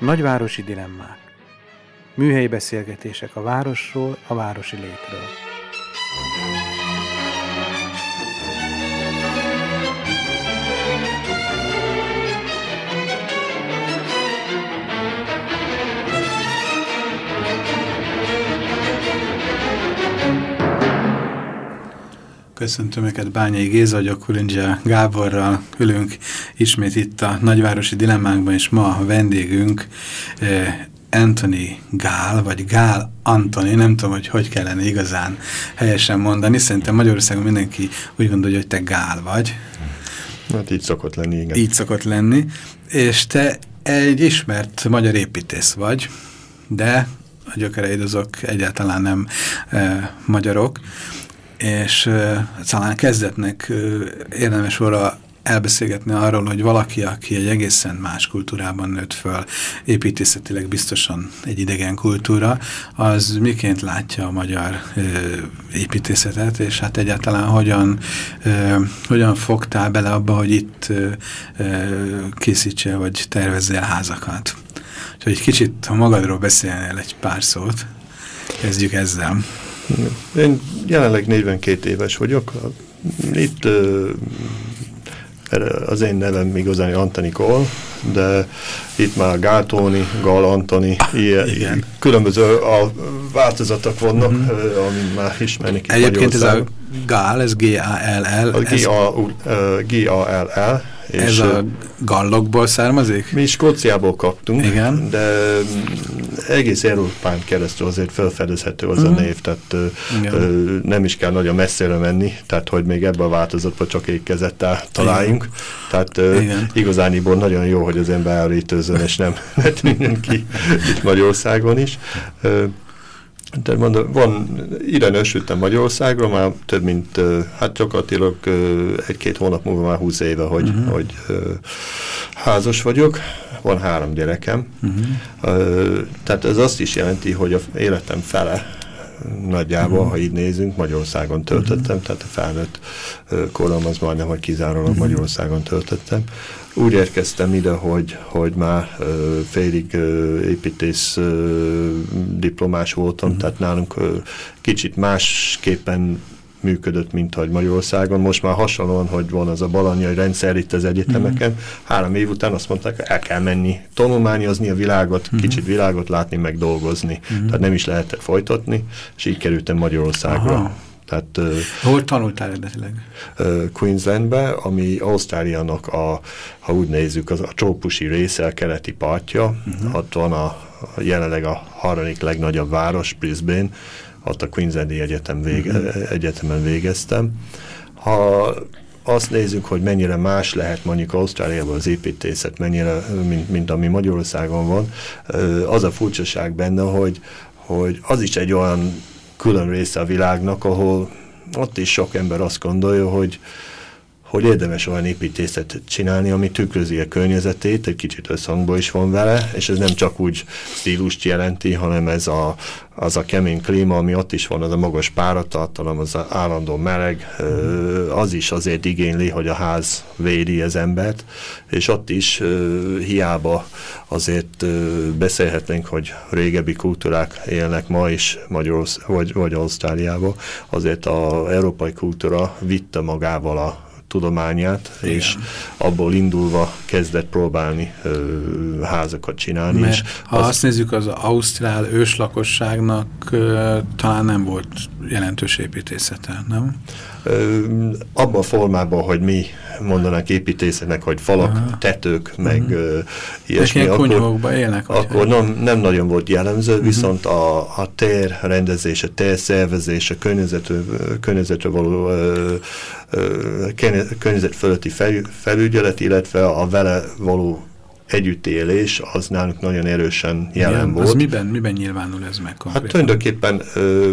Nagyvárosi dilemmák. Műhelyi beszélgetések a városról, a városi létről. Köszöntöm őket, Bányai Géza vagyok, Kulindzsa Gáborral ülünk ismét itt a Nagyvárosi Dilemmánkban, és ma a vendégünk eh, Anthony Gál, vagy Gál Antoni, nem tudom, hogy hogy kellene igazán helyesen mondani, szerintem Magyarországon mindenki úgy gondolja, hogy te Gál vagy. Hát így szokott lenni, igen. Így szokott lenni, és te egy ismert magyar építész vagy, de a gyökereid azok egyáltalán nem e, magyarok és uh, talán kezdetnek uh, érdemes volna elbeszélgetni arról, hogy valaki, aki egy egészen más kultúrában nőtt föl, építészetileg biztosan egy idegen kultúra, az miként látja a magyar ö, építészetet, és hát egyáltalán hogyan, ö, hogyan fogtál bele abba, hogy itt ö, készítsél, vagy tervezzél házakat. Úgyhogy egy kicsit ha magadról beszélnél egy pár szót, kezdjük ezzel. Én jelenleg 42 éves vagyok. Itt az én nevem igazán Antoni Kohl, de itt már Gátóni, Gal Antoni, ilyen, Igen. különböző a változatok vannak, mm -hmm. amit már ismernek. Egyébként ez a Gál, ez G-A-L-L. G-A-L-L. És Ez a gallokból származik? Mi Skóciából kaptunk, Igen. de egész Európán keresztül azért felfedezhető az uh -huh. a mhm. név, tehát ö, nem is kell nagyon messzire menni, tehát hogy még ebben a változatban csak egy kezettel találjunk. Igen. Tehát ö, igazániból nagyon jó, hogy az ember elrítőzön, és nem mindenki itt Magyarországon is. Ö, de mondom, van, ide nősültem Magyarországról, már több mint, hát gyakorlatilag egy-két hónap múlva már húsz éve, hogy, uh mhm. -huh. hogy házas vagyok, van három gyerekem, uh mhm. -huh. tehát ez azt is jelenti, hogy a életem fele nagyjából, uh -huh. ha így nézünk, Magyarországon töltöttem, uh -huh. tehát a felnőtt korom az majdnem, hogy kizárólag uh -huh. Magyarországon töltöttem úgy érkeztem ide, hogy, hogy már uh, félig uh, építész uh, diplomás voltam, uh -huh. tehát nálunk uh, kicsit másképpen működött, mint hogy Magyarországon. Most már hasonlóan, hogy van az a balanyai rendszer itt az egyetemeken. -huh. Három év után azt mondták, el kell menni tanulmányozni a világot, -huh. kicsit világot látni, meg dolgozni. -huh. Tehát nem is lehetett folytatni, és így kerültem Magyarországra. Aha. Tehát, Hol tanultál eredetileg? Queenslandbe, ami Ausztráliának a, ha úgy nézzük, az a trópusi része, a keleti partja. Uh mhm. -huh. Ott van a, a jelenleg a harmadik legnagyobb város, Brisbane, ott a Queenslandi Egyetem vége, mhm. egyetemen végeztem. Ha azt nézzük, hogy mennyire más lehet mondjuk Ausztráliában az építészet, mennyire, mint, mint ami Magyarországon van, az a furcsaság benne, hogy, hogy az is egy olyan külön része a világnak, ahol ott is sok ember azt gondolja, hogy hogy érdemes olyan építészetet csinálni, ami tükrözi a környezetét, egy kicsit összhangban is van vele, és ez nem csak úgy stílust jelenti, hanem ez a, az a kemény klíma, ami ott is van, az a magas páratartalom, az a állandó meleg, az is azért igényli, hogy a ház védi az embert, és ott is hiába azért beszélhetnénk, hogy régebbi kultúrák élnek ma is Magyarország, vagy, vagy Ausztráliában, azért az európai kultúra vitte magával a tudományát, Igen. és abból indulva kezdett próbálni ö, házakat csinálni. Mert és ha az... azt nézzük, az ausztrál őslakosságnak ö, talán nem volt jelentős építészete, nem? Abban a formában, hogy mi mondanak építészetnek, hogy falak, Aha. tetők, meg uh -huh. ilyesmi. Akkor, élnek? Akkor nem, nem nagyon volt jellemző, uh mhm. -huh. viszont a, a tér rendezése, tér szervezése, környezetre, környezetre való ö, ö, környezet fölötti fel, felügyelet, illetve a vele való együttélés az nálunk nagyon erősen jelen Igen, volt. Az miben, miben nyilvánul ez meg konkrétan? Hát tulajdonképpen ö,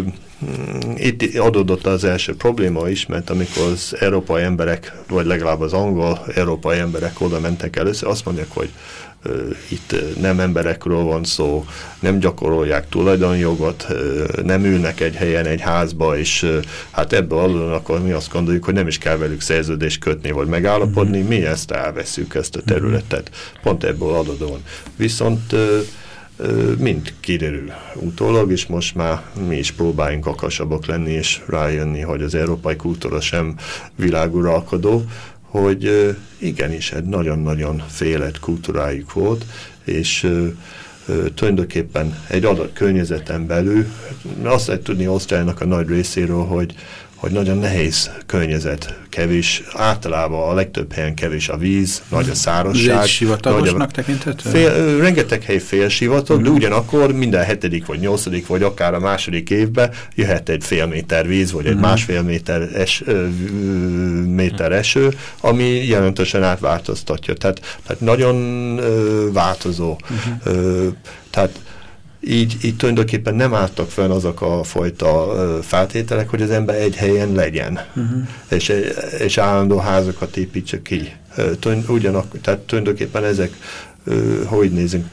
itt adódott az első probléma is, mert amikor az európai emberek, vagy legalább az angol európai emberek oda mentek először, azt mondják, hogy itt nem emberekről van szó, nem gyakorolják tulajdonjogot, nem ülnek egy helyen egy házba, és hát ebből adódóan akkor mi azt gondoljuk, hogy nem is kell velük szerződést kötni, vagy megállapodni, mi ezt elveszünk, ezt a területet. Pont ebből adódóan. Viszont mind kiderül utólag, és most már mi is próbáljunk akasabbak lenni, és rájönni, hogy az európai kultúra sem világuralkodó, hogy igenis egy nagyon-nagyon félet kultúrájuk volt, és tulajdonképpen egy adott környezeten belül, azt lehet tudni Osztrálynak a nagy részéről, hogy hogy nagyon nehéz környezet, kevés, általában a legtöbb helyen kevés a víz, nagy a szárazság. Ez sivatagosnak tekinthető? Fél, rengeteg hely félsivatag, uh -huh. de mhm. ugyanakkor minden hetedik vagy nyolcadik, vagy akár a második évben jöhet egy fél méter víz, vagy egy uh mhm. -huh. másfél méter, es, ö, méter eső, ami jelentősen átváltoztatja. Tehát, tehát nagyon ö, változó. Uh -huh. ö, tehát így, így tulajdonképpen nem álltak fenn azok a fajta feltételek, hogy az ember egy helyen legyen, uh -huh. és, és állandó házakat építse ki. Ugyanak, tehát tulajdonképpen ezek, hogy nézünk,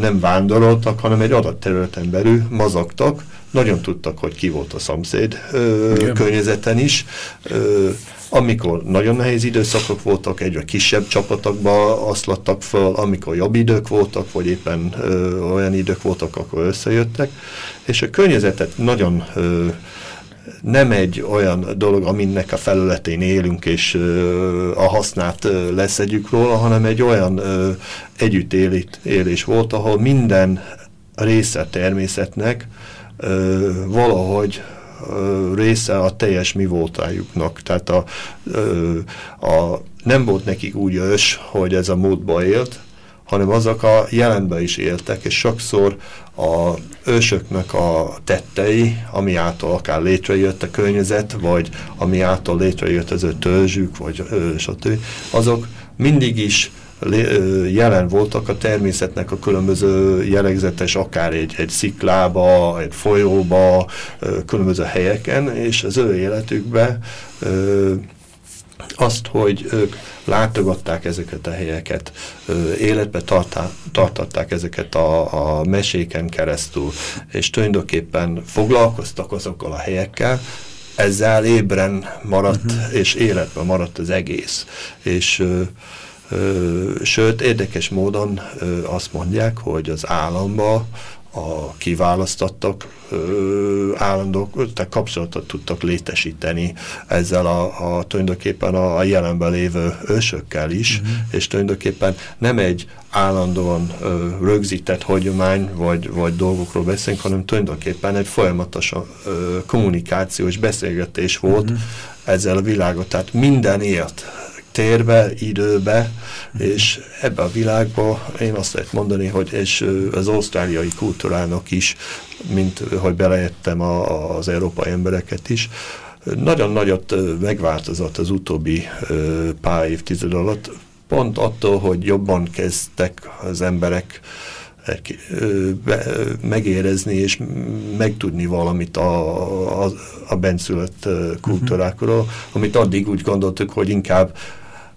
nem vándoroltak, hanem egy adott területen belül mazagtak, nagyon tudtak, hogy ki volt a szomszéd ö, környezeten is, ö, amikor nagyon nehéz időszakok voltak, egyre kisebb csapatokba aszlattak föl, amikor jobb idők voltak, vagy éppen ö, olyan idők voltak, akkor összejöttek, és a környezetet nagyon ö, nem egy olyan dolog, aminek a felületén élünk, és a hasznát leszedjük róla, hanem egy olyan együttélés volt, ahol minden része természetnek ö, valahogy része a teljes mi voltájuknak. Tehát a, a, nem volt nekik úgy ős, hogy ez a módba élt, hanem azok a jelenben is éltek, és sokszor a ősöknek a tettei, ami által akár létrejött a környezet, vagy ami által létrejött az ő törzsük, vagy stb., azok mindig is jelen voltak a természetnek a különböző jellegzetes, akár egy, egy sziklába, egy folyóba, különböző helyeken, és az ő életükbe azt, hogy ők látogatták ezeket a helyeket, életbe tartá, tartatták ezeket a, a meséken keresztül, és tulajdonképpen foglalkoztak azokkal a helyekkel, ezzel ébren maradt, uh mhm. -huh. és életben maradt az egész. És Sőt, érdekes módon azt mondják, hogy az államba a kiválasztottak állandók, tehát kapcsolatot tudtak létesíteni ezzel a, a tulajdonképpen a, a jelenben lévő ősökkel is, mhm. -huh. és tulajdonképpen nem egy állandóan ö, rögzített hagyomány vagy, vagy dolgokról beszélünk, hanem tulajdonképpen egy folyamatos ö, kommunikációs beszélgetés volt mhm. -huh. ezzel a világot, tehát minden ért térbe, időbe, és ebbe a világba én azt lehet mondani, hogy és az ausztráliai kultúrának is, mint hogy belejettem a, az európai embereket is, nagyon nagyot megváltozott az utóbbi pár évtized alatt, pont attól, hogy jobban kezdtek az emberek be, megérezni és megtudni valamit a, a, a benszülött kultúrákról, uh -huh. amit addig úgy gondoltuk, hogy inkább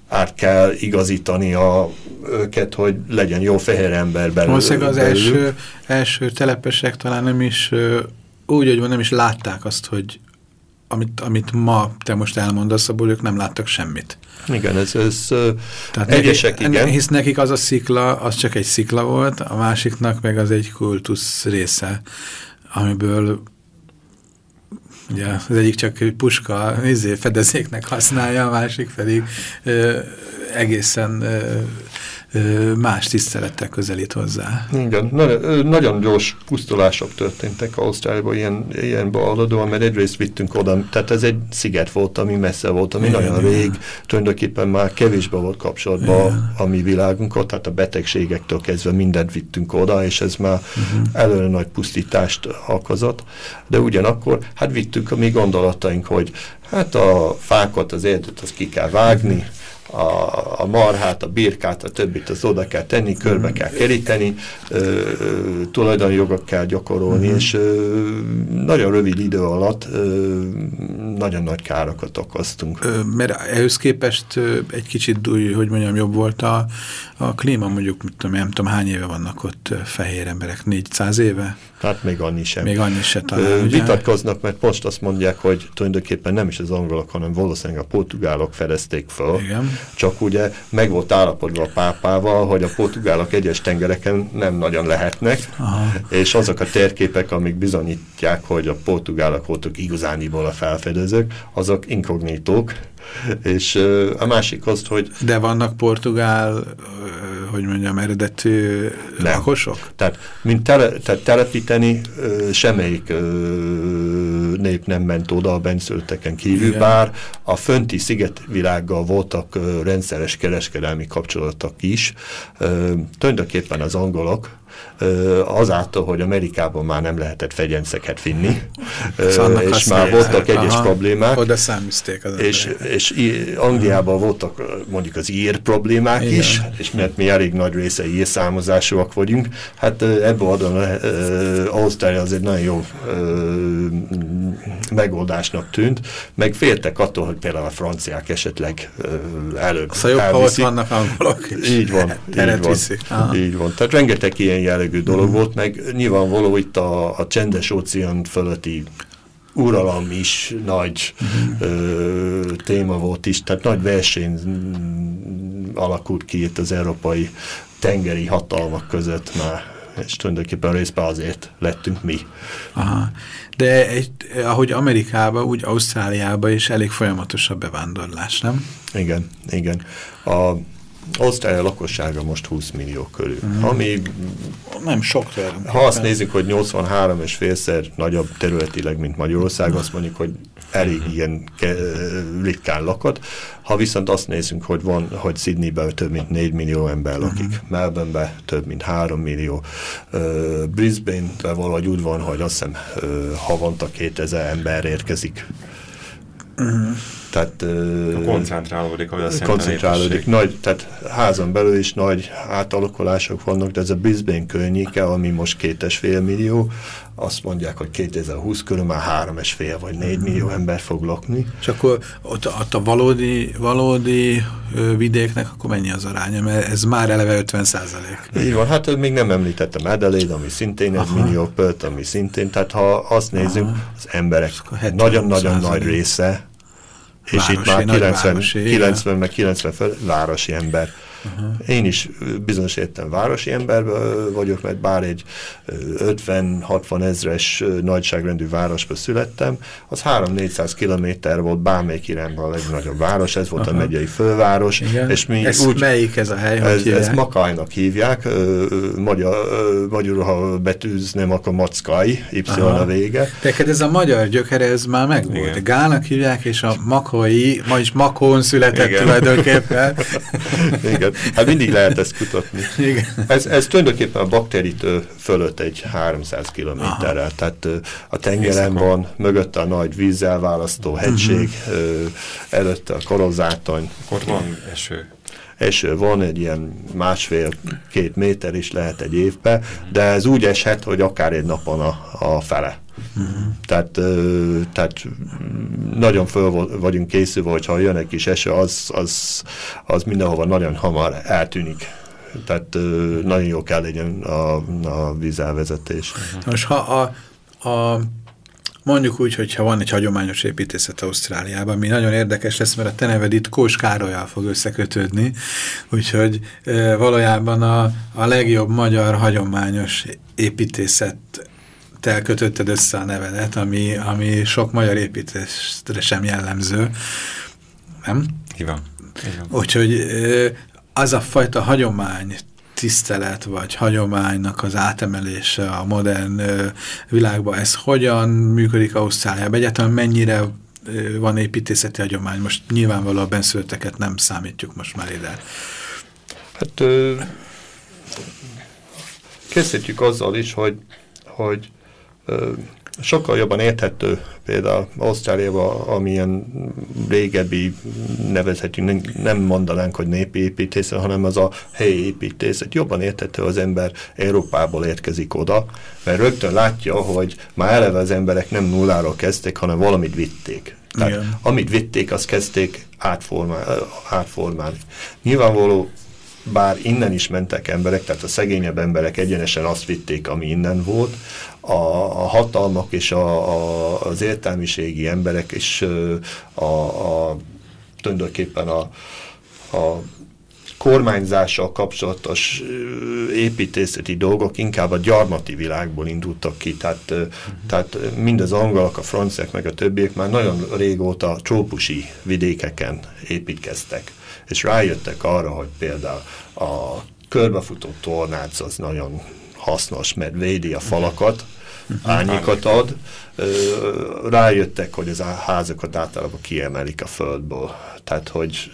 át kell igazítani a, őket, hogy legyen jó fehér ember belőle. Valószínűleg az első, első telepesek talán nem is úgy, hogy nem is látták azt, hogy amit, amit ma te most elmondasz, abból ők nem láttak semmit. Igen, ez, ez Tehát egyesek, neki, igen. Hisz nekik az a szikla, az csak egy szikla volt, a másiknak meg az egy kultusz része, amiből Ugye az egyik csak puska izé, fedezéknek használja, a másik pedig ö, egészen ö, más tisztelettel közelít hozzá. Igen, nagyon, nagyon gyors pusztulások történtek Ausztráliában ilyen, ilyen baldadóan, mert egyrészt vittünk oda, tehát ez egy sziget volt, ami messze volt, ami igen, nagyon igen. rég, tulajdonképpen már kevésbé volt kapcsolatban igen. a mi világunkat, tehát a betegségektől kezdve mindent vittünk oda, és ez már uh. -huh. előre nagy pusztítást okozott, de ugyanakkor hát vittük a mi gondolataink, hogy hát a fákat, az erdőt, azt ki kell vágni, uh -huh a, a marhát, a birkát, a többit az oda kell tenni, körbe kell keríteni, ö, tulajdoni jogok kell gyakorolni, uh-huh. és ö, nagyon rövid idő alatt ö, nagyon nagy károkat okoztunk. Ö, mert ehhez képest egy kicsit, hogy mondjam, jobb volt a, a klíma, mondjuk, mit tudom, nem tudom, hány éve vannak ott fehér emberek, 400 éve? Hát még annyi sem. Még annyi sem talán, Vitatkoznak, mert most azt mondják, hogy tulajdonképpen nem is az angolok, hanem valószínűleg a portugálok fedezték föl. Igen. Csak ugye meg volt állapodva a pápával, hogy a portugálok egyes tengereken nem nagyon lehetnek, Aha. és azok a térképek, amik bizonyítják, hogy a portugálok voltak igazániból a felfedezők, azok inkognitók, és a másik az, hogy... De vannak portugál, hogy mondjam, eredetű nem. lakosok? Tehát, mint tele, tehát telepíteni semmelyik nép nem ment oda a benszülteken kívül, Igen. bár a fönti szigetvilággal voltak rendszeres kereskedelmi kapcsolatok is. Tulajdonképpen az angolok azáltal, hogy Amerikában már nem lehetett fegyenceket finni, és már voltak egyes Aha, problémák. Oda számízték az és, és Angliában voltak mondjuk az ír problémák Igen. is, és mert mi elég nagy része ír számozásúak vagyunk, hát ebből adon Ausztrália az egy nagyon jó megoldásnak tűnt, meg féltek attól, hogy például a franciák esetleg előbb Szóval ha ott vannak angolok Így van, így van, így van. Tehát rengeteg ilyen jellegű dolog mm. volt, meg nyilvánvaló itt a, a csendes óceán fölötti uralom is nagy mm. ö, téma volt is, tehát nagy verseny alakult ki itt az európai tengeri hatalmak között már, és tulajdonképpen részben azért lettünk mi. Aha. De egy, ahogy Amerikában, úgy Ausztráliában is elég folyamatos a bevándorlás, nem? Igen, igen. A Ausztrália lakossága most 20 millió körül, mm. ami nem sok Ha azt nézzük, hogy 83 és félszer nagyobb területileg, mint Magyarország, azt mondjuk, hogy elég ilyen ritkán lakott. Ha viszont azt nézzünk, hogy van, hogy Sydneyben több mint 4 millió ember lakik, uh mhm. -huh. Melbourneben több mint 3 millió, uh, Brisbane-ben valahogy úgy van, hogy azt hiszem uh, havonta 2000 ember érkezik. Uh. -huh. Tehát, koncentrálódik, ahogy azt koncentrálódik. Nagy, tehát házon belül is nagy átalakulások vannak, de ez a Brisbane környéke, ami most két és fél millió, azt mondják, hogy 2020 körül már három és fél vagy négy millió ember fog lakni. És akkor ott, ott a valódi, valódi vidéknek akkor mennyi az aránya? Mert ez már eleve 50 százalék. Így van, hát még nem említettem Adelaide, ami szintén egy millió pölt, ami szintén, tehát ha azt nézzük, Aha. az emberek nagyon-nagyon nagy része és városi, itt már 90, városi, 90 meg 90 fel, városi ember. Uh-huh. Én is bizonyos értem városi ember vagyok, mert bár egy 50-60 ezres nagyságrendű városba születtem, az 3-400 kilométer volt bármelyik irányban a legnagyobb város, ez volt uh-huh. a megyei főváros. Igen. És mi ez úgy, melyik ez a hely? Ez, ez Makajnak hívják, magyar, magyarul, ha betűzném, akkor Mackai, Y Aha. a vége. Neked ez a magyar gyökere, ez már megvolt. Gának hívják, és a Makai, ma is Makón született Igen. tulajdonképpen. Igen. Hát mindig lehet ezt kutatni. Igen. Ez, ez tulajdonképpen a bakteritől fölött egy 300 kilométerrel. Tehát a tengeren van, mögötte a nagy vízzel választó hegység, uh mhm. -huh. előtte a korozátony. Ott van eső eső van, egy ilyen másfél-két méter is lehet egy évbe, de ez úgy eshet, hogy akár egy napon a, a fele. Tehát, tehát nagyon föl vagyunk készülve, hogyha jön egy kis eső, az, az, az mindenhova nagyon hamar eltűnik. Tehát nagyon jó kell legyen a, a vízelvezetés. Most ha a, a Mondjuk úgy, hogyha van egy hagyományos építészet Ausztráliában, mi nagyon érdekes lesz, mert a te neved itt Kós Károlyal fog összekötődni, úgyhogy valójában a, a legjobb magyar hagyományos építészet te kötötted össze a nevedet, ami, ami sok magyar építésre sem jellemző. Nem? Igen. Úgyhogy az a fajta hagyomány, tisztelet vagy hagyománynak az átemelése a modern világban, ez hogyan működik Ausztráliában? Egyáltalán mennyire van építészeti hagyomány? Most nyilvánvalóan a benszülötteket nem számítjuk most már ide. Hát kezdhetjük azzal is, hogy, hogy sokkal jobban érthető például Ausztráliában, amilyen régebbi nevezhetjük, nem mondanánk, hogy népi építészet, hanem az a helyi építészet. Jobban érthető az ember Európából érkezik oda, mert rögtön látja, hogy már eleve az emberek nem nulláról kezdték, hanem valamit vitték. Tehát Igen. amit vitték, azt kezdték átformálni. átformálni. Nyilvánvaló bár innen is mentek emberek, tehát a szegényebb emberek egyenesen azt vitték, ami innen volt, a, hatalmak és a, a, az értelmiségi emberek és a, a tulajdonképpen a, a kormányzással kapcsolatos építészeti dolgok inkább a gyarmati világból indultak ki, tehát, uh -huh. tehát mind az angolok, a franciák meg a többiek már nagyon régóta trópusi vidékeken építkeztek és rájöttek arra, hogy például a körbefutó tornác az nagyon hasznos, mert védi a falakat, mhm. Árnyékot ad. Rájöttek, hogy az házakat általában kiemelik a földből. Tehát, hogy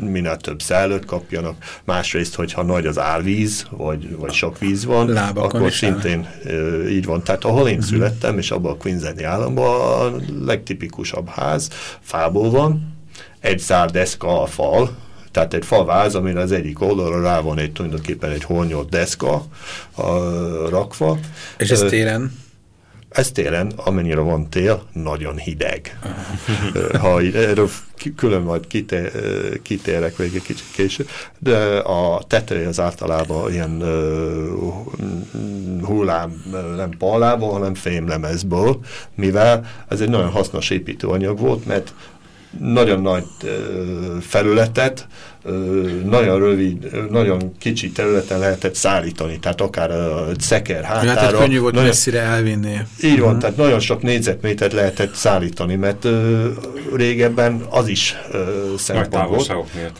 minél több szellőt kapjanak. Másrészt, hogyha nagy az árvíz, vagy, vagy sok víz van, Lábakon akkor szintén el. így van. Tehát ahol én mhm. születtem, és abban a Queensland államban a legtipikusabb ház fából van, egy szár deszka a fal, tehát egy faváz, amire az egyik oldalra rá van egy tulajdonképpen egy hornyolt deszka a, rakva. És ez télen? Ez télen, amennyire van tél, nagyon hideg. ha erről külön majd kité, kitérek még egy kicsit később, de a tetője az általában ilyen hullám, nem pallából, hanem fémlemezből, mivel ez egy nagyon hasznos építőanyag volt, mert nagyon nagy felületet, nagyon rövid, nagyon kicsi területen lehetett szállítani, tehát akár a szeker hátára. Ja, tehát könnyű volt nagyon, messzire elvinni. Így van, uh mhm. -huh. tehát nagyon sok négyzetmétert lehetett szállítani, mert ö, régebben az is ö, szempont volt.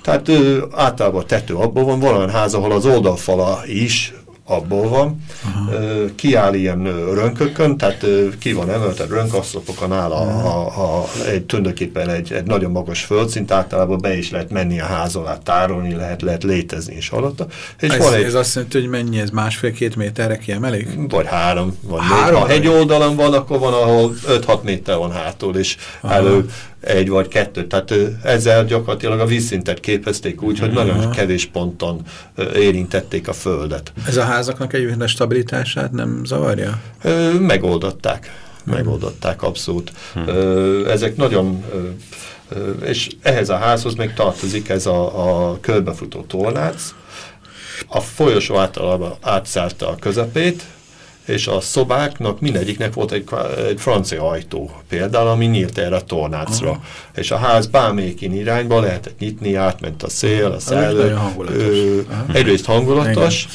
Tehát ö, általában tető abból van, valamilyen ház, ahol az oldalfala is abból van. Aha. Kiáll ilyen rönkökön, tehát ki van emeltet rönkasszopokon áll a, a, a, egy tulajdonképpen egy, egy nagyon magas földszint, általában be is lehet menni a ház alá, tárolni lehet, lehet létezni is alatta. És ez, van egy, ez azt jelenti, hogy mennyi ez másfél-két méterre kiemelik? Vagy három, vagy három négy. Ha egy oldalon van, akkor van, ahol 5-6 méter van hátul, és Aha. elő egy vagy kettő. Tehát ezzel gyakorlatilag a vízszintet képezték úgy, hogy nagyon kevés ponton érintették a földet. Ez a házaknak egy stabilitását nem zavarja? Megoldották. Megoldották abszolút. Hmm. Ezek nagyon és ehhez a házhoz még tartozik ez a, a körbefutó tornác. A folyosó általában átszárta a közepét, és a szobáknak mindegyiknek volt egy, egy francia ajtó például, ami nyílt erre a tornácra. Aha. És a ház bármelyikin irányba lehetett nyitni, átment a szél, a szellő. Egyrészt hangulatos,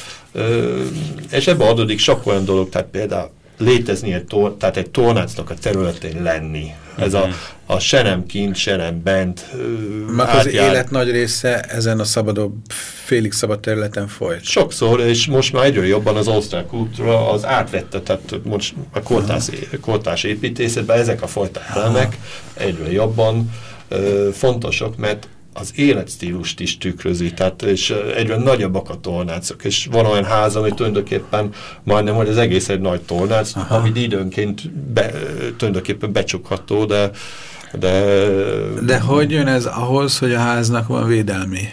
és ebbe adódik sok olyan dolog, tehát például létezni egy, tor, tehát egy tornácnak a területén lenni. Ez a, a se nem kint, se nem bent. Mert az élet nagy része ezen a szabadó, félig szabad területen folyt. Sokszor, és most már egyre jobban az osztrák kultúra az átvette, tehát most a kortás, kortás építészetben ezek a fajta elemek egyre jobban ö, fontosak, mert az életstílust is tükrözi, tehát és egyre nagyobbak a tornácok, és van olyan ház, ami tulajdonképpen majdnem, hogy az egész egy nagy tornác, Aha. amit időnként be, tulajdonképpen becsukható, de de... De hogy jön ez ahhoz, hogy a háznak van védelmi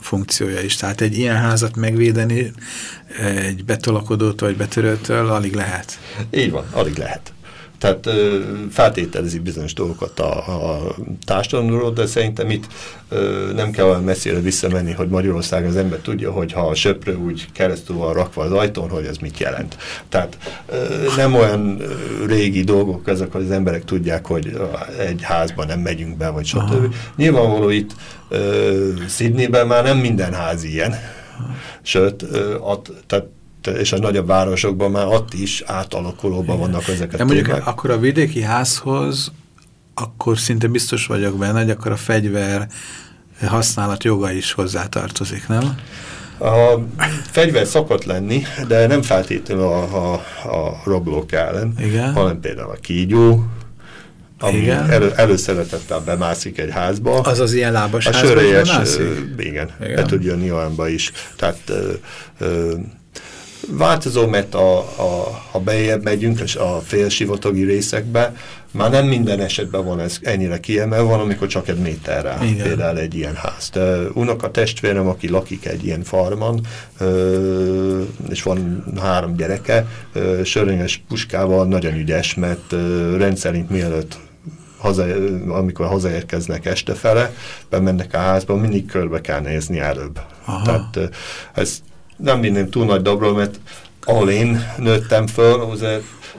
funkciója is? Tehát egy ilyen házat megvédeni egy betolakodótól vagy betörőtől alig lehet? Így van, alig lehet. Tehát feltételezi bizonyos dolgokat a, a társadalomról, de szerintem itt nem kell olyan messzire visszamenni, hogy Magyarország az ember tudja, hogy ha a söprő úgy keresztül van rakva az ajtón, hogy ez mit jelent. Tehát nem olyan régi dolgok ezek, hogy az emberek tudják, hogy egy házban nem megyünk be, vagy stb. Nyilvánvaló itt Sydneyben már nem minden ház ilyen, sőt, at, tehát és a nagyobb városokban már ott is átalakulóban vannak ezek a De mondjuk témák. akkor a vidéki házhoz akkor szinte biztos vagyok benne, hogy akkor a fegyver használat joga is hozzátartozik, nem? A fegyver szokott lenni, de nem feltétlenül a, a, a rablók ellen, Igen. hanem például a kígyó, ami igen. elő, előszeretettel bemászik egy házba. Az az ilyen lábas a sörölyes, igen, igen, be tud jönni olyanba is. Tehát ö, ö, Változó, mert a, a, ha bejebb megyünk a félsivatogi részekbe, már nem minden esetben van ez ennyire kiemelve, van, amikor csak egy méterre Igen. például egy ilyen ház. De unoka testvérem, aki lakik egy ilyen farmon, és van három gyereke, sörényes puskával nagyon ügyes, mert rendszerint mielőtt haza, amikor hazaérkeznek este fele, bemennek a házba, mindig körbe kell nézni előbb. Aha. Tehát ez nem minden túl nagy dobro, mert ahol én nőttem föl, az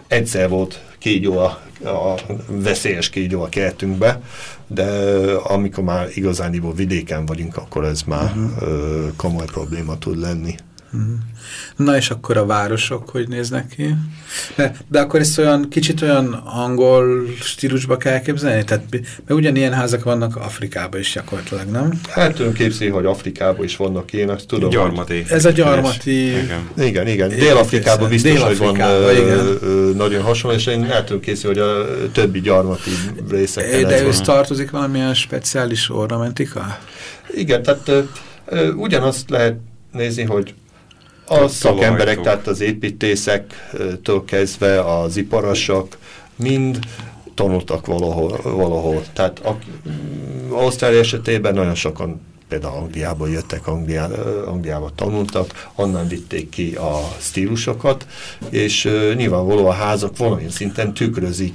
egyszer volt kígyó a, a veszélyes kígyó a kertünkbe, de amikor már igazániból vidéken vagyunk, akkor ez már uh -huh. ö, komoly probléma tud lenni. -huh. Na és akkor a városok hogy néznek ki? De, de akkor ezt olyan kicsit olyan angol stílusba kell képzelni? Tehát, mert ugyanilyen házak vannak Afrikában is gyakorlatilag, nem? Hát tudom képzelni, hogy Afrikában is vannak én azt tudom. Gyarmati. Ez a gyarmati... Igen, igen. igen. Dél-Afrikában biztos, Dél hogy van ö, ö, nagyon hasonló, és én el tudom képzelni, hogy a többi gyarmati részeken De ez tartozik valamilyen speciális ornamentika? Igen, tehát ö, ö, ugyanazt lehet nézni, hogy a szakemberek, tehát az építészektől kezdve az iparosok mind tanultak valahol. valahol. Tehát a, Ausztrália esetében nagyon sokan például Angliából jöttek, Angliá, Angliába tanultak, onnan vitték ki a stílusokat, és uh, nyilvánvaló a házak valamilyen szinten tükrözik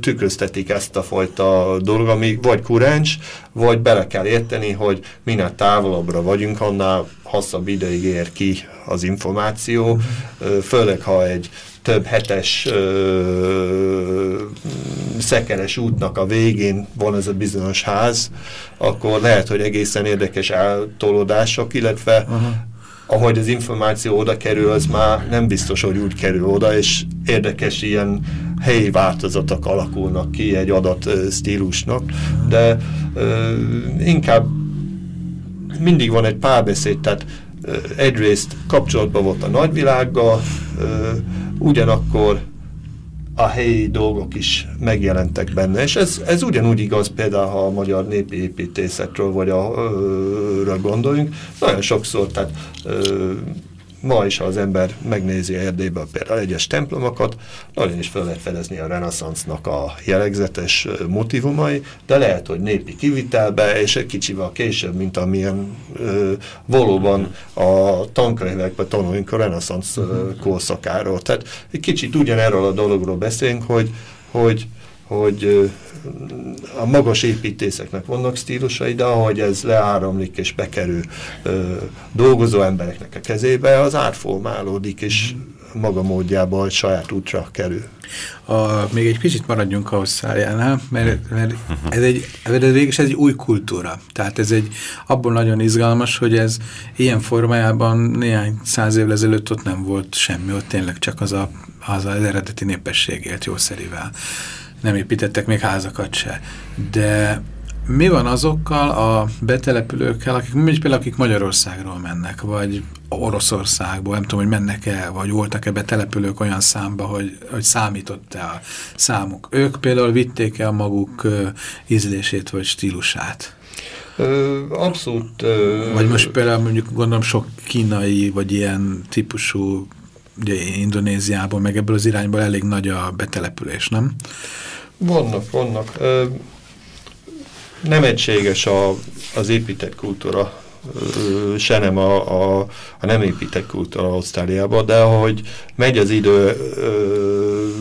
tükröztetik ezt a fajta dolog, ami vagy kuráns, vagy bele kell érteni, hogy minél távolabbra vagyunk, annál hosszabb ideig ér ki az információ, főleg ha egy több hetes ö, szekeres útnak a végén van ez a bizonyos ház, akkor lehet, hogy egészen érdekes eltolódások, illetve -huh ahogy az információ oda kerül, az már nem biztos, hogy úgy kerül oda, és érdekes ilyen helyi változatok alakulnak ki egy adat stílusnak, de ö, inkább mindig van egy párbeszéd, tehát ö, egyrészt kapcsolatban volt a nagyvilággal, ö, ugyanakkor a helyi dolgok is megjelentek benne, és ez, ez ugyanúgy igaz például, ha a magyar népi építészetről vagy a, ö, gondoljunk, nagyon sokszor, tehát ö, Ma is, ha az ember megnézi Erdélyből például egyes templomokat, nagyon is fel lehet fedezni a reneszánsznak a jellegzetes motivumai, de lehet, hogy népi kivitelbe, és egy kicsivel később, mint amilyen ö, valóban a tankönyvekben tanulunk a reneszánsz korszakáról. Tehát egy kicsit ugyanerről a dologról beszélünk, hogy, hogy hogy a magas építészeknek vannak stílusai, de ahogy ez leáramlik és bekerül dolgozó embereknek a kezébe, az átformálódik, és maga módjában saját útra kerül. A, még egy kicsit maradjunk Ausztráliánál, mert, mert ez egy, ez végig egy új kultúra. Tehát ez egy abból nagyon izgalmas, hogy ez ilyen formájában néhány száz évvel ezelőtt ott nem volt semmi, ott tényleg csak az a, az, az eredeti népesség élt jószerivel nem építettek még házakat se. De mi van azokkal a betelepülőkkel, akik, például akik Magyarországról mennek, vagy Oroszországból, nem tudom, hogy mennek-e, vagy voltak-e betelepülők olyan számba, hogy, hogy számított-e a számuk. Ők például vitték-e a maguk ízlését, vagy stílusát? Abszolút. Vagy most például mondjuk gondolom sok kínai, vagy ilyen típusú ugye Indonéziából, meg ebből az irányból elég nagy a betelepülés, nem? Vannak, vannak. Nem egységes a, az épített kultúra, se nem a, a, a nem épített kultúra Ausztráliában, de ahogy megy az idő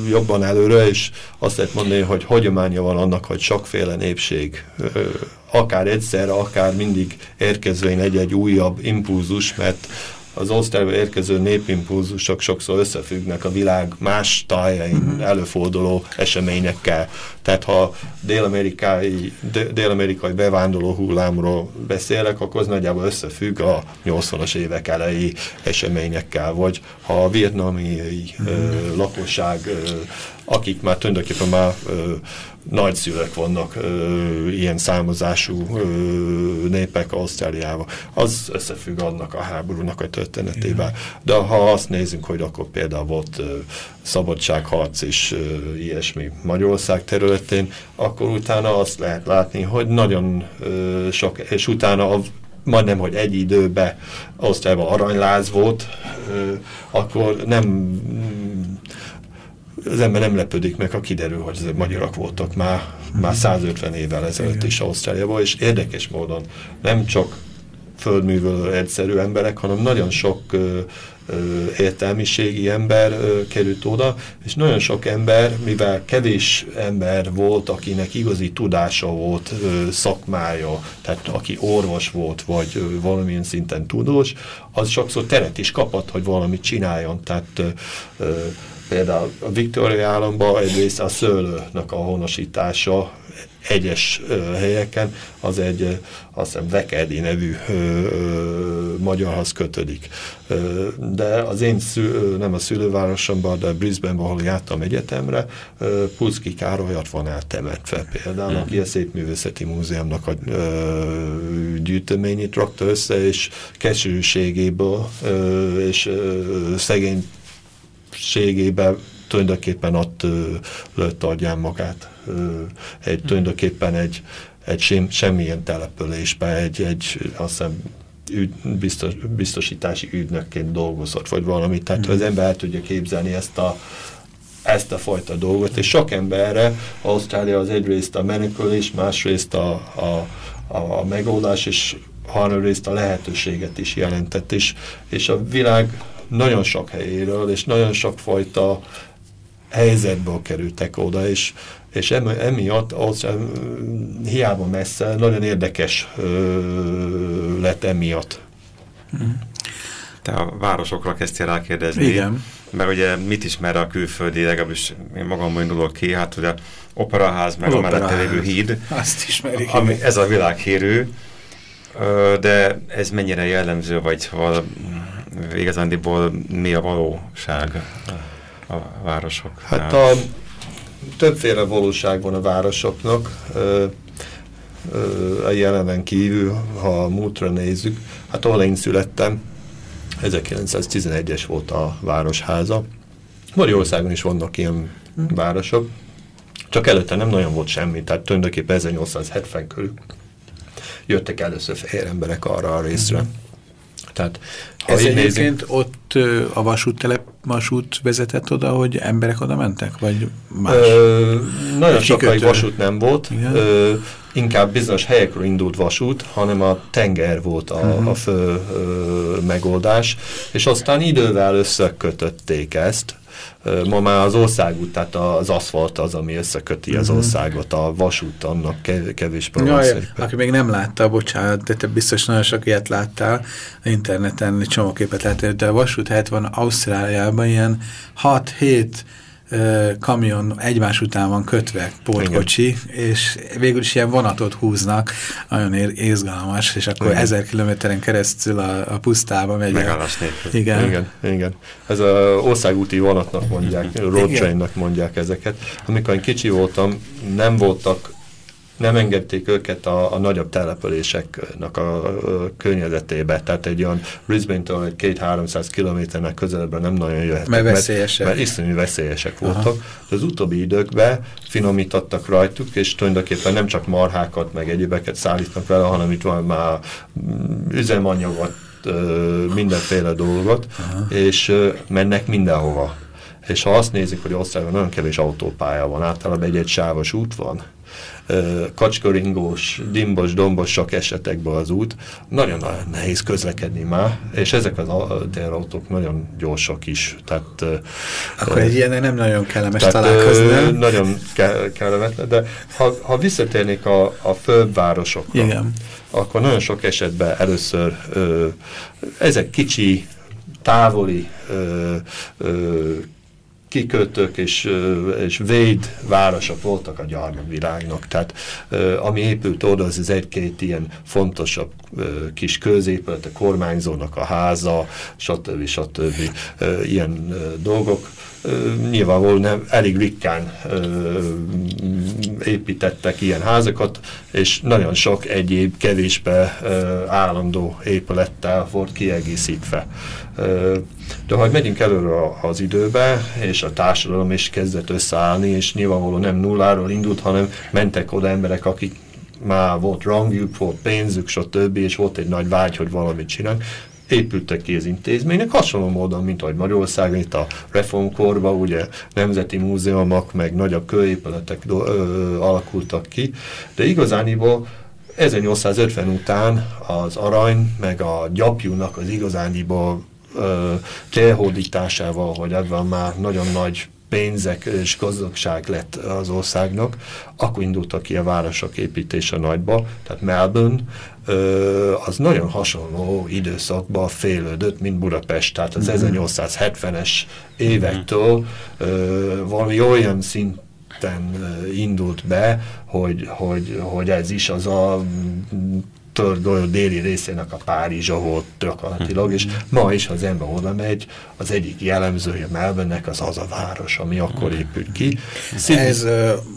jobban előre, és azt lehet mondani, hogy hagyománya van annak, hogy sokféle népség akár egyszerre, akár mindig érkezvén egy-egy újabb impulzus, mert az Ausztráliába érkező népimpulzusok sokszor összefüggnek a világ más tájain -hmm. előforduló eseményekkel. Tehát ha dél-amerikai dél bevándorló hullámról beszélek, akkor az nagyjából összefügg a 80-as évek elejé eseményekkel, vagy ha a vietnami mm -hmm. lakosság, ö, akik már tulajdonképpen már ö, nagyszülők vannak ö, ilyen számozású ö, népek Ausztráliában. Az összefügg annak a háborúnak a történetével. De ha azt nézzük, hogy akkor például volt ö, szabadságharc és ö, ilyesmi Magyarország területén, akkor utána azt lehet látni, hogy nagyon ö, sok, és utána a majdnem, hogy egy időben Ausztriában aranyláz volt, akkor nem az ember nem lepődik meg, ha kiderül, hogy ezek magyarok voltak már, már 150 évvel ezelőtt is Ausztráliában, és érdekes módon nem csak földművelő egyszerű emberek, hanem nagyon sok ö, ö, értelmiségi ember ö, került oda, és nagyon sok ember, mivel kevés ember volt, akinek igazi tudása volt, ö, szakmája, tehát aki orvos volt, vagy ö, valamilyen szinten tudós, az sokszor teret is kapott, hogy valamit csináljon, tehát ö, ö, például a Victoria államban egyrészt a szőlőnek a honosítása egyes ö, helyeken, az egy, ö, azt hiszem, Vekedi nevű ö, ö, magyarhoz kötődik. Ö, de az én szü, nem a szülővárosomban, de Brisbane-ban, ahol jártam egyetemre, ö, Pulszki Károlyat van eltemetve például, aki a Szépművészeti Múzeumnak a ö, gyűjteményét rakta össze, és kesőségéből és ö, szegény ségében tulajdonképpen ott adján magát. Egy, hmm. tulajdonképpen egy, egy sem, semmilyen településbe, egy, egy azt hiszem, ügy, biztos, biztosítási ügynökként dolgozott, vagy valami. Tehát hmm. az ember el tudja képzelni ezt a, ezt a fajta dolgot, és sok emberre Ausztrália az egyrészt a menekülés, másrészt a, a, a, a megoldás, és harmadrészt a lehetőséget is jelentett, és, és a világ nagyon sok helyéről, és nagyon sok fajta helyzetből kerültek oda, és, és emiatt az, hiába messze, nagyon érdekes ö, lett emiatt. Te a városokra kezdtél rákérdezni. Igen. Mert ugye mit ismer a külföldi, legalábbis én magamban indulok ki, hát ugye operaház, meg a mellette lévő híd. Azt ismerik. Ami, ez a világhírű, de ez mennyire jellemző, vagy val, igazándiból mi a valóság a városok? Hát a, többféle valóság van a városoknak, a jelenen kívül, ha a múltra nézzük. Hát ahol én születtem, 1911-es volt a városháza. Magyarországon is vannak ilyen városok, csak előtte nem nagyon volt semmi, tehát tulajdonképpen 1870 körül jöttek először fehér emberek arra a részre. Mm. Tehát, ha Ez egyébként nézzük, ott a vasúttelep, vasút vezetett oda, hogy emberek oda mentek, vagy más? Ö, nagyon sokáig vasút nem volt, ö, inkább bizonyos helyekről indult vasút, hanem a tenger volt a, uh mhm. -huh. a fő ö, megoldás, és aztán idővel összekötötték ezt, Ma már az országút, tehát az aszfalt az, ami összeköti az mhm. országot, a vasút annak kevés probléma. Aki még nem látta, bocsánat, de te biztos nagyon sok ilyet láttál, a interneten csomóképet látni, de a vasút helyett van Ausztráliában ilyen 6-7 kamion egymás után van kötve, pótkocsi, és végül is ilyen vonatot húznak, nagyon izgalmas, és akkor Igen. ezer kilométeren keresztül a, a pusztába megy. Megállás nélkül. Igen. Igen. Igen. Ez a országúti vonatnak mondják, road trainnak mondják ezeket. Amikor én kicsi voltam, nem voltak nem engedték őket a, a nagyobb településeknek a, a környezetébe, tehát egy olyan Brisbane-től egy két-háromszáz kilométernek közelebben nem nagyon jöhettek. Mert veszélyesek. Mert, mert iszonyú veszélyesek voltak. Aha. De az utóbbi időkben finomítottak rajtuk, és tulajdonképpen nem csak marhákat, meg egyébeket szállítnak vele, hanem itt van már üzemanyagot, mindenféle dolgot, Aha. és mennek mindenhova. És ha azt nézik, hogy Ausztráliában nagyon kevés autópálya van, általában egy-egy sávos út van, kacskaringós, dimbos, dombos sok esetekben az út, nagyon nehéz közlekedni már, és ezek az térautók nagyon gyorsak is. Tehát, Akkor egy ilyen nem nagyon kellemes tehát, találkozni, Nagyon ke kellemetlen, de ha, ha visszatérnék a, a fővárosokra, Igen. akkor nagyon sok esetben először ö, ezek kicsi, távoli ö, ö, kikötők és, és véd városok voltak a gyarmatvilágnak. Tehát ami épült oda, az, egy-két ilyen fontosabb kis középület, a kormányzónak a háza, stb. stb. ilyen dolgok. Nyilvánvalóan nem, elég ritkán építettek ilyen házakat, és nagyon sok egyéb kevésbe állandó épülettel volt kiegészítve. De ha megyünk előre az időbe, és a társadalom is kezdett összeállni, és nyilvánvalóan nem nulláról indult, hanem mentek oda emberek, akik már volt rangjuk, volt pénzük, stb. és volt egy nagy vágy, hogy valamit csinálnak épültek ki az intézmények, hasonló módon, mint ahogy Magyarországon itt a reformkorban, ugye nemzeti múzeumok, meg nagyobb kőépületek alakultak ki, de igazániból 1850 után az arany, meg a gyapjúnak az igazániból célhódításával, hogy ebben már nagyon nagy pénzek és gazdagság lett az országnak, akkor indultak ki a városok építése nagyba, tehát Melbourne, az nagyon hasonló időszakban félődött, mint Budapest, tehát az 1870-es mhm. évektől valami olyan szint indult be, hogy, hogy, hogy ez is az a Földgolyó déli részének a Párizsa volt gyakorlatilag, és ma is, ha az ember oda megy, az egyik jellemzője Melbourne-nek az az a város, ami akkor épült ki. Szín... Ez,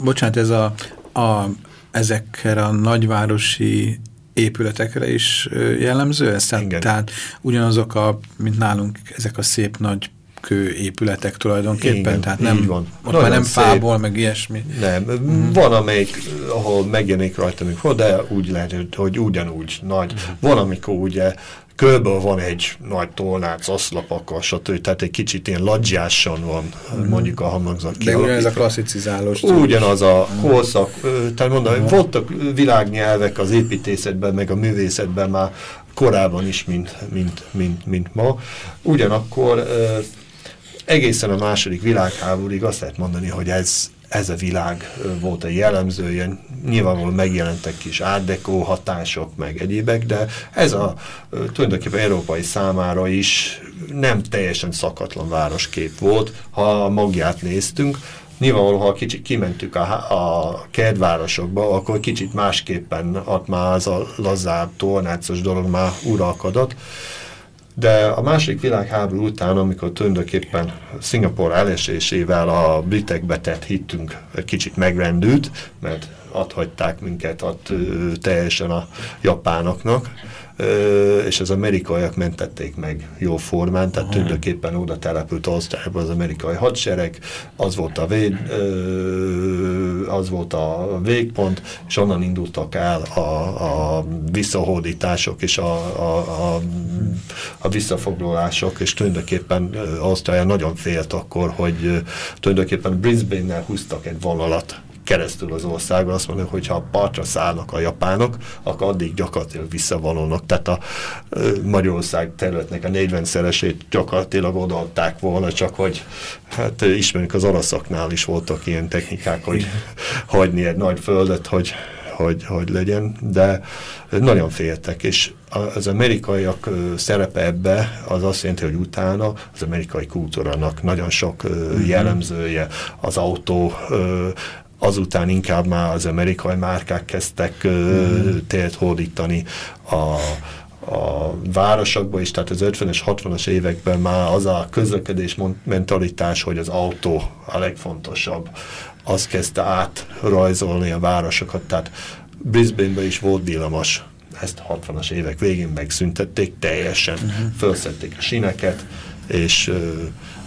bocsánat, ez a, a, ezekre a nagyvárosi épületekre is jellemző? Ez tehát, tehát ugyanazok a, mint nálunk, ezek a szép nagy kőépületek tulajdonképpen, Igen, tehát nem, van. ott Nagyon már nem szép. fából, meg ilyesmi. Nem, mm. van amelyik, ahol megjelenik rajta még de úgy lehet, hogy ugyanúgy nagy. Mm. Van, amikor ugye Kőből van egy nagy tolnác, oszlapakkal, stb. Tehát egy kicsit ilyen ladzsáson van, mm. mondjuk a hamagzat De ugyanez a klasszicizálós. Ugyanaz a mm. korszak, tehát mondom, mm. voltak világnyelvek az építészetben, meg a művészetben már korábban is, mint, mint, mint, mint ma. Ugyanakkor egészen a második világháborúig azt lehet mondani, hogy ez, ez a világ volt a jellemzője, nyilvánvalóan megjelentek kis árdekó hatások, meg egyébek, de ez a tulajdonképpen európai számára is nem teljesen szakatlan városkép volt, ha a magját néztünk, Nyilvánvalóan, ha kicsit kimentük a, a kedvárosokba, akkor kicsit másképpen ott már az a lazább, tornácos dolog már uralkodott. De a második világháború után, amikor tulajdonképpen Szingapur elesésével a britekbe tett hittünk egy kicsit megrendült, mert adhagyták minket ott teljesen a japánoknak, és az amerikaiak mentették meg jó formán, tehát tulajdonképpen oda települt Ausztráliába az amerikai hadsereg, az volt a véd, az volt a végpont, és onnan indultak el a, a visszahódítások és a, a, a, a visszafoglalások, és tulajdonképpen Ausztrália nagyon félt akkor, hogy tulajdonképpen Brisbane-nel húztak egy vonalat keresztül az országon, azt mondja, hogy ha a partra szállnak a japánok, akkor addig gyakorlatilag visszavonulnak. Tehát a Magyarország területnek a 40-szeresét gyakorlatilag odaadták volna, csak hogy hát ismerjük az oroszoknál is voltak ilyen technikák, hogy hagyni egy nagy földet, hogy hogy, hogy legyen, de nagyon féltek, és az amerikaiak szerepe ebbe az azt jelenti, hogy utána az amerikai kultúrának nagyon sok mhm. jellemzője, az autó azután inkább már az amerikai márkák kezdtek mm. tért hódítani a, a városokba is, tehát az 50-es, 60-as években már az a közlekedés mentalitás, hogy az autó a legfontosabb, az kezdte átrajzolni a városokat, tehát Brisbane-ben is volt villamos, ezt a 60-as évek végén megszüntették teljesen, uh. -huh. felszették a sineket, és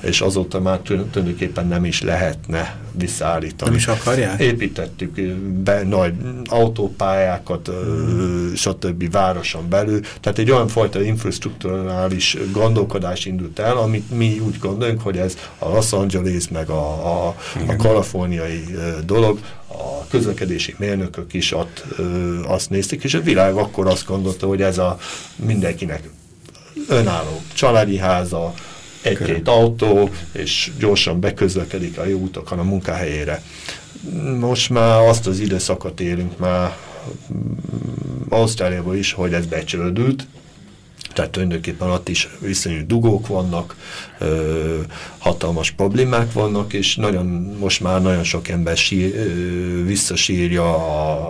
és azóta már tulajdonképpen nem is lehetne visszaállítani. Nem is akarják? Építettük be nagy autópályákat, hmm. stb. városon belül, tehát egy olyan fajta infrastruktúrális gondolkodás indult el, amit mi úgy gondolunk, hogy ez a Los Angeles meg a, a, a kaliforniai dolog, a közlekedési mérnökök is ott, ö, azt nézték, és a világ akkor azt gondolta, hogy ez a mindenkinek önálló családi háza, egy-két autó, és gyorsan beközlekedik a jó útokon a munkahelyére. Most már azt az időszakot élünk már mm, Ausztráliában is, hogy ez becsődült, tehát tulajdonképpen ott is viszonyú dugók vannak, ö, hatalmas problémák vannak, és nagyon, most már nagyon sok ember sír, ö, visszasírja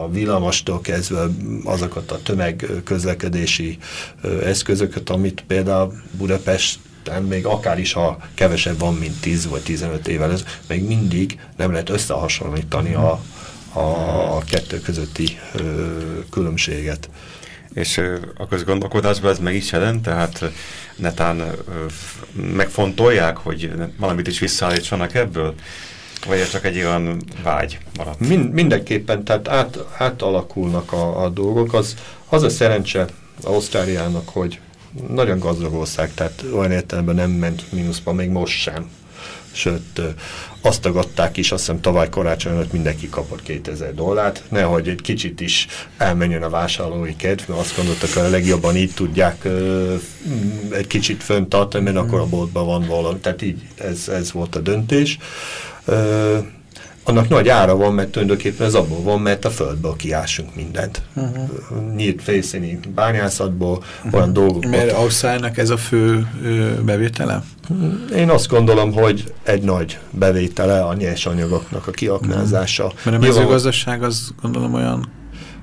a villamostól kezdve azokat a tömegközlekedési ö, eszközöket, amit például Budapest után, még akár is, ha kevesebb van, mint 10 vagy 15 évvel, ez még mindig nem lehet összehasonlítani a, a kettő közötti ö, különbséget. És a közgondolkodásban ez meg is jelent, tehát netán megfontolják, hogy valamit is visszaállítsanak ebből? Vagy ez csak egy olyan vágy maradt? Mind, mindenképpen, tehát át, átalakulnak a, a dolgok. Az, az a szerencse Ausztráliának, hogy nagyon gazdag ország, tehát olyan értelemben nem ment mínuszba, még most sem. Sőt, azt tagadták is, azt hiszem tavaly karácsony előtt mindenki kapott 2000 dollárt, nehogy egy kicsit is elmenjen a vásárlói kedv, mert azt gondoltak, hogy a legjobban így tudják ö, egy kicsit fönt tartani, mert akkor a boltban van valami. Tehát így ez, ez volt a döntés. Annak nagy ára van, mert tulajdonképpen ez abból van, mert a földből kiásunk mindent. Uh -huh. Nyílt fészíni bányászatból, uh -huh. olyan dolgok. Mert Ausztráliának ez a fő ö, bevétele? Én azt gondolom, hogy egy nagy bevétele a nyersanyagoknak a kiaknázása. Uh -huh. Mert a mezőgazdaság az gondolom olyan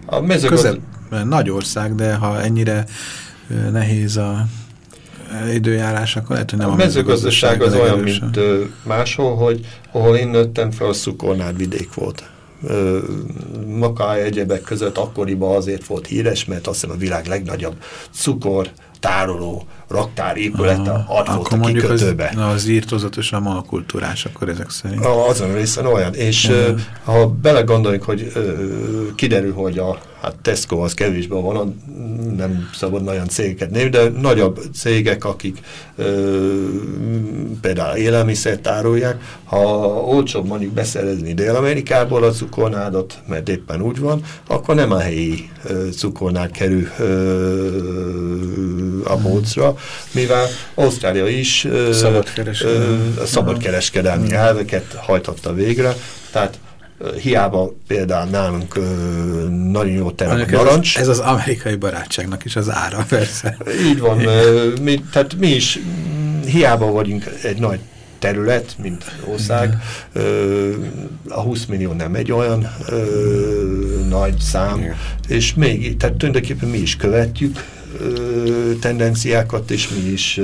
a mezőgazdaság... közel, nagy ország, de ha ennyire nehéz a időjárás, akkor lehet, hogy nem a, a mezőgazdaság az olyan, mint máshol, hogy ahol én nőttem fel, a szukornád vidék volt. Makály egyebek között akkoriban azért volt híres, mert azt hiszem a világ legnagyobb cukor tároló raktár épülete ad volt a kikötőbe. Az, az írtozatosan malkultúrás, akkor ezek szerint. A, azon részen olyan, és uh -huh. ha belegondoljuk, hogy kiderül, hogy a hát Tesco az kevésbé van, nem szabad nagyon cégeket név, de nagyobb cégek, akik ö, például élelmiszert tárolják, ha olcsóbb mondjuk beszerezni Dél-Amerikából a cukornádot, mert éppen úgy van, akkor nem a helyi ö, cukornád kerül ö, a polcra, mivel Ausztrália is ö, szabadkereskedelmi szabad elveket hajtotta végre, tehát hiába például nálunk nagyon jó terem narancs. Ez, ez az amerikai barátságnak is az ára, persze. Így van. mi, tehát mi is hiába vagyunk egy nagy terület, mint ország. A 20 millió nem egy olyan ö, nagy szám, Igen. és még, tehát tulajdonképpen mi is követjük tendenciákat, és mi is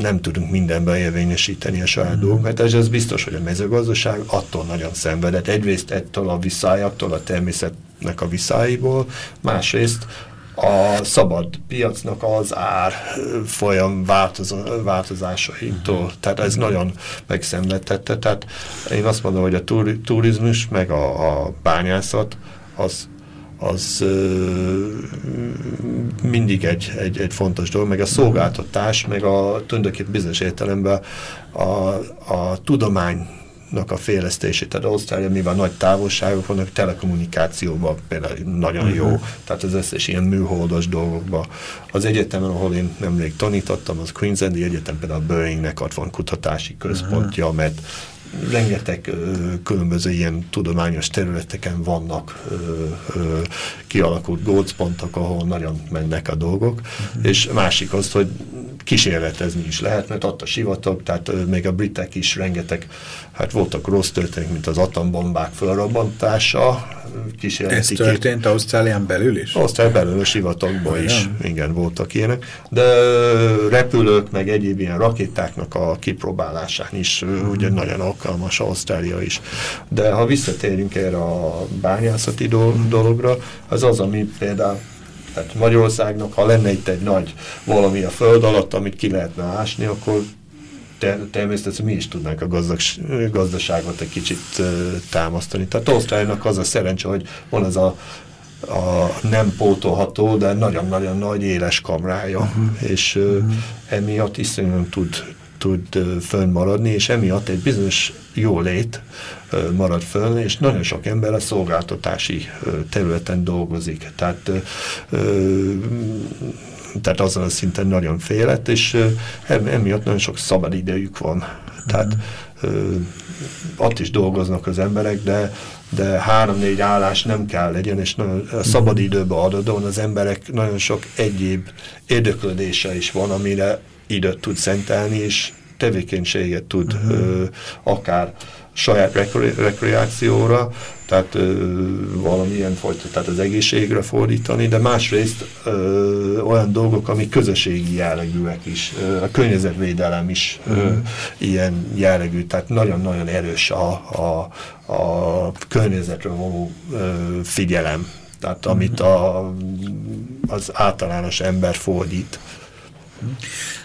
nem tudunk mindenben érvényesíteni a saját mm. dolgunkat. Ez az biztos, hogy a mezőgazdaság attól nagyon szenvedett. Egyrészt ettől a viszájaktól, a természetnek a viszáiból, másrészt a szabad piacnak az ár folyam változ, változásaitól. Uh-huh. Tehát ez nagyon megszenvedtette. Tehát én azt mondom, hogy a turizmus meg a, a bányászat az az mindig egy, egy, egy fontos dolog, meg a szolgáltatás, meg a tulajdonképpen bizonyos értelemben a, a tudomány a fejlesztését. Tehát Ausztrália, mivel nagy távolságok vannak, telekommunikációban például nagyon uh -huh. jó, mhm. tehát az összes ilyen műholdas dolgokban. Az egyetemen, ahol én nemrég tanítottam, az Queenslandi Egyetem például a Boeingnek ott van kutatási központja, uh -huh. mert rengeteg különböző ilyen tudományos területeken vannak kialakult gócpontok, ahol nagyon mennek a dolgok, mhm. és másik az, hogy kísérletezni is lehet, mert ott a sivatag, tehát még a britek is rengeteg, hát voltak rossz történik, mint az atombombák felrobbantása. Ez történt. Ausztrálián belül is? Ausztrálián belül a sivatagban is, igen, voltak ilyenek. De repülők, meg egyéb ilyen rakétáknak a kipróbálásán is hmm. ugye nagyon alkalmas Ausztrália is. De ha visszatérünk erre a bányászati dologra, az az, ami például tehát Magyarországnak, ha lenne itt egy nagy valami a föld alatt, amit ki lehetne ásni, akkor te, természetesen mi is tudnánk a gazdag, gazdaságot egy kicsit uh, támasztani. Tehát Ausztráliának az a szerencse, hogy van az a a nem pótolható, de nagyon-nagyon nagy éles kamrája, uh mhm. -huh. és uh, uh -huh. emiatt iszonyúan tud, tud uh, fönnmaradni, és emiatt egy bizonyos jólét marad fönn, és nagyon sok ember a szolgáltatási területen dolgozik. Tehát tehát azon a szinten nagyon félett, és emiatt nagyon sok szabad idejük van. Tehát ö, ott is dolgoznak az emberek, de de három-négy állás nem kell legyen, és nagyon, a szabad időbe adódóan az emberek nagyon sok egyéb érdeklődése is van, amire időt tud szentelni, és tevékenységet tud uh -huh. ö, akár saját rekre rekreációra, tehát ö, valamilyen fajta, tehát az egészségre fordítani, de másrészt ö, olyan dolgok, ami közösségi jellegűek is, ö, a környezetvédelem is ö, mm. ilyen jellegű, tehát nagyon-nagyon erős a, a, a környezetre való ö, figyelem, tehát amit a, az általános ember fordít.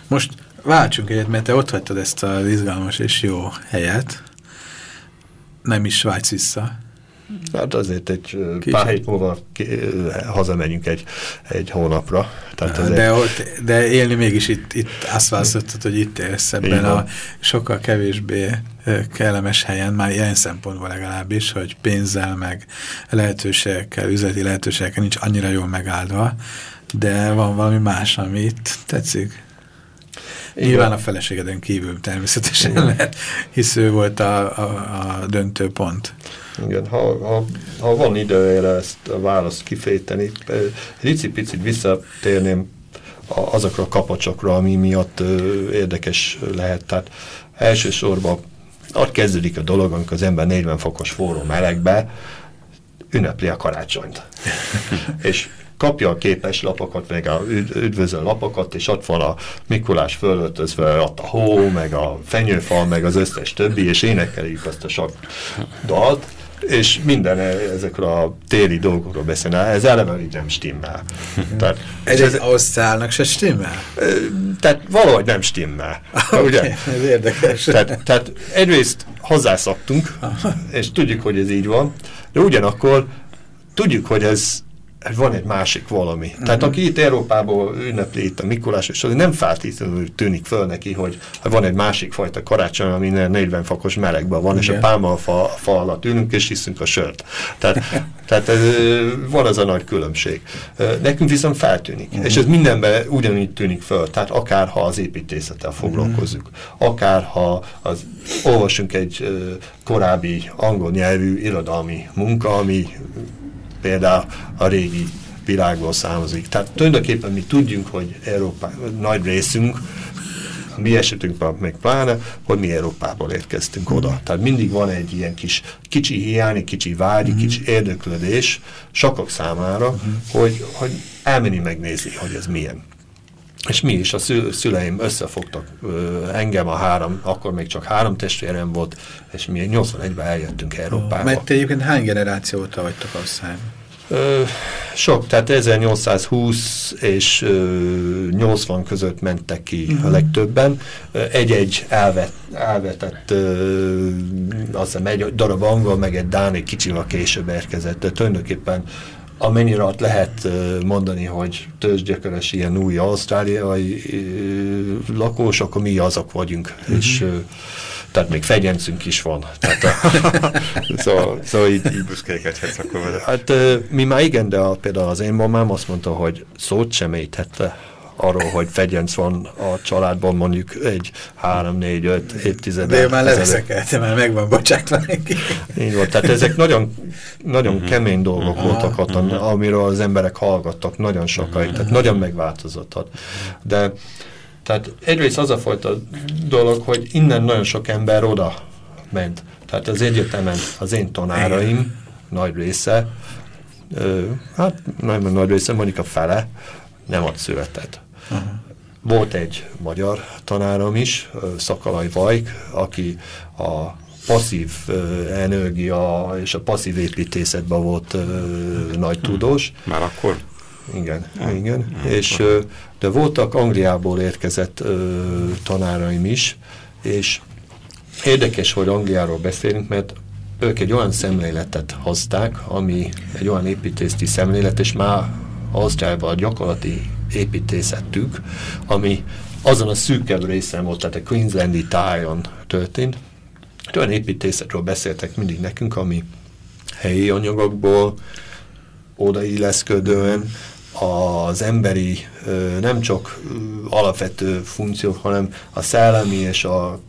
Most váltsunk egyet, mert te ott hagytad ezt az izgalmas és jó helyet, nem is vágysz vissza. Hát azért egy Kicsit. pár hét múlva hazamegyünk egy, egy hónapra. Tehát de, egy... ott, de élni mégis itt, itt azt választottad, hogy itt élsz ebben a sokkal kevésbé kellemes helyen, már ilyen szempontból legalábbis, hogy pénzzel, meg lehetőségekkel, üzleti lehetőségekkel nincs annyira jól megáldva, de van valami más, ami itt tetszik. Nyilván a feleségeden kívül természetesen, Igen. mert hisz ő volt a, a, a döntő pont. Igen, ha, ha, ha van idő ezt a választ kifejteni, egy picit visszatérném azokra a kapacsokra, ami miatt ö, érdekes lehet. Tehát elsősorban ott kezdődik a dolog, amikor az ember 40 fokos forró melegbe ünnepli a karácsonyt. és kapja a képes lapokat, meg a üdvözlő lapokat, és ott van a Mikulás fölöltözve, ott a hó, meg a fenyőfal, meg az összes többi, és énekeljük azt a sok dalt, és minden e- ezekről a téli dolgokról beszélne, ez eleve így nem stimmel. Tehát, ez, ez Ausztrálnak se stimmel? Tehát valahogy nem stimmel. Okay, ugye? Ez érdekes. Tehát, tehát egyrészt hozzászoktunk, és tudjuk, hogy ez így van, de ugyanakkor tudjuk, hogy ez van egy másik valami. Uh -huh. Tehát aki itt Európából ünnepli itt a Mikulás, és az nem feltétlenül tűnik föl neki, hogy van egy másik fajta karácsony, ami 40 fokos melegben van, Igen. és a pálmafa fa alatt ülünk, és hiszünk a sört. Tehát, tehát ez, van az a nagy különbség. Nekünk viszont feltűnik. Uh -huh. És ez mindenben ugyanígy tűnik föl. Tehát akár ha az építészettel foglalkozunk, uh -huh. akár ha az, olvasunk egy korábbi angol nyelvű irodalmi munka, ami például a régi világból származik. Tehát tulajdonképpen mi tudjunk, hogy Európa nagy részünk, mi esetünkben még pláne, hogy mi Európából érkeztünk mm. oda. Tehát mindig van egy ilyen kis kicsi hiány, kicsi vágy, mm. kicsi érdeklődés sokak számára, mm. hogy, hogy elmenni megnézni, hogy ez milyen. És mi is, a szüleim összefogtak ö, engem a három, akkor még csak három testvérem volt, és mi 81-ben eljöttünk Európába. Mert te egyébként hány generáció óta vagytok országban? Sok, tehát 1820 és ö, 80 között mentek ki uh -huh. a mhm. legtöbben. Egy-egy elvet, elvetett, ö, azt hiszem egy darab angol, meg egy dán egy kicsivel később érkezett. De tulajdonképpen amennyire ott lehet mondani, hogy tőzsgyökeres ilyen új ausztráliai lakós, akkor mi azok vagyunk. Uh -huh. És tehát még fegyencünk is van. Tehát a, szóval, szóval így, így büszkélkedhetsz akkor vele. Hát mi már igen, de a, például az én mamám azt mondta, hogy szót sem éjtette arról, hogy fegyenc van a családban mondjuk egy három, négy, öt évtized. De ő már leveszekelte, már megvan bocsátva neki. Így volt, tehát ezek nagyon, nagyon uh mhm. -huh. kemény dolgok uh -huh. voltak ott, uh mhm. -huh. amiről az emberek hallgattak nagyon sokáig, tehát nagyon megváltozott. De tehát egyrészt az a fajta dolog, hogy innen nagyon sok ember oda ment. Tehát az egyetemen az én tanáraim nagy része, ö, hát nagyon nagy része, mondjuk a fele, nem ott született. Volt egy magyar tanárom is, Szakalai Vajk, aki a passzív energia és a passzív építészetben volt nagy tudós. Már akkor? Igen, ja. igen. Ja. És, ö, de voltak Angliából érkezett tanáraim is, és érdekes, hogy Angliáról beszélünk, mert ők egy olyan szemléletet hozták, ami egy olyan építészeti szemlélet, és már Ausztriában a gyakorlati építészetük, ami azon a szűkebb részen volt, tehát a Queenslandi tájon történt. Olyan építészetről beszéltek mindig nekünk, ami helyi anyagokból odailleszködően az emberi nem csak alapvető funkciók, hanem a szellemi és a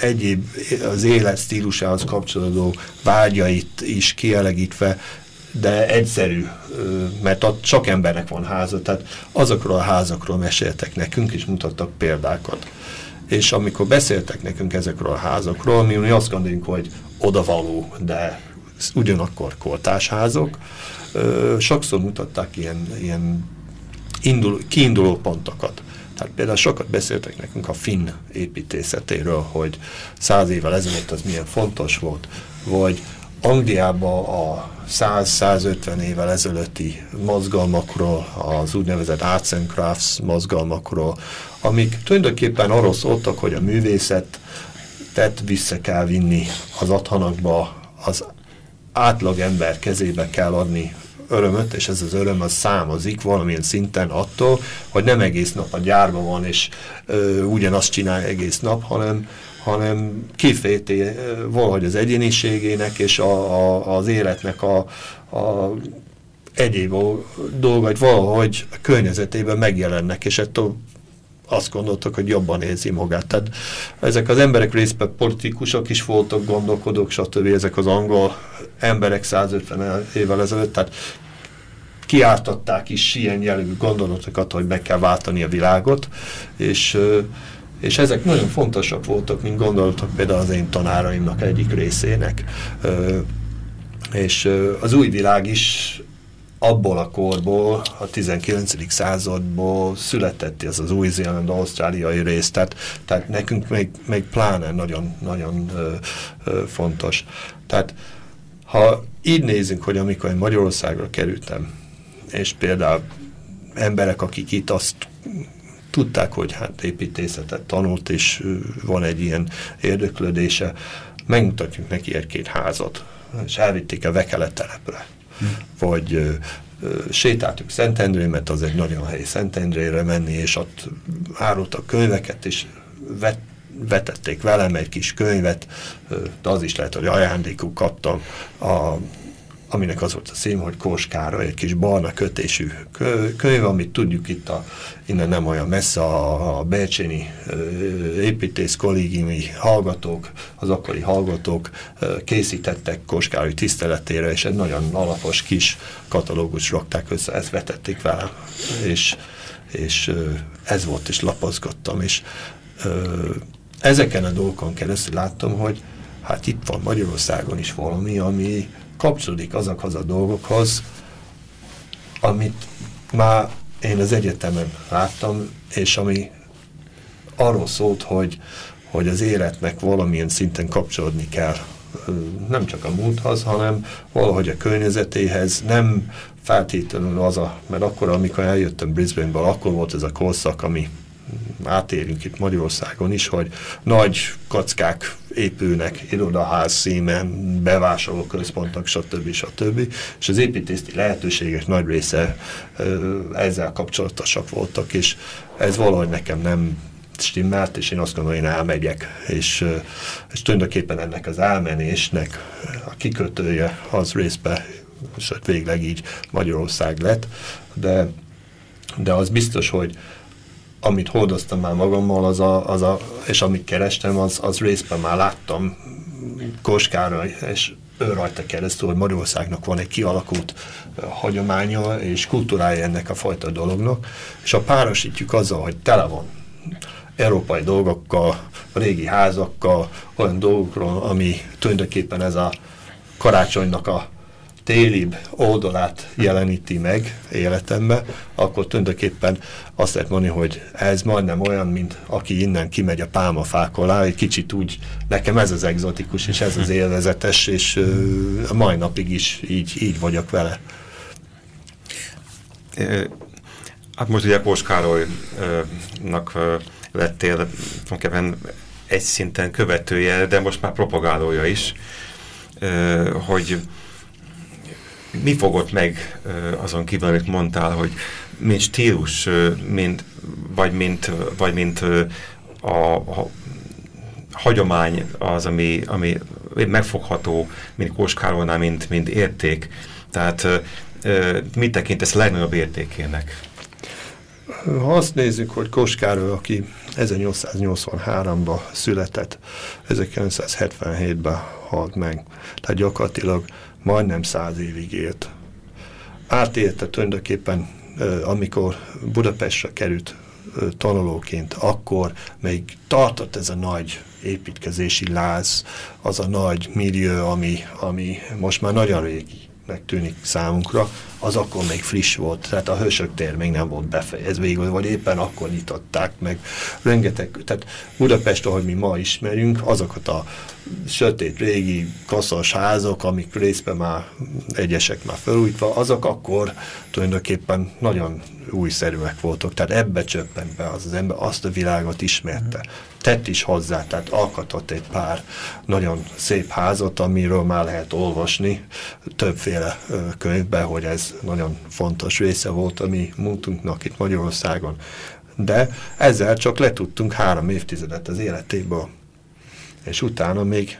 egyéb az élet stílusához kapcsolódó vágyait is kielegítve, de egyszerű, mert ott sok embernek van háza, tehát azokról a házakról meséltek nekünk, és mutattak példákat. És amikor beszéltek nekünk ezekről a házakról, mi azt gondoljuk, hogy odavaló, de ugyanakkor kortásházok, sokszor mutatták ilyen, ilyen indul, kiinduló pontokat. Tehát például sokat beszéltek nekünk a finn építészetéről, hogy száz évvel ezelőtt az milyen fontos volt, vagy Angliában a 100-150 évvel ezelőtti mozgalmakról, az úgynevezett arts and crafts mozgalmakról, amik tulajdonképpen arról szóltak, hogy a művészet tehát vissza kell vinni az adhanakba, az átlag ember kezébe kell adni örömöt, és ez az öröm az számozik valamilyen szinten attól, hogy nem egész nap a gyárban van, és ö, ugyanazt csinál egész nap, hanem, hanem kifejti valahogy az egyéniségének és a, a, az életnek a, a egyéb dolgait valahogy a környezetében megjelennek, és ettől azt gondoltak, hogy jobban érzi magát. Tehát ezek az emberek részben politikusok is voltak, gondolkodók, stb. Ezek az angol emberek 150 évvel ezelőtt, tehát kiártatták is ilyen jellegű gondolatokat, hogy meg kell váltani a világot, és, és ezek nagyon fontosak voltak, mint gondolatok például az én tanáraimnak egyik részének. És az új világ is abból a korból, a 19. századból született ez az új-zéland ausztráliai rész, tehát, tehát nekünk még, még pláne nagyon, nagyon ö, ö, fontos. Tehát ha így nézünk, hogy amikor én Magyarországra kerültem, és például emberek, akik itt azt tudták, hogy hát építészetet tanult, és van egy ilyen érdeklődése, megmutatjuk neki egy-két házat, és elvitték a Vekele telepre. Hm. Vagy ö, ö, sétáltuk Szentendré, mert az egy nagyon hely Szentendrére menni, és ott árultak könyveket, és vet, vetették velem egy kis könyvet, de az is lehet, hogy ajándékuk kaptam a aminek az volt a szím, hogy Kóskára egy kis barna kötésű könyv, amit tudjuk itt a, innen nem olyan messze a, a Bercsényi építész kollégiumi hallgatók, az akkori hallgatók készítettek Kóskároly tiszteletére, és egy nagyon alapos kis katalógus rakták össze, ezt vetették velem, és, és ez volt, és lapozgattam, és ezeken a dolgokon keresztül láttam, hogy hát itt van Magyarországon is valami, ami kapcsolódik azokhoz a dolgokhoz, amit már én az egyetemen láttam, és ami arról szólt, hogy, hogy az életnek valamilyen szinten kapcsolódni kell. Nem csak a múlthoz, hanem valahogy a környezetéhez, nem feltétlenül az a, mert akkor, amikor eljöttem Brisbane-ből, akkor volt ez a korszak, ami átérünk itt Magyarországon is, hogy nagy kockák épülnek, irodaház szímen, bevásárlóközpontok, stb. stb. És az építészeti lehetőségek nagy része ezzel kapcsolatosak voltak, és ez valahogy nekem nem stimmelt, és én azt gondolom, én elmegyek, és, és tulajdonképpen ennek az elmenésnek a kikötője az részben, és végleg így Magyarország lett, de, de az biztos, hogy amit hordoztam már magammal, az a, az a, és amit kerestem, az, az részben már láttam Koskára, és ő rajta keresztül, hogy Magyarországnak van egy kialakult hagyománya és kultúrája ennek a fajta dolognak, és ha párosítjuk azzal, hogy tele van európai dolgokkal, régi házakkal, olyan dolgokról, ami tulajdonképpen ez a karácsonynak a télibb oldalát jeleníti meg életembe, akkor tulajdonképpen azt lehet mondani, hogy ez majdnem olyan, mint aki innen kimegy a pálmafák alá, egy kicsit úgy, nekem ez az egzotikus, és ez az élvezetes, és a mai napig is így, így vagyok vele. Hát most ugye Pós Károlynak lettél egy szinten követője, de most már propagálója is, hogy mi fogott meg azon kívül, amit mondtál, hogy mint stílus, mint, vagy mint, vagy mint a, a hagyomány az, ami, ami megfogható, mint Kóskárolnál, mint, mint érték. Tehát mit tekintesz legnagyobb értékének? Ha azt nézzük, hogy Koskáról, aki 1883-ban született, 1977-ben halt meg, tehát gyakorlatilag majdnem száz évig élt. Átélte tulajdonképpen, amikor Budapestre került tanulóként, akkor még tartott ez a nagy építkezési láz, az a nagy millió, ami, ami most már nagyon régi megtűnik számunkra, az akkor még friss volt, tehát a Hősök tér még nem volt befejezve, vagy éppen akkor nyitották meg. Rengeteg, tehát Budapest, ahogy mi ma ismerünk, azokat a sötét, régi, kaszas házak, amik részben már egyesek már felújítva, azok akkor tulajdonképpen nagyon újszerűek voltak, tehát ebbe csöppent be az, az ember, azt a világot ismerte. Tett is hozzá, tehát alkatott egy pár nagyon szép házat, amiről már lehet olvasni többféle könyvbe, hogy ez nagyon fontos része volt a mi munkunknak itt Magyarországon. De ezzel csak letudtunk három évtizedet az életéből és utána még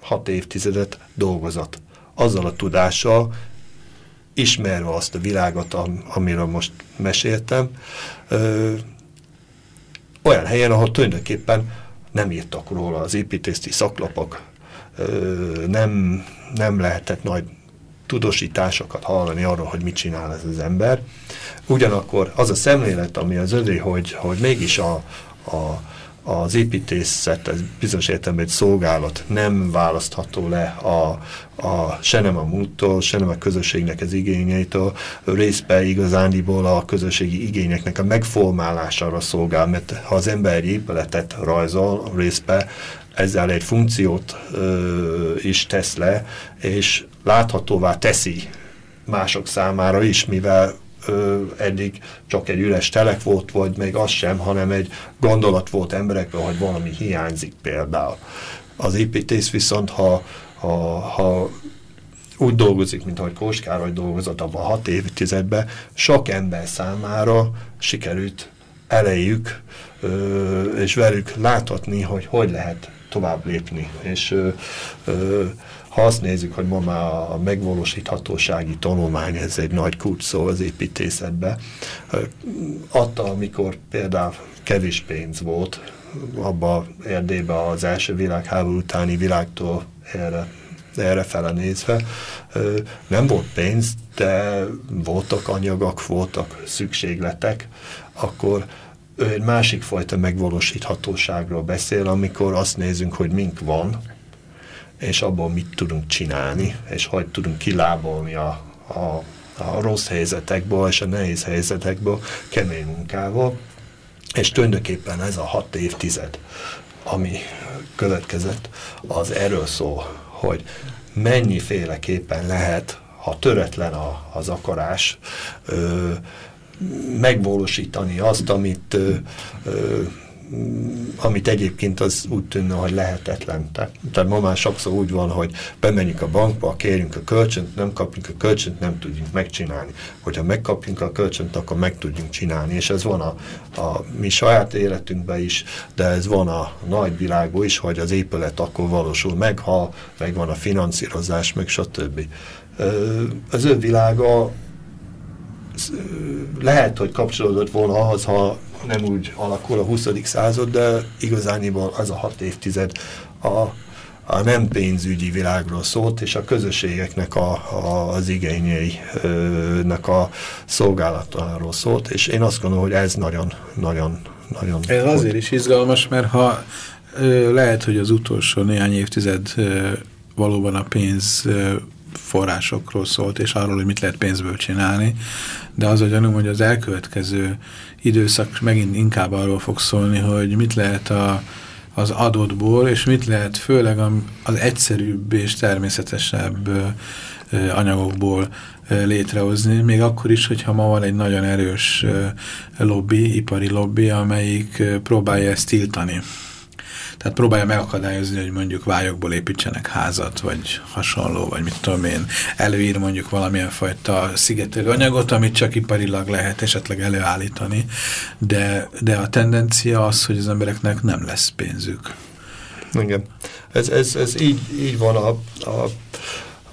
hat évtizedet dolgozott. Azzal a tudással, ismerve azt a világot, am amiről most meséltem, ö, olyan helyen, ahol tulajdonképpen nem írtak róla az építészeti szaklapok, ö, nem, nem lehetett nagy tudósításokat hallani arról, hogy mit csinál ez az ember. Ugyanakkor az a szemlélet, ami az övé, hogy, hogy mégis a, a az építészet, ez bizonyos értelemben egy szolgálat, nem választható le a, a, se nem a múltól, se nem a közösségnek az igényeitől, részben igazándiból a közösségi igényeknek a megformálására szolgál, mert ha az ember egy épületet rajzol, részben ezzel egy funkciót ö, is tesz le, és láthatóvá teszi mások számára is, mivel ö, eddig csak egy üres telek volt, vagy még az sem, hanem egy gondolat volt emberekről, hogy valami hiányzik például. Az építész viszont, ha, ha, ha úgy dolgozik, mint ahogy Kós Károly dolgozott abban a hat évtizedben, sok ember számára sikerült elejük, ö, és velük láthatni, hogy hogy lehet tovább lépni. És ö, ö, ha azt nézzük, hogy ma már a megvalósíthatósági tanulmány, ez egy nagy kulcs szó az építészetbe, adta, amikor például kevés pénz volt, abba Erdélyben az első világháború utáni világtól erre, erre fele nézve, nem volt pénz, de voltak anyagok, voltak szükségletek, akkor ő egy másik fajta megvalósíthatóságról beszél, amikor azt nézünk, hogy mink van, és abból mit tudunk csinálni, és hogy tudunk kilábolni a, a, a rossz helyzetekből és a nehéz helyzetekből kemény munkával. És tulajdonképpen ez a hat évtized, ami következett, az erről szól, hogy mennyiféleképpen lehet, ha töretlen a, az akarás, ö, megvalósítani azt, amit ö, amit egyébként az úgy tűnne, hogy lehetetlen. Tehát, tehát ma már sokszor úgy van, hogy bemegyünk a bankba, kérjünk a kölcsönt, nem kapjunk a kölcsönt, nem tudjunk megcsinálni. Hogyha megkapjunk a kölcsönt, akkor meg tudjunk csinálni. És ez van a, a mi saját életünkben is, de ez van a nagy világban is, hogy az épület akkor valósul meg, ha megvan a finanszírozás, meg stb. Az ő világa lehet, hogy kapcsolódott volna ahhoz, ha nem úgy alakul a 20. század, de igazániból az a hat évtized a, a nem pénzügyi világról szólt, és a közösségeknek a, a, az igényeinek a szolgálatáról szólt, és én azt gondolom, hogy ez nagyon, nagyon, nagyon... Ez azért is izgalmas, mert ha lehet, hogy az utolsó néhány évtized valóban a pénz forrásokról szólt, és arról, hogy mit lehet pénzből csinálni, de az a gyanúm, hogy az elkövetkező időszak megint inkább arról fog szólni, hogy mit lehet a, az adottból, és mit lehet főleg az egyszerűbb és természetesebb anyagokból létrehozni, még akkor is, hogyha ma van egy nagyon erős lobby, ipari lobby, amelyik próbálja ezt tiltani. Tehát próbálja megakadályozni, hogy mondjuk vályokból építsenek házat, vagy hasonló, vagy mit tudom én, előír mondjuk valamilyen fajta szigetelő anyagot, amit csak iparilag lehet esetleg előállítani, de, de a tendencia az, hogy az embereknek nem lesz pénzük. Igen. Ez, ez, ez így, így van a, a,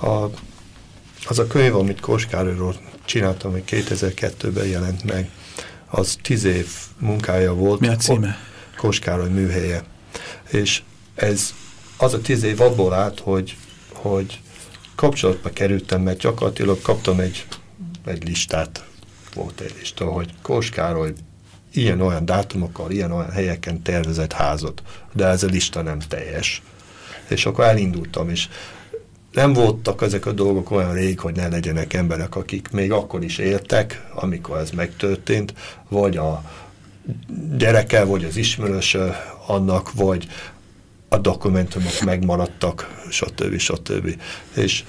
a, az a könyv, amit Kóskáról csináltam, hogy 2002-ben jelent meg, az tíz év munkája volt. Mi a címe? Kóskároly műhelye. És ez az a tíz év abból állt, hogy, hogy kapcsolatba kerültem, mert gyakorlatilag kaptam egy, egy listát, volt egy lista, hogy Kós Károly ilyen-olyan dátumokkal, ilyen-olyan helyeken tervezett házat, de ez a lista nem teljes. És akkor elindultam, és nem voltak ezek a dolgok olyan rég, hogy ne legyenek emberek, akik még akkor is éltek, amikor ez megtörtént, vagy a gyereke, vagy az ismerős annak, vagy a dokumentumok megmaradtak, stb. stb. És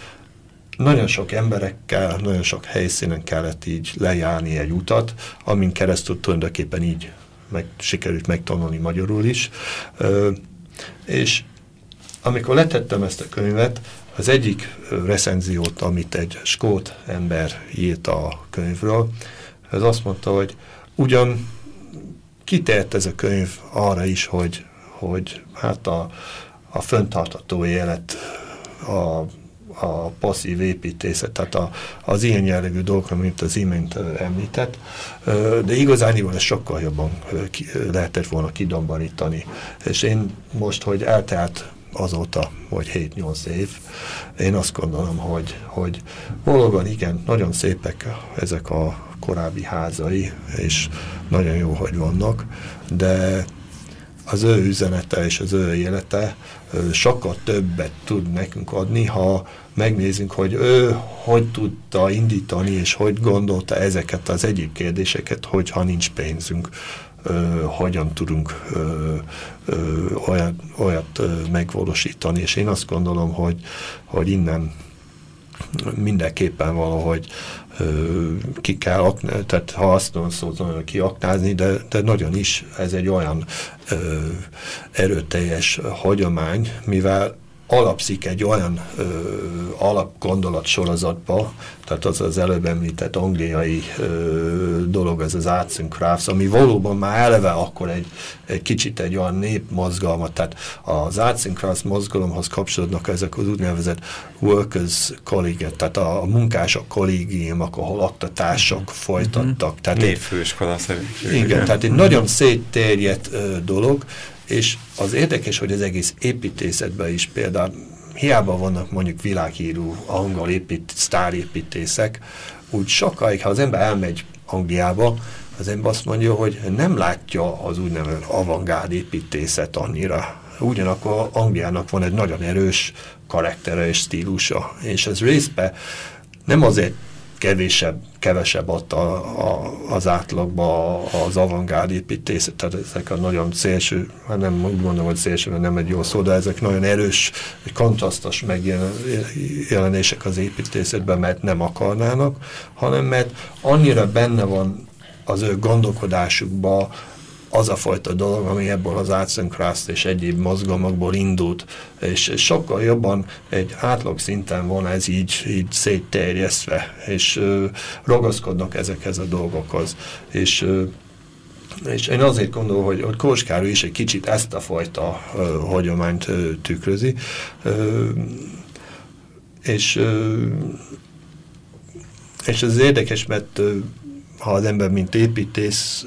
nagyon sok emberekkel, nagyon sok helyszínen kellett így lejárni egy utat, amin keresztül tulajdonképpen így meg, sikerült megtanulni magyarul is. Ö, és amikor letettem ezt a könyvet, az egyik recenziót, amit egy skót ember írt a könyvről, az azt mondta, hogy ugyan kitért ez a könyv arra is, hogy, hogy hát a, a föntartató élet, a, a passzív építészet, tehát a, az ilyen jellegű dolgokra, mint az imént említett, de igazán ez sokkal jobban lehetett volna kidomborítani. És én most, hogy eltelt azóta, vagy 7-8 év, én azt gondolom, hogy, hogy valóban igen, nagyon szépek ezek a korábbi házai, és nagyon jó, hogy vannak, de az ő üzenete és az ő élete sokkal többet tud nekünk adni, ha megnézzünk, hogy ő hogy tudta indítani, és hogy gondolta ezeket az egyéb kérdéseket, hogyha nincs pénzünk, hogyan tudunk olyat, olyat megvalósítani, és én azt gondolom, hogy, hogy innen mindenképpen valahogy ki kell tehát ha azt mondom szóval kiaknázni, de, de nagyon is ez egy olyan ö, erőteljes hagyomány, mivel alapszik egy olyan ö, alapgondolat sorozatba, tehát az az előbb említett angliai ö, dolog, ez az Arts and Crafts, ami valóban már eleve akkor egy, egy kicsit egy olyan népmozgalmat, tehát az Arts and Crafts mozgalomhoz kapcsolódnak ezek az úgynevezett workers collegiate, tehát a, a munkások kollégiumok, ahol oktatások mm -hmm. folytattak. Mm -hmm. Népfőiskola szerint. Igen, tehát egy nagyon szétterjedt ö, dolog, és az érdekes, hogy az egész építészetben is például hiába vannak mondjuk világhírú angol épít, sztárépítészek, úgy sokáig, ha az ember elmegy Angliába, az ember azt mondja, hogy nem látja az úgynevezett avantgárd építészet annyira. Ugyanakkor Angliának van egy nagyon erős karaktere és stílusa, és ez részben nem azért kevésebb, kevesebb adta a, az átlagba az avantgárd építészet, tehát ezek a nagyon szélső, hát nem úgy mondom, hogy szélső, mert nem egy jó szó, de ezek nagyon erős, kontrasztos megjelenések az építészetben, mert nem akarnának, hanem mert annyira benne van az ő gondolkodásukba az a fajta dolog, ami ebből az Arts és egyéb mozgalmakból indult, és sokkal jobban egy átlag szinten van ez így, így szétterjesztve, és ö, ragaszkodnak ezekhez a dolgokhoz, és ö, és én azért gondolom, hogy, hogy Kóskároly is egy kicsit ezt a fajta ö, hagyományt ö, tükrözi, ö, és ö, és ez érdekes, mert ha az ember mint építész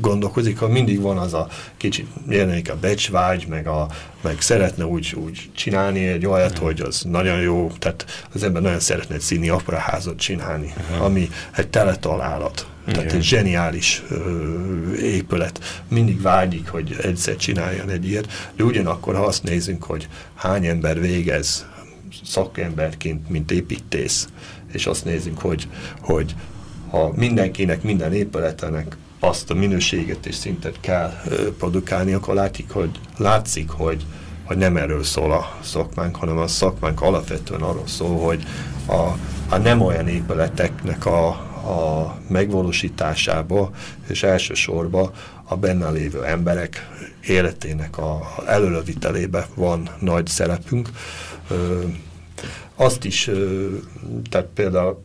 gondolkozik, ha mindig van az a kicsit jelenik a becsvágy, meg, a, meg szeretne úgy, úgy csinálni egy olyat, hogy az nagyon jó, tehát az ember nagyon szeretne egy színi apraházat csinálni, -huh. ami egy teletalálat. Tehát Igen. egy zseniális ö, épület. Mindig vágyik, hogy egyszer csináljon egy ilyet, de ugyanakkor, ha azt nézzünk, hogy hány ember végez szakemberként, mint építész, és azt nézzünk, hogy, hogy ha mindenkinek, minden épületenek azt a minőséget és szintet kell produkálni, akkor látszik, hogy, látszik, hogy, hogy nem erről szól a szakmánk, hanem a szakmánk alapvetően arról szól, hogy a, a nem olyan épületeknek a, a megvalósításába, és elsősorban a benne lévő emberek életének a, a előlövitelébe van nagy szerepünk. Ö, azt is, ö, tehát például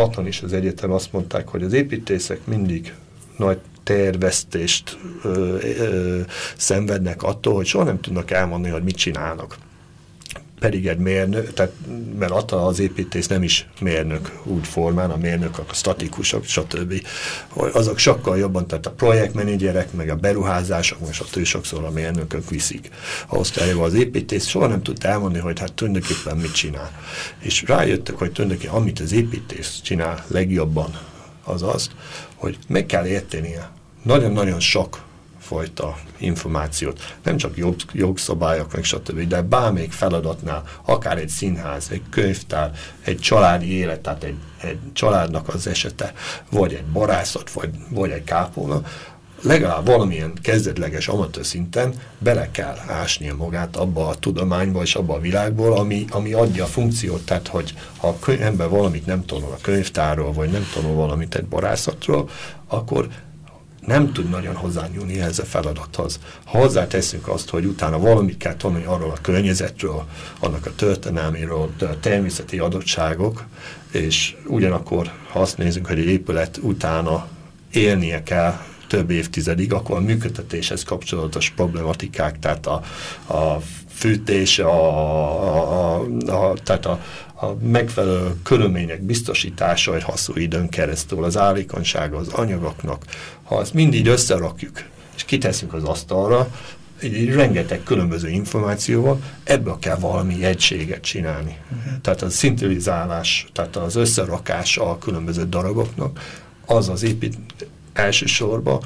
hatan is az egyetem azt mondták, hogy az építészek mindig nagy tervesztést ö, ö, szenvednek attól, hogy soha nem tudnak elmondani, hogy mit csinálnak. Pedig egy mérnök, tehát, mert attól az építész nem is mérnök úgy formán, a mérnökök, a statikusok, stb. Azok sokkal jobban, tehát a projektmenedzserek, meg a beruházások, most a sokszor a mérnökök viszik. Ahhoz kell az építész soha nem tud elmondani, hogy hát tulajdonképpen mit csinál. És rájöttek, hogy tulajdonképpen amit az építész csinál legjobban, az azt, hogy meg kell értenie nagyon-nagyon sok másfajta információt. Nem csak jog, jogszabályok, meg stb., de bármelyik feladatnál, akár egy színház, egy könyvtár, egy családi élet, tehát egy, egy családnak az esete, vagy egy barászat, vagy, vagy egy kápolna, legalább valamilyen kezdetleges amatőr szinten bele kell ásnia magát abba a tudományba és abba a világból, ami, ami adja a funkciót, tehát hogy ha ember valamit nem tanul a könyvtárról, vagy nem tanul valamit egy barászatról, akkor nem tud nagyon hozzányúlni ehhez a feladathoz. Ha hozzáteszünk azt, hogy utána valamit kell tanulni arról a környezetről, annak a történelméről, természeti adottságok, és ugyanakkor, ha azt nézzük, hogy egy épület utána élnie kell több évtizedig, akkor a működtetéshez kapcsolatos problematikák, tehát a, a fűtés, a, a, a, a, tehát a, a megfelelő körülmények biztosítása egy hosszú időn keresztül, az állékonysága az anyagoknak, ha ezt mindig összerakjuk, és kiteszünk az asztalra, egy rengeteg különböző információval, ebből kell valami egységet csinálni. Uh mhm. -huh. Tehát a szintilizálás, tehát az összerakása a különböző daraboknak, az az épít, elsősorban,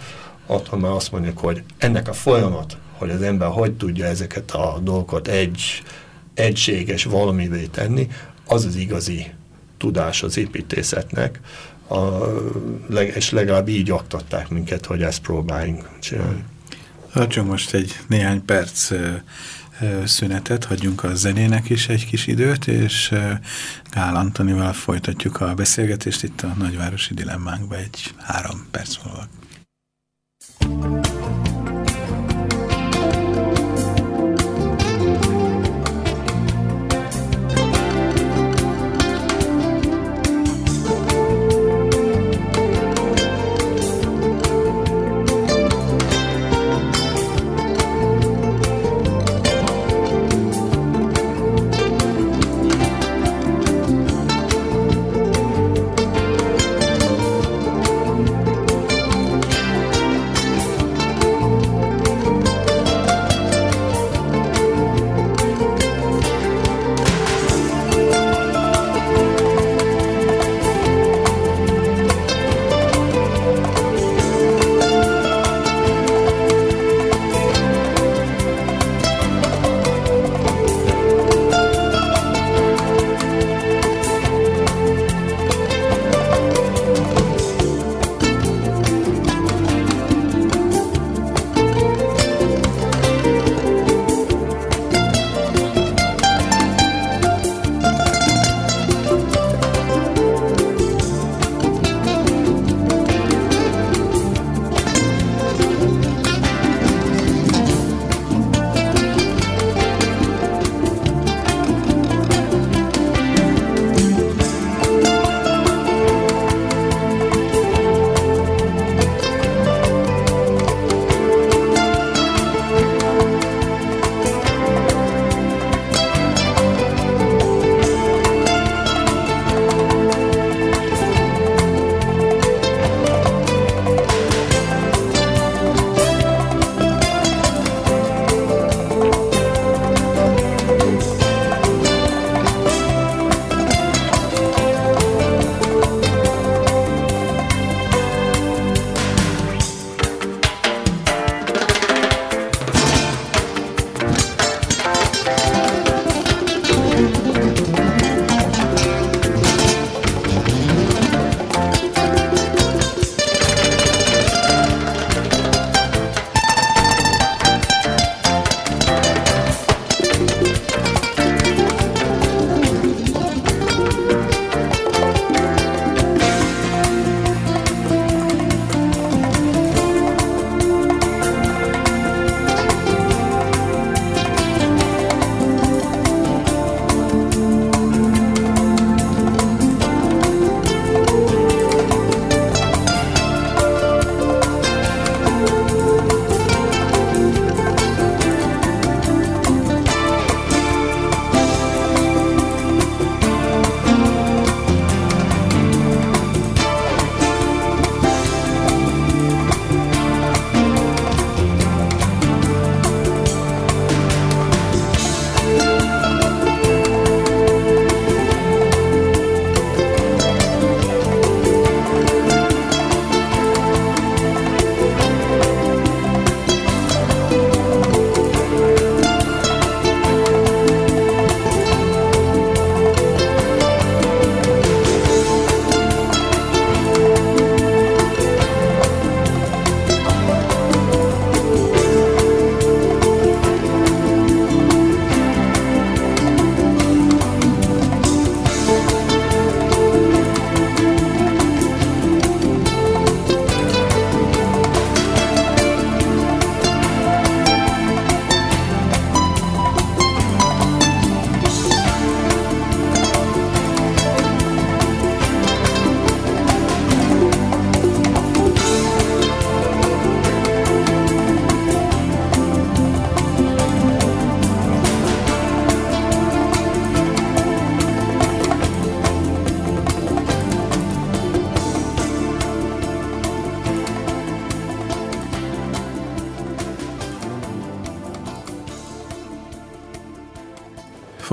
otthon már azt mondjuk, hogy ennek a folyamat, hogy az ember hogy tudja ezeket a dolgokat egy egységes valamivé tenni, az az igazi tudás az építészetnek, a, és legalább így oktatták minket, hogy ezt próbáljunk csinálni. Adjunk most egy néhány perc szünetet, hagyjunk a zenének is egy kis időt, és Gál Antonival folytatjuk a beszélgetést itt a nagyvárosi dilemmánkba egy három perc múlva.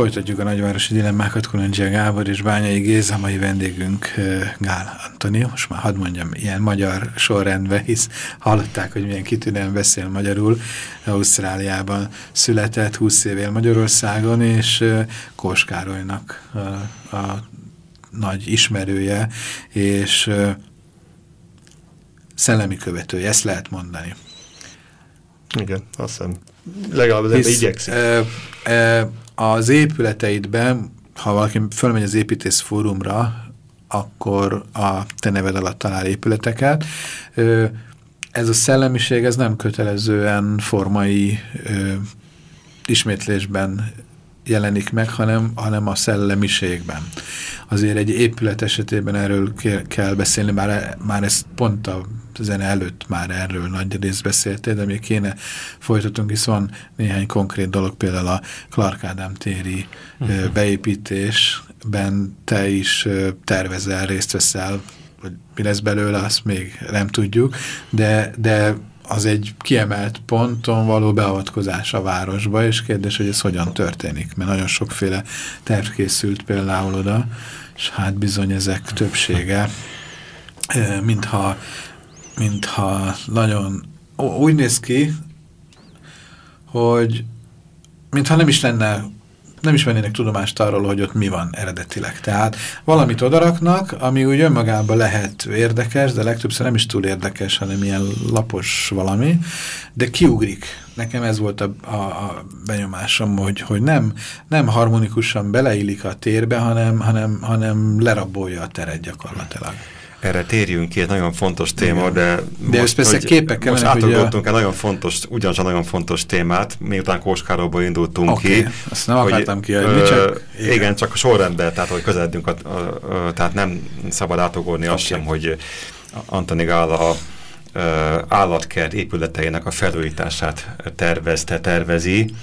Folytatjuk a nagyvárosi dilemmákat, Kolondzsia Gábor és Bányai Géza, mai vendégünk Gál Antoni. Most már hadd mondjam, ilyen magyar sorrendben, hisz hallották, hogy milyen kitűnően beszél magyarul. Ausztráliában született, 20 év él Magyarországon, és Kós Károlynak a, a nagy ismerője, és szellemi követője, ezt lehet mondani. Igen, azt hiszem. Legalább az igyekszik. E, e, az épületeidben, ha valaki fölmegy az építész fórumra, akkor a te neved alatt talál épületeket. Ez a szellemiség, ez nem kötelezően formai ismétlésben jelenik meg, hanem, hanem a szellemiségben. Azért egy épület esetében erről kell beszélni, már, már ezt pont a zene előtt már erről nagy részt beszéltél, de még kéne folytatunk, hisz van néhány konkrét dolog, például a Clark Ádám téri uh mhm. -huh. beépítésben te is tervezel, részt veszel, hogy mi lesz belőle, azt még nem tudjuk, de, de az egy kiemelt ponton való beavatkozás a városba, és kérdés, hogy ez hogyan történik, mert nagyon sokféle terv készült például oda, és hát bizony ezek többsége, mintha, mintha nagyon úgy néz ki, hogy mintha nem is lenne nem is vennének tudomást arról, hogy ott mi van eredetileg. Tehát valamit odaraknak, ami úgy önmagában lehet érdekes, de legtöbbször nem is túl érdekes, hanem ilyen lapos valami, de kiugrik. Nekem ez volt a, a, a benyomásom, hogy, hogy nem, nem harmonikusan beleillik a térbe, hanem, hanem, hanem lerabolja a teret gyakorlatilag erre térjünk ki, egy nagyon fontos téma, Igen. de, de most, persze képek most átugottunk egy nagyon fontos, ugyancsak nagyon fontos témát, miután Kóskáróból indultunk okay. ki. azt nem hogy, akartam kiadni, csak... Igen. igen, csak a sorrendben, tehát hogy közeledünk, a, a, a, tehát nem szabad átugorni okay. azt sem, hogy Antoni Gála a állatkert épületeinek a felújítását tervezte, tervezi,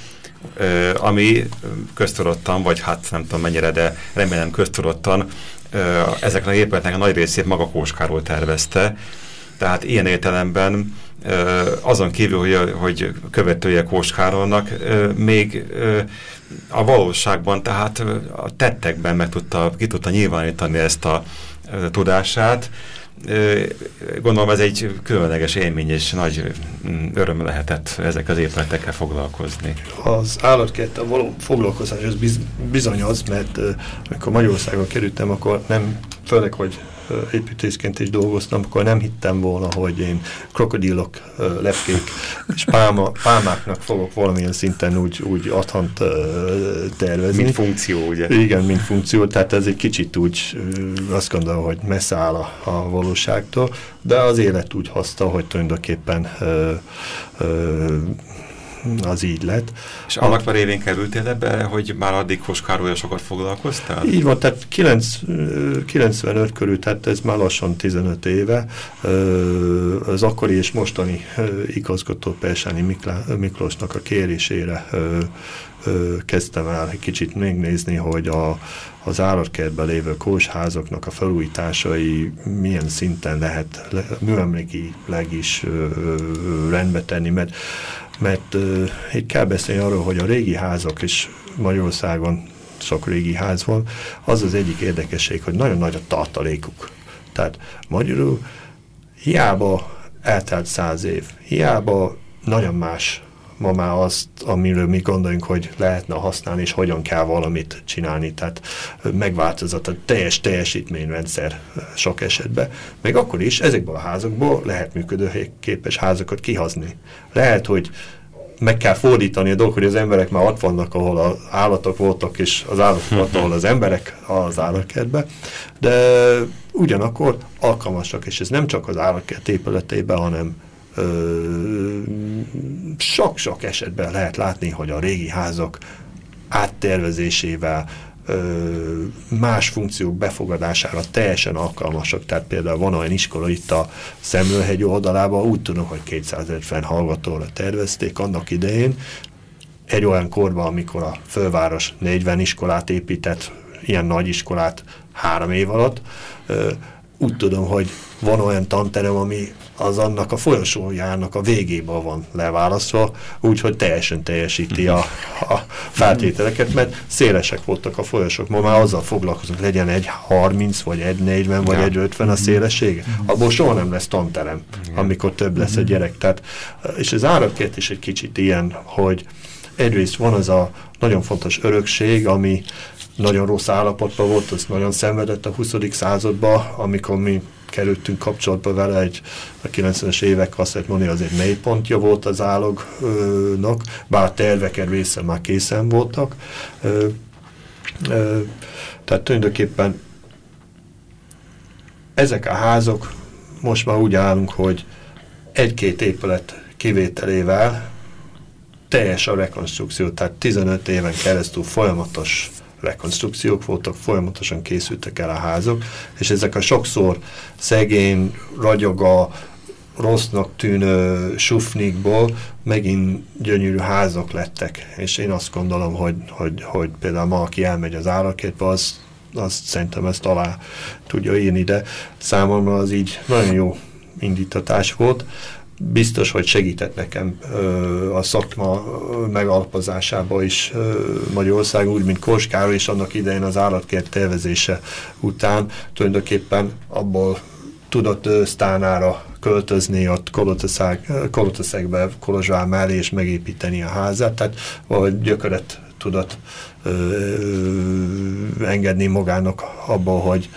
ami köztudottan, vagy hát nem tudom mennyire, de remélem köztudottan ezeknek a épületnek a nagy részét maga Kóskáról tervezte, tehát ilyen értelemben azon kívül, hogy, hogy követője Kóskárolnak, még a valóságban, tehát a tettekben meg tudta, ki tudta nyilvánítani ezt a tudását, gondolom ez egy különleges élmény és nagy mm, öröm lehetett ezek az épületekkel foglalkozni. Az állatkerttel való foglalkozás az biz, bizony az, mert amikor Magyarországon kerültem, akkor nem, főleg, hogy építészként is dolgoztam, akkor nem hittem volna, hogy én krokodilok, lepkék és pálma, pálmáknak fogok valamilyen szinten úgy, úgy adhant tervezni. Mint funkció, ugye? Igen, mint funkció, tehát ez egy kicsit úgy azt gondolom, hogy messze áll a, a valóságtól, de az élet úgy hozta, hogy tulajdonképpen ö, ö, az így lett. És annak már évén kerültél ebbe, hogy már addig Hoskárója sokat foglalkoztál? Így van, tehát 9, 95 körül, tehát ez már lassan 15 éve. Az akkori és mostani igazgató Persáni Miklósnak a kérésére kezdtem el egy kicsit megnézni, hogy a, az állatkertben lévő kósházaknak a felújításai milyen szinten lehet műemlékileg is rendbe tenni, mert mert uh, itt kell beszélni arról, hogy a régi házak is Magyarországon sok régi ház van, az az egyik érdekesség, hogy nagyon nagy a tartalékuk. Tehát magyarul hiába eltelt száz év, hiába nagyon más ma már azt, amiről mi gondoljunk, hogy lehetne használni, és hogyan kell valamit csinálni. Tehát megváltozott a teljes teljesítményrendszer sok esetben. Meg akkor is ezekből a házakból lehet működőképes házakat kihazni. Lehet, hogy meg kell fordítani a dolgot, hogy az emberek már ott vannak, ahol az állatok voltak, és az állatok ott, ahol az emberek az állatkertben, de ugyanakkor alkalmasak, és ez nem csak az állatkert épületében, hanem sok-sok esetben lehet látni, hogy a régi házak áttervezésével, más funkciók befogadására teljesen alkalmasak. Tehát például van olyan iskola itt a Szemlőhegy oldalában, úgy tudom, hogy 250 hallgatóra tervezték annak idején, egy olyan korban, amikor a főváros 40 iskolát épített, ilyen nagy iskolát három év alatt, úgy tudom, hogy van olyan tanterem, ami az annak a folyosójának a végében van leválasztva, úgyhogy teljesen teljesíti a, a feltételeket, mert szélesek voltak a folyosók. Ma már azzal foglalkozunk, legyen egy 30, vagy egy 40, vagy egy 50 a szélessége. Abból soha nem lesz tanterem, amikor több lesz a gyerek. Tehát, és az árakért is egy kicsit ilyen, hogy egyrészt van az a nagyon fontos örökség, ami nagyon rossz állapotban volt, az nagyon szenvedett a 20. században, amikor mi kerültünk kapcsolatba vele, egy a 90-es évek azt lehet mondani, azért mélypontja volt az állognak, bár terveken része már készen voltak. Ö, ö, tehát tulajdonképpen ezek a házok most már úgy állunk, hogy egy-két épület kivételével teljes a rekonstrukció, tehát 15 éven keresztül folyamatos rekonstrukciók voltak, folyamatosan készültek el a házak, és ezek a sokszor szegény, ragyoga, rossznak tűnő sufnikból megint gyönyörű házak lettek, és én azt gondolom, hogy, hogy, hogy például ma, aki elmegy az árakértbe, az, az szerintem ezt alá tudja írni, de számomra az így nagyon jó indítatás volt biztos, hogy segített nekem ö, a szakma megalapozásába is ö, Magyarország, úgy, mint Koskáról, és annak idején az állatkert tervezése után tulajdonképpen abból tudott Sztánára költözni ott Kolotaszegbe, Kolozsvár mellé, és megépíteni a házát, tehát valahogy gyököret tudott ö, ö, engedni magának abból, hogy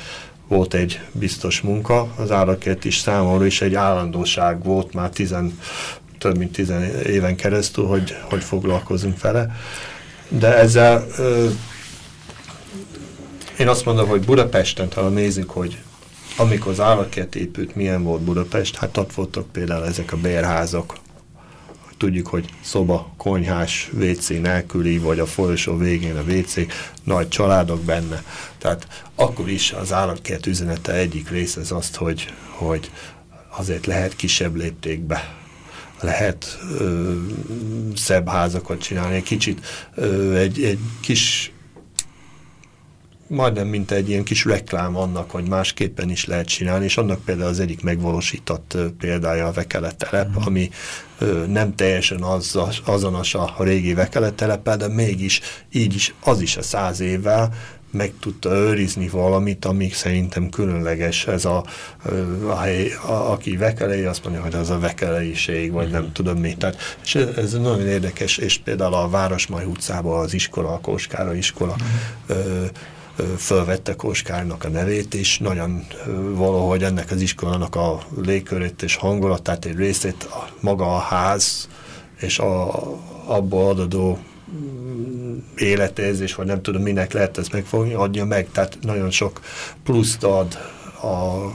volt egy biztos munka, az árakért is számomra is egy állandóság volt már tizen, több mint tizen éven keresztül, hogy, hogy foglalkozunk vele. De ezzel ö, én azt mondom, hogy Budapesten, ha nézzük, hogy amikor az állatkert épült, milyen volt Budapest, hát ott voltak például ezek a bérházak, tudjuk, hogy szoba, konyhás, WC nélküli, vagy a folyosó végén a WC, nagy családok benne. Tehát akkor is az állatkert üzenete egyik része az azt, hogy, hogy azért lehet kisebb léptékbe lehet ö, szebb házakat csinálni, egy kicsit ö, egy, egy kis majdnem mint egy ilyen kis reklám annak, hogy másképpen is lehet csinálni, és annak például az egyik megvalósított példája a Vekele telep, mm. ami nem teljesen az, azonos a régi Vekele telepe, de mégis így is, az is a száz évvel meg tudta őrizni valamit, ami szerintem különleges. Ez a, a, a, a aki vekelei, azt mondja, hogy az a vekeleiség, vagy nem tudom mi. Tehát, és ez, ez nagyon érdekes, és például a Városmaj utcában az iskola, a Kóskára iskola, ö, fölvette Koskárnak a nevét, és nagyon valahogy ennek az iskolának a légkörét és hangulatát, egy részét maga a ház és a, abból adódó mm, életérzés, vagy nem tudom minek lehet ezt megfogni, adja meg, tehát nagyon sok pluszt ad a,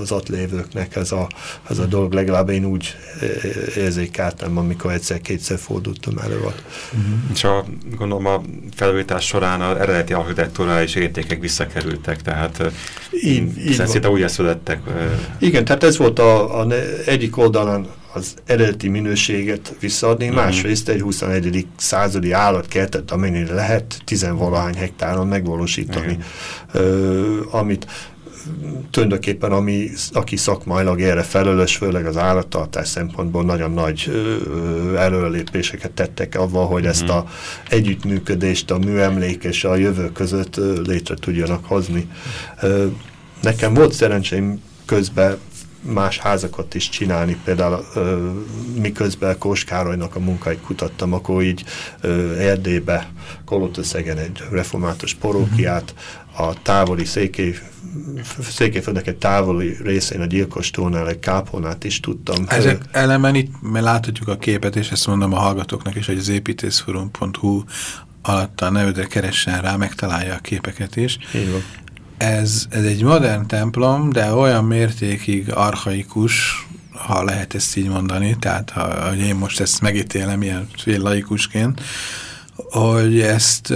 az ott lévőknek ez a, ez a dolog, legalább én úgy érzékeltem, amikor egyszer-kétszer fordultam elő. Uh -huh. És a, gondolom a felújítás során az eredeti architektúrális értékek visszakerültek, tehát így, így szinte úgy születtek. Igen, tehát ez volt a, a egyik oldalon az eredeti minőséget visszaadni, mhm. -huh. másrészt egy 21. századi állatkertet, amennyire lehet, tizenvalahány hektáron megvalósítani, -huh. amit tulajdonképpen ami, aki szakmailag erre felelős, főleg az állattartás szempontból nagyon nagy előrelépéseket tettek avval, hogy ezt a együttműködést a műemlék és a jövő között létre tudjanak hozni. Nekem volt szerencsém közben más házakat is csinálni, például miközben Kós a munkáit kutattam, akkor így ö, Erdélybe, Kolotaszegen egy református porókiát, a távoli székely Székelyföldnek egy távoli részén a gyilkos tónál egy kápolnát is tudtam. Ezek elemen itt, mert láthatjuk a képet, és ezt mondom a hallgatóknak is, hogy az építészforum.hu alatt a nevedre keressen rá, megtalálja a képeket is. Ez, ez egy modern templom, de olyan mértékig archaikus, ha lehet ezt így mondani, tehát ha, hogy én most ezt megítélem ilyen fél laikusként, hogy ezt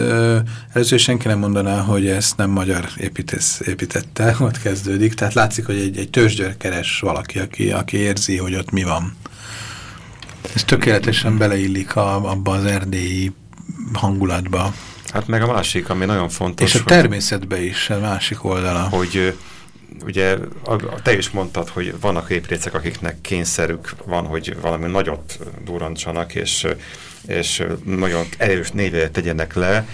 először senki nem mondaná, hogy ezt nem magyar építész építette, ott kezdődik, tehát látszik, hogy egy, egy tőzsgyőr keres valaki, aki, aki érzi, hogy ott mi van. Ez tökéletesen beleillik a, abba az erdélyi hangulatba. Hát meg a másik, ami nagyon fontos. És a természetbe is, a másik oldala. Hogy ugye te is mondtad, hogy vannak építőcek, akiknek kényszerük van, hogy valami nagyot durrantsanak, és, és nagyon erős névét tegyenek le,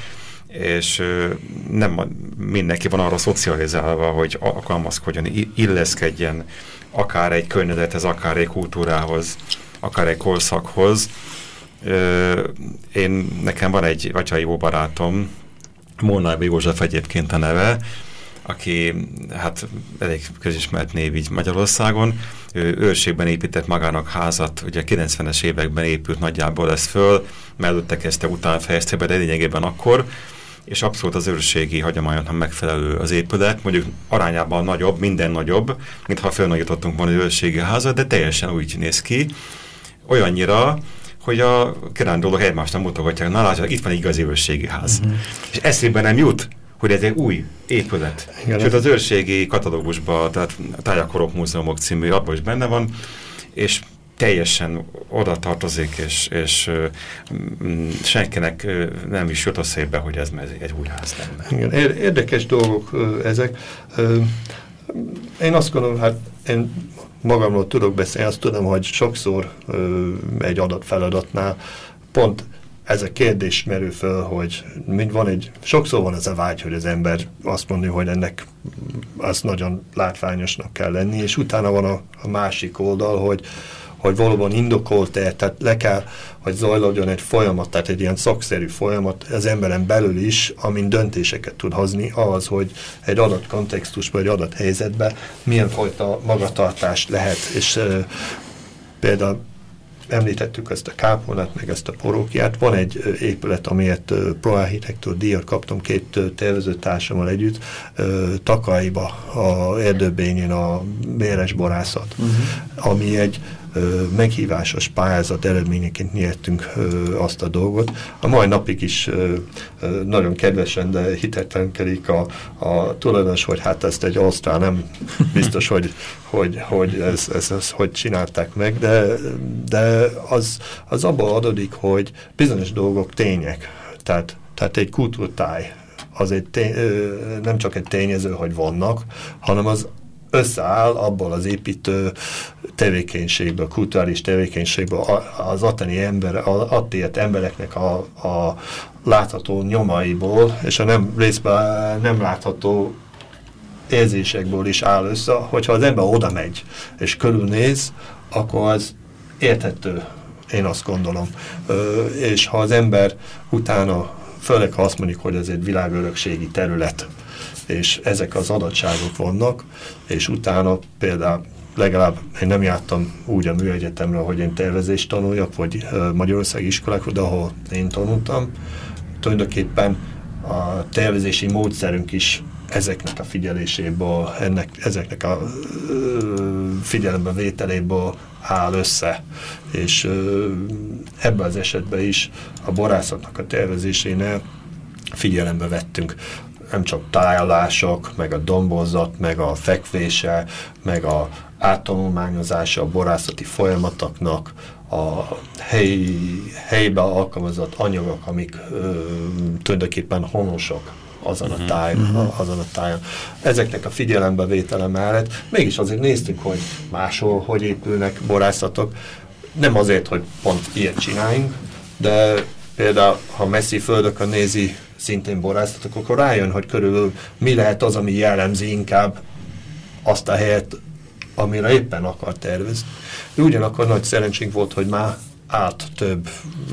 és nem mindenki van arra szocializálva, hogy alkalmazkodjon, illeszkedjen akár egy környezethez, akár egy kultúrához, akár egy korszakhoz. Én, nekem van egy atyai jó barátom, Molnár József egyébként a neve, aki hát elég közismert név így Magyarországon. Ő őrségben épített magának házat, ugye 90-es években épült nagyjából ez föl, mellette kezdte, után fejezte be, de lényegében akkor, és abszolút az őrségi hagyományoknak megfelelő az épület, mondjuk arányában nagyobb, minden nagyobb, mintha felnagyítottunk volna az őrségi házat, de teljesen úgy néz ki, olyannyira, hogy a kirándulók egymást nem mutogatják, na látják, itt van egy igazi őrségi ház. Uh mhm. -huh. És eszébe nem jut, hogy ez egy új épület. Igen, Sőt, az őrségi katalógusban, tehát a Tájakorok Múzeumok című, abban is benne van, és teljesen oda tartozik, és, és mm, senkinek nem is jut a szépbe, hogy ez egy új ház lenne. Igen, érdekes dolgok ezek. Én azt gondolom, hát én magamról tudok beszélni, azt tudom, hogy sokszor egy adat feladatnál pont ez a kérdés merül föl, hogy mind van egy, sokszor van ez a vágy, hogy az ember azt mondja, hogy ennek az nagyon látványosnak kell lenni, és utána van a, a másik oldal, hogy hogy valóban indokolt-e, tehát le kell, hogy zajlódjon egy folyamat, tehát egy ilyen szakszerű folyamat az emberen belül is, amin döntéseket tud hozni az, hogy egy adott kontextusban, egy adott helyzetben milyen fajta magatartást lehet, és e, például említettük ezt a kápolnát, meg ezt a porókiát. Van egy épület, amiért Proarchitecture díjat kaptam két tervezőtársammal együtt, Takaiba, a erdőbényén a Béres Borászat, uh mhm. -huh. ami egy meghívásos pályázat eredményeként nyertünk azt a dolgot. A mai napig is nagyon kedvesen, de hitetlenkedik a, a tulajdonos, hogy hát ezt egy osztrál nem biztos, hogy, hogy, hogy ez, ez, ez, hogy csinálták meg, de, de az, az abból adódik, hogy bizonyos dolgok tények. Tehát, tehát egy kultúrtáj az egy tény, nem csak egy tényező, hogy vannak, hanem az összeáll abból az építő tevékenységből, kulturális tevékenységből az attani ember, az attélt embereknek a, a látható nyomaiból, és a nem részben nem látható érzésekből is áll össze, hogyha az ember oda megy és körülnéz, akkor az érthető, én azt gondolom. Ö, és ha az ember utána, főleg ha azt mondjuk, hogy ez egy világörökségi terület, és ezek az adatságok vannak, és utána például legalább én nem jártam úgy a műegyetemre, hogy én tervezést tanuljak, vagy Magyarországi iskolákra, de ahol én tanultam, tulajdonképpen a tervezési módszerünk is ezeknek a figyeléséből, ennek, ezeknek a figyelembe vételéből áll össze. És ebben az esetben is a borászatnak a tervezésénél figyelembe vettünk nem csak tájálások, meg a dombozat, meg a fekvése, meg a áttanulmányozása a borászati folyamatoknak, a helyi, helybe alkalmazott anyagok, amik ö, tulajdonképpen honosok azon a, mhm. táj, uh -huh. azon a tájon. Ezeknek a figyelembevétele mellett mégis azért néztük, hogy máshol hogy épülnek borászatok. Nem azért, hogy pont ilyet csináljunk, de például, ha messzi földökön nézi szintén borászatok, akkor rájön, hogy körülbelül mi lehet az, ami jellemzi inkább azt a helyet, amire éppen akar tervezni. Ugyanakkor nagy szerencsénk volt, hogy már állt több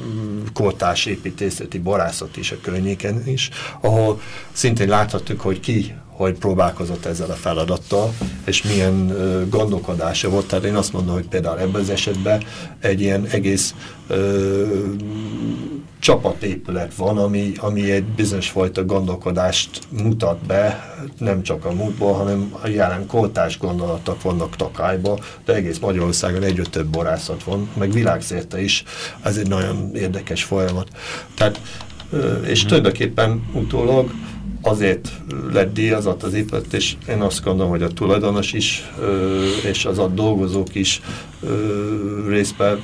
mm, kortás építészeti borászat is a környéken is, ahol szintén láthattuk, hogy ki hogy próbálkozott ezzel a feladattal, és milyen gondolkodása volt. Tehát én azt mondom, hogy például ebben az esetben egy ilyen egész ö, csapatépület van, ami, ami egy bizonyos fajta gondolkodást mutat be, nem csak a múltból, hanem a jelen koltás gondolatok vannak Takályba, de egész Magyarországon egyre több borászat van, meg világszerte is, ez egy nagyon érdekes folyamat. Tehát, és mm. tulajdonképpen utólag azért lett díjazott az épület, és én azt gondolom, hogy a tulajdonos is, és az a dolgozók is részben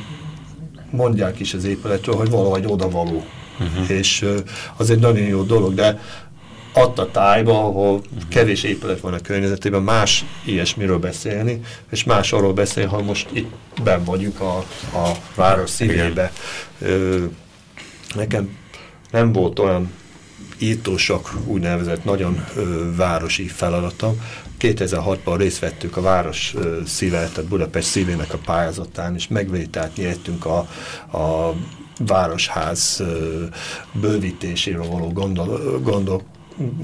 mondják is az épületről, hogy valahogy odavaló. Uh -huh. És az egy nagyon jó dolog, de adta tájba, ahol kevés épület van a környezetében, más ilyesmiről beszélni, és más arról beszél, ha most itt ben vagyunk a, a város szívébe. Ö, nekem nem volt olyan írtósak úgynevezett nagyon ö, városi feladatom. 2006-ban részt vettük a város ö, szíve, tehát Budapest szívének a pályázatán, és megvételt nyertünk a, a városház ö, bővítéséről való gondol, gondol,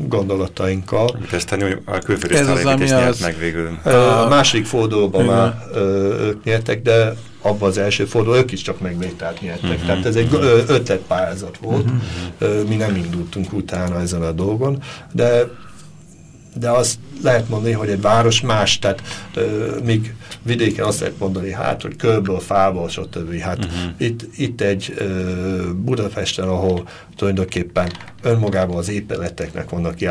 gondolatainkkal. Aztán a külföldi Ez az, ami az... meg végül. A második fordulóban már ők nyertek, de abban az első forduló ők is csak megvételt nyertek. Uh mhm. -huh. Tehát ez egy ötletpályázat volt. Uh mhm. -huh. Mi nem indultunk utána ezen a dolgon, de de azt lehet mondani, hogy egy város más, tehát ö, míg vidéken azt lehet mondani, hát, hogy körből, fából, stb. Hát uh mhm. -huh. itt, itt egy ö, Budapesten, ahol tulajdonképpen önmagában az épületeknek vannak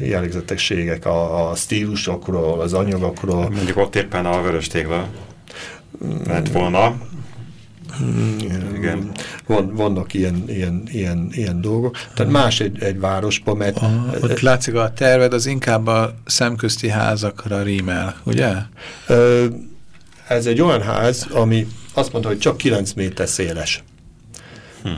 jellegzetességek a, a stílusokról, az anyagokról. Mondjuk ott éppen a vörös tégla lett volna. Igen. Van, vannak ilyen, ilyen, ilyen, ilyen dolgok. Tehát más egy, egy városban, mert... Aha, ott látszik a terved, az inkább a szemközti házakra rímel, ugye? Ez egy olyan ház, ami azt mondta, hogy csak 9 méter széles. Hm.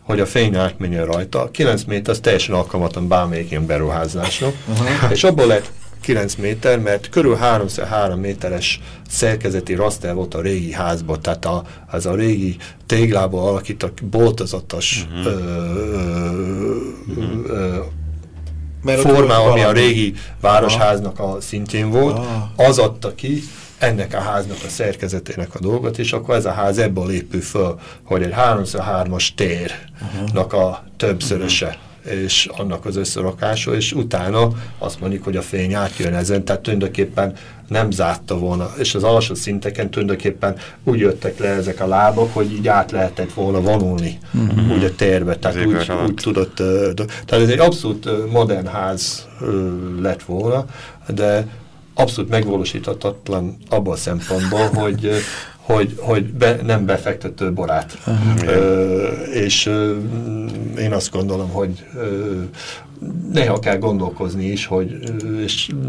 Hogy a fény átmenjen rajta. 9 méter az teljesen alkalmatlan bármelyik ilyen beruházásnak. Uh -huh. És abból lett 9 méter, mert körül 3x3 méteres szerkezeti raster volt a régi házban, tehát a, az a régi téglából alakított boltozatos uh -huh. ö, ö, formá, ami a régi városháznak a szintjén volt, ah. az adta ki ennek a háznak a szerkezetének a dolgot, és akkor ez a ház ebből épül föl, hogy egy 3x3-as térnak a többszöröse. Uh -huh és annak az összerakása, és utána azt mondjuk, hogy a fény átjön ezen, tehát tulajdonképpen nem zárta volna, és az alsó szinteken tulajdonképpen úgy jöttek le ezek a lábak, hogy így át lehetett volna vonulni mm -hmm. úgy a térbe, tehát úgy, úgy tudott, tehát ez egy abszolút modern ház lett volna, de abszolút megvalósíthatatlan abban a szempontból, hogy hogy, hogy be, nem befektető barát. Ö, és ö, én azt gondolom, hogy ö, néha kell gondolkozni is, hogy ö, és, uh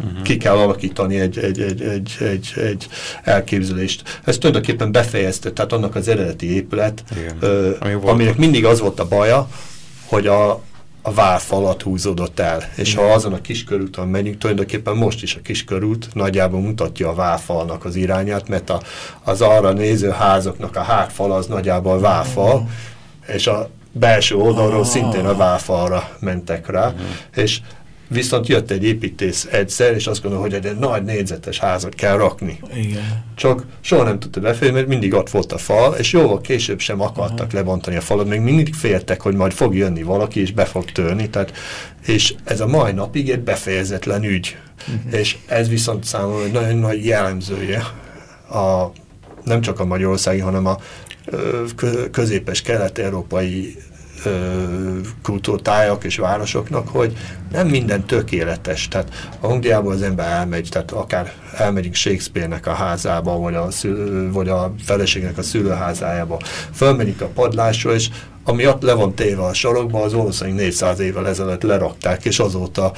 -huh. ki kell alakítani egy, egy, egy, egy, egy, egy elképzelést. Ez tulajdonképpen befejezte, tehát annak az eredeti épület, ö, Ami aminek mindig az volt a baja, hogy a, a várfalat húzódott el. És ha azon a kiskörúton megyünk, tulajdonképpen most is a kiskörút nagyjából mutatja a várfalnak az irányát, mert a, az arra néző házoknak a hátfal az nagyjából várfal, és a belső oldalról szintén a várfalra mentek rá, és Viszont jött egy építész egyszer, és azt gondolom, hogy egy nagy négyzetes házat kell rakni. Igen. Csak soha nem tudta befejni, mert mindig ott volt a fal, és jóval később sem akartak Aha. lebontani a falat, még mindig féltek, hogy majd fog jönni valaki, és be fog törni. Tehát, és ez a mai napig egy befejezetlen ügy. Uh mhm. -huh. És ez viszont számomra egy nagyon nagy jellemzője a, nem csak a magyarországi, hanem a középes kelet-európai kultúrtájak és városoknak, hogy nem minden tökéletes. Tehát a Angliából az ember elmegy, tehát akár elmegyünk Shakespeare-nek a házába, vagy a, szül, vagy a feleségnek a szülőházájába, fölmegyünk a padlásra, és ami ott le van téve a sarokba, az valószínűleg 400 évvel ezelőtt lerakták, és azóta,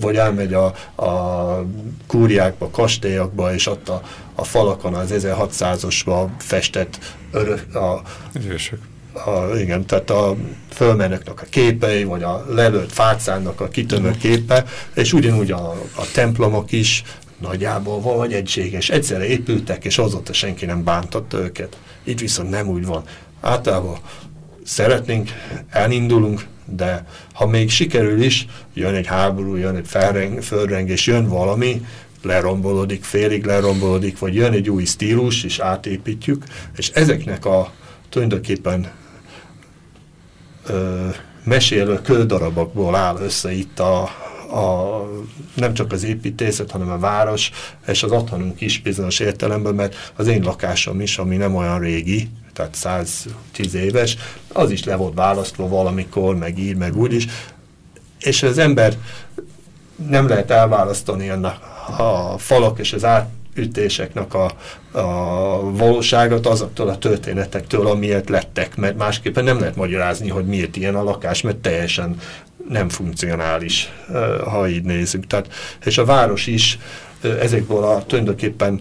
vagy elmegy a, a kúriákba, kastélyakba, és ott a, a falakon az 1600-osba festett örök, a, Ősök a, igen, tehát a fölmeneknek a képei, vagy a lelőtt fácának a kitömött képe, és ugyanúgy a, a templomok is nagyjából valahogy egységes. Egyszerre épültek, és azóta senki nem bántott őket. Itt viszont nem úgy van. Általában szeretnénk, elindulunk, de ha még sikerül is, jön egy háború, jön egy felreng, földrengés, jön valami, lerombolodik, félig lerombolodik, vagy jön egy új stílus, és átépítjük, és ezeknek a tulajdonképpen ö, mesélő kődarabokból áll össze itt a, a, nem csak az építészet, hanem a város, és az otthonunk is bizonyos értelemben, mert az én lakásom is, ami nem olyan régi, tehát 110 éves, az is le volt választva valamikor, meg így, meg úgy is, és az ember nem lehet elválasztani ennek a falak és az át ütéseknek a, a valóságot azoktól a történetektől, amiért lettek, mert másképpen nem lehet magyarázni, hogy miért ilyen a lakás, mert teljesen nem funkcionális, ha így nézzük. Tehát, és a város is ezekből a tulajdonképpen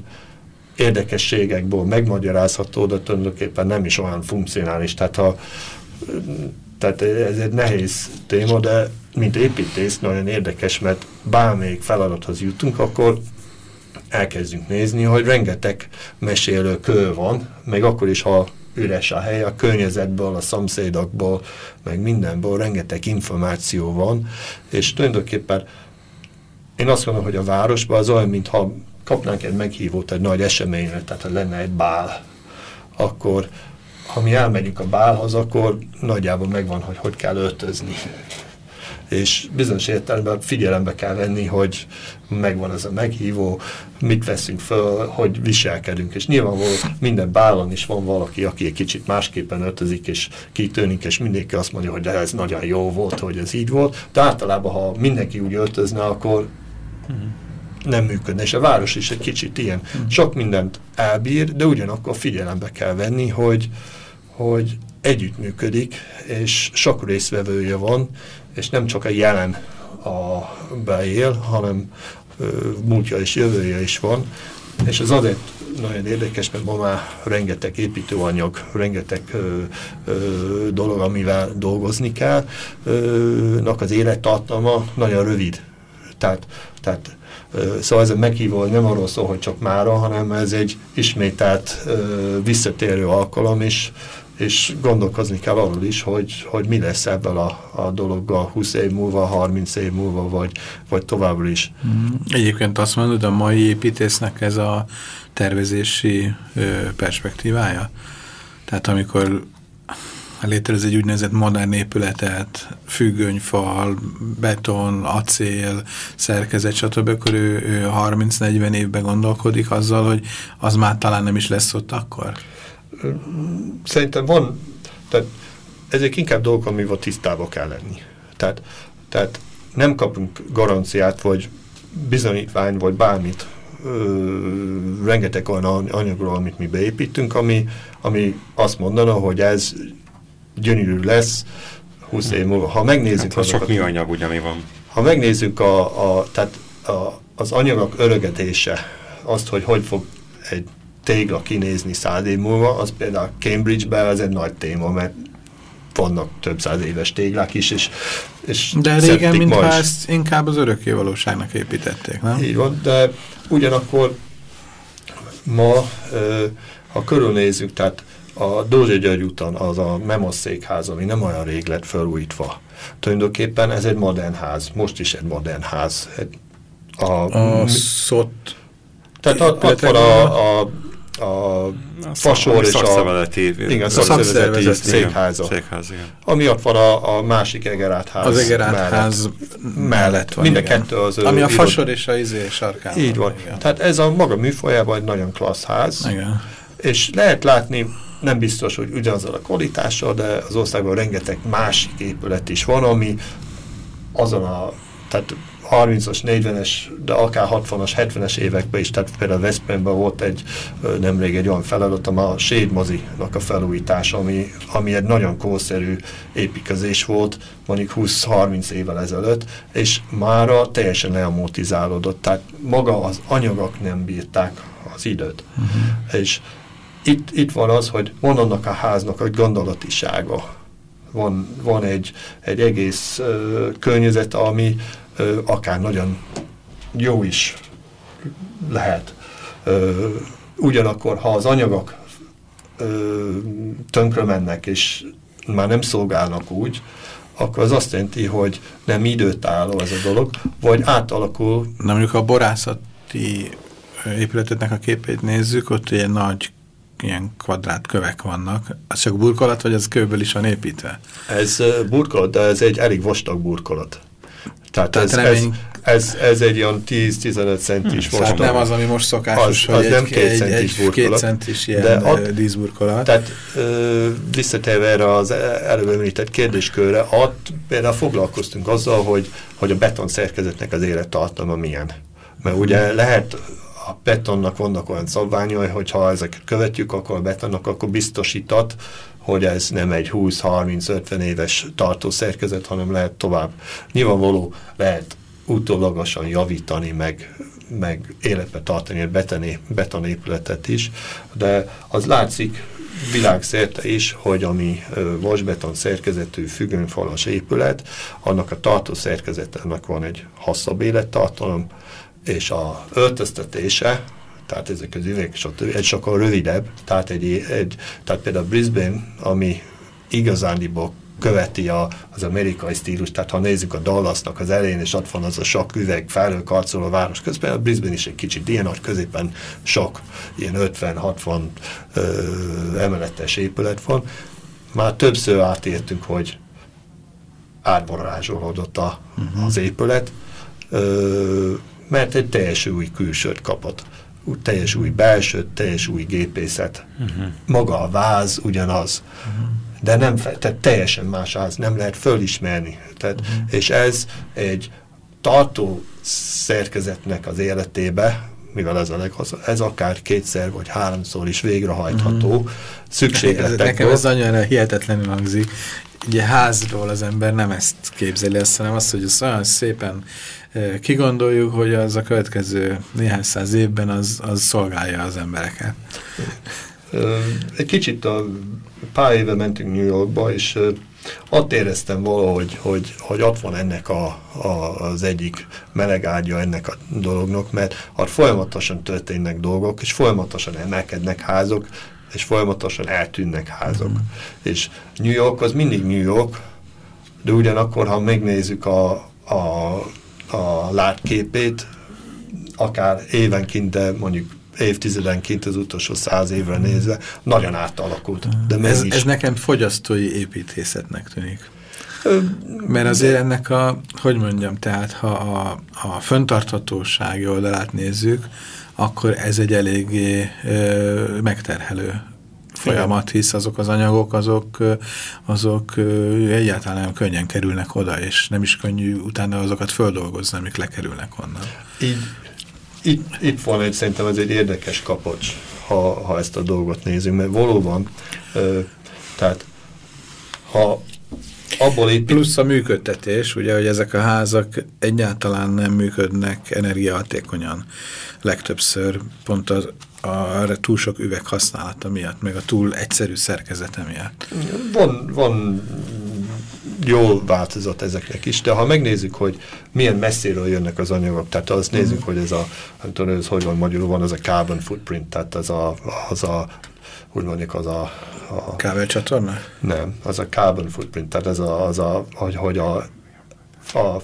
érdekességekből megmagyarázható, de tulajdonképpen nem is olyan funkcionális. Tehát, ha, tehát ez egy nehéz téma, de mint építész nagyon érdekes, mert bármelyik feladathoz jutunk, akkor elkezdjünk nézni, hogy rengeteg mesélő kő van, meg akkor is, ha üres a hely, a környezetből, a szomszédokból, meg mindenből rengeteg információ van, és tulajdonképpen én azt mondom, hogy a városban az olyan, mintha kapnánk egy meghívót egy nagy eseményre, tehát ha lenne egy bál, akkor ha mi elmegyünk a bálhoz, akkor nagyjából megvan, hogy hogy kell öltözni. És bizonyos értelemben figyelembe kell venni, hogy megvan ez a meghívó, mit veszünk föl, hogy viselkedünk. És nyilvánvalóan minden bálon is van valaki, aki egy kicsit másképpen öltözik, és kitűnik, és mindenki azt mondja, hogy ez nagyon jó volt, hogy ez így volt. De általában, ha mindenki úgy öltözne, akkor uh -huh nem működne, és a város is egy kicsit ilyen. Mm. Sok mindent elbír, de ugyanakkor figyelembe kell venni, hogy, hogy együttműködik, és sok részvevője van, és nem csak a jelen a beél, hanem múltja és jövője is van, és ez azért nagyon érdekes, mert ma már rengeteg építőanyag, rengeteg ö, ö, dolog, amivel dolgozni kell, ö, nak az élettartalma nagyon rövid. Tehát, tehát Szóval ez a meghívó nem arról szól, hogy csak mára, hanem ez egy ismételt visszatérő alkalom is, és gondolkozni kell arról is, hogy, hogy mi lesz ebből a, a dologgal 20 év múlva, 30 év múlva, vagy, vagy továbbra is. Mm. Egyébként azt mondod, a mai építésznek ez a tervezési perspektívája? Tehát amikor létrez egy úgynevezett modern épületet, függönyfal, beton, acél, szerkezet, stb., akkor ő, ő 30-40 évben gondolkodik azzal, hogy az már talán nem is lesz ott akkor? Szerintem van, tehát ezek inkább dolgok, amivel tisztába kell lenni. Tehát, tehát nem kapunk garanciát, vagy bizonyítvány, vagy bármit, ö, rengeteg olyan anyagról, amit mi beépítünk, ami, ami azt mondana, hogy ez gyönyörű lesz 20 év múlva. Ha megnézzük... Hát, sok műanyag ugye mi van. Ha megnézzük a, a, tehát a, az anyagok örögedése, azt, hogy hogy fog egy tégla kinézni száz év múlva, az például Cambridge-ben az egy nagy téma, mert vannak több száz éves téglák is, és, és De régen, mintha ezt inkább az örökké valóságnak építették, nem? Így van, de ugyanakkor ma, ha körülnézzük, tehát a Dózsa György úton az a Memos székház, ami nem olyan rég lett felújítva. Tulajdonképpen ez egy modern ház, most is egy modern ház. A, a szott... Tehát ott, ott van a, a a, a fasor és a, igen, szakszervezeti székháza. Székház, igen. Ami ott van a, a másik Egerát ház Az Egerát mellett. ház mellett van. Mind a kettő az Ami a fasor és a izé sarkán Így van. Igen. Tehát ez a maga műfajában egy nagyon klassz ház. Igen. És lehet látni nem biztos, hogy ugyanazzal a kvalitással, de az országban rengeteg másik épület is van, ami azon a, tehát 30-as, 40-es, de akár 60-as, 70-es években is, tehát például Veszprémben volt egy nemrég egy olyan feladat, a Sédmozinak a felújítása, ami, ami egy nagyon kószerű építkezés volt, mondjuk 20-30 évvel ezelőtt, és mára teljesen leamortizálódott, tehát maga az anyagok nem bírták az időt. Uh mhm. -huh. És itt, itt van az, hogy van annak a háznak egy gondolatisága. Van, van egy, egy egész ö, környezet, ami akár nagyon jó is lehet. Ugyanakkor, ha az anyagok tönkre mennek, és már nem szolgálnak úgy, akkor az azt jelenti, hogy nem időt álló ez a dolog, vagy átalakul. Na mondjuk a borászati épületetnek a képét nézzük, ott ilyen nagy ilyen kvadrát kövek vannak. Az csak burkolat, vagy ez kőből is van építve? Ez burkolat, de ez egy elég vastag burkolat. Tehát, Tehát ez, remény... ez, ez, ez egy olyan 10-15 centis hmm, vastag. Nem az, ami most szokásos, az, az hogy nem egy, két centis egy. Két centis ilyen de ott, díszburkolat. Tehát visszatérve erre az előbb említett kérdéskörre, ott például foglalkoztunk azzal, hogy, hogy a beton szerkezetnek az élettartalma milyen. Mert ugye lehet a betonnak vannak olyan szabványai, hogy ha ezeket követjük, akkor a betonnak akkor biztosítat, hogy ez nem egy 20-30-50 éves tartószerkezet, hanem lehet tovább. Nyilvánvaló lehet utólagosan javítani, meg, meg életbe tartani egy betoni, betonépületet is, de az látszik világszerte is, hogy ami vasbeton szerkezetű függönyfalas épület, annak a tartó szerkezetének van egy hosszabb élettartalom, és a öltöztetése, tehát ezek az üveg, stb. egy sokkal rövidebb, tehát, egy, egy, tehát például Brisbane, ami igazándiból követi a, az amerikai stílus, tehát ha nézzük a Dallasnak az elején, és ott van az a sok üveg felhőkarcoló a város közben, a Brisbane is egy kicsit ilyen nagy középen sok, ilyen 50-60 emeletes épület van. Már többször átértünk, hogy átborrázsolódott a, uh mhm. -huh. az épület, ö, mert egy teljes új külsőt kapott. Teljes új belsőt, teljes új gépészet. Uh mhm. -huh. Maga a váz ugyanaz. Uh mhm. -huh de nem, tehát teljesen más ház, nem lehet fölismerni. Tehát, uh mhm. -huh. És ez egy tartó szerkezetnek az életébe, mivel ez a leghoz, ez akár kétszer vagy háromszor is végrehajtható uh mhm. -huh. szükségletekből. Nekem ez annyira hihetetlenül hangzik. Ugye házról az ember nem ezt képzeli, ezt, hanem azt, hogy azt olyan szépen e, kigondoljuk, hogy az a következő néhány száz évben az, az szolgálja az embereket. Egy kicsit a pár éve mentünk New Yorkba, és ott éreztem valahogy, hogy, hogy ott van ennek a, a, az egyik meleg ágya ennek a dolognak, mert ott folyamatosan történnek dolgok, és folyamatosan emelkednek házok, és folyamatosan eltűnnek házok. Mm. És New York az mindig New York, de ugyanakkor, ha megnézzük a, a, a látképét, akár évenként, de mondjuk évtizedenként az utolsó száz évre nézve nagyon átalakult. De ez, ez nekem fogyasztói építészetnek tűnik. Mert azért ennek a, hogy mondjam, tehát ha a, a föntarthatósági oldalát nézzük, akkor ez egy eléggé ö, megterhelő folyamat, hisz azok az anyagok, azok, azok egyáltalán nem könnyen kerülnek oda, és nem is könnyű utána azokat földolgozni, amik lekerülnek onnan. Így, itt, itt van egy, szerintem ez egy érdekes kapocs, ha, ha ezt a dolgot nézünk, mert valóban, ö, tehát ha abból épít... Plusz a működtetés, ugye, hogy ezek a házak egyáltalán nem működnek energiahatékonyan. Legtöbbször pont az, a, túl sok üveg használata miatt, meg a túl egyszerű szerkezete miatt. Van, van jó változat ezeknek is, de ha megnézzük, hogy milyen messziről jönnek az anyagok, tehát azt nézzük, mm. hogy ez a, nem tudom, ez hogy van magyarul, van az a carbon footprint, tehát az a, az a úgy mondjuk az a... a Kábelcsatorna? Nem, az a carbon footprint, tehát ez a, az a hogy, hogy a, a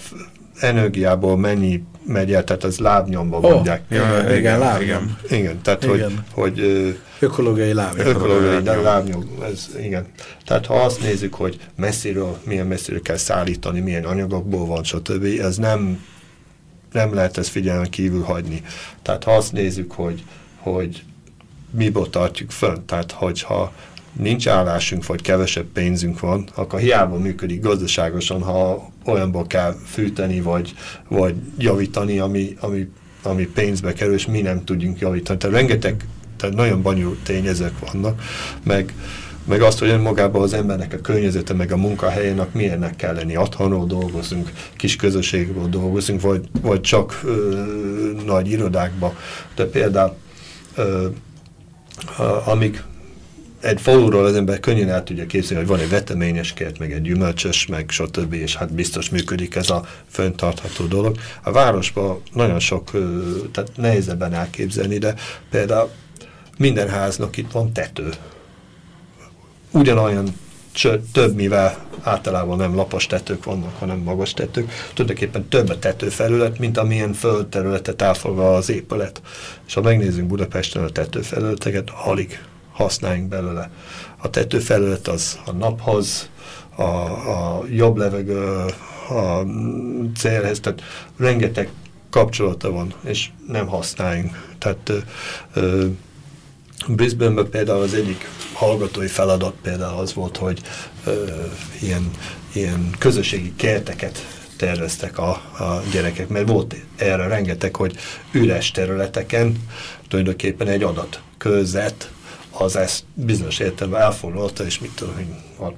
energiából mennyi megy el, tehát ez lábnyomban oh, mondják. Ja, igen, igen, lábnyom. Igen, igen tehát igen. hogy... hogy ökológiai lábnyom. Ökológiai lábnyom. lábnyom, ez igen. Tehát ha azt nézzük, hogy messziről, milyen messziről kell szállítani, milyen anyagokból van, stb., ez nem, nem lehet ezt figyelmen kívül hagyni. Tehát ha azt nézzük, hogy, hogy miből tartjuk fönn, tehát hogyha nincs állásunk, vagy kevesebb pénzünk van, akkor hiába működik gazdaságosan, ha olyanból kell fűteni, vagy, vagy javítani, ami, ami, ami pénzbe kerül, és mi nem tudjunk javítani. Tehát rengeteg, tehát nagyon bonyolult tényezők vannak, meg, meg azt, hogy önmagában az embernek a környezete, meg a munkahelyének milyennek kell lenni. Otthonról dolgozunk, kis közösségből dolgozunk, vagy, vagy csak ö, nagy irodákba. De például ö, amik egy faluról az ember könnyen el tudja képzelni, hogy van egy veteményes kert, meg egy gyümölcsös, meg stb. és hát biztos működik ez a föntartható dolog. A városban nagyon sok, tehát nehézebben elképzelni, de például minden háznak itt van tető. Ugyanolyan több, mivel általában nem lapos tetők vannak, hanem magas tetők, tulajdonképpen több a tetőfelület, mint amilyen földterületet elfoglal az épület. És ha megnézzünk Budapesten a tetőfelületeket, alig használjunk belőle. A tetőfelület az a naphoz, a, a jobb levegő, a célhez, tehát rengeteg kapcsolata van, és nem használjunk. Tehát ö, Brisbane-ben például az egyik hallgatói feladat például az volt, hogy ö, ilyen, ilyen közösségi kerteket terveztek a, a gyerekek, mert volt erre rengeteg, hogy üres területeken tulajdonképpen egy adat között az ezt bizonyos értelemben elfoglalta, és mit tudom, hogy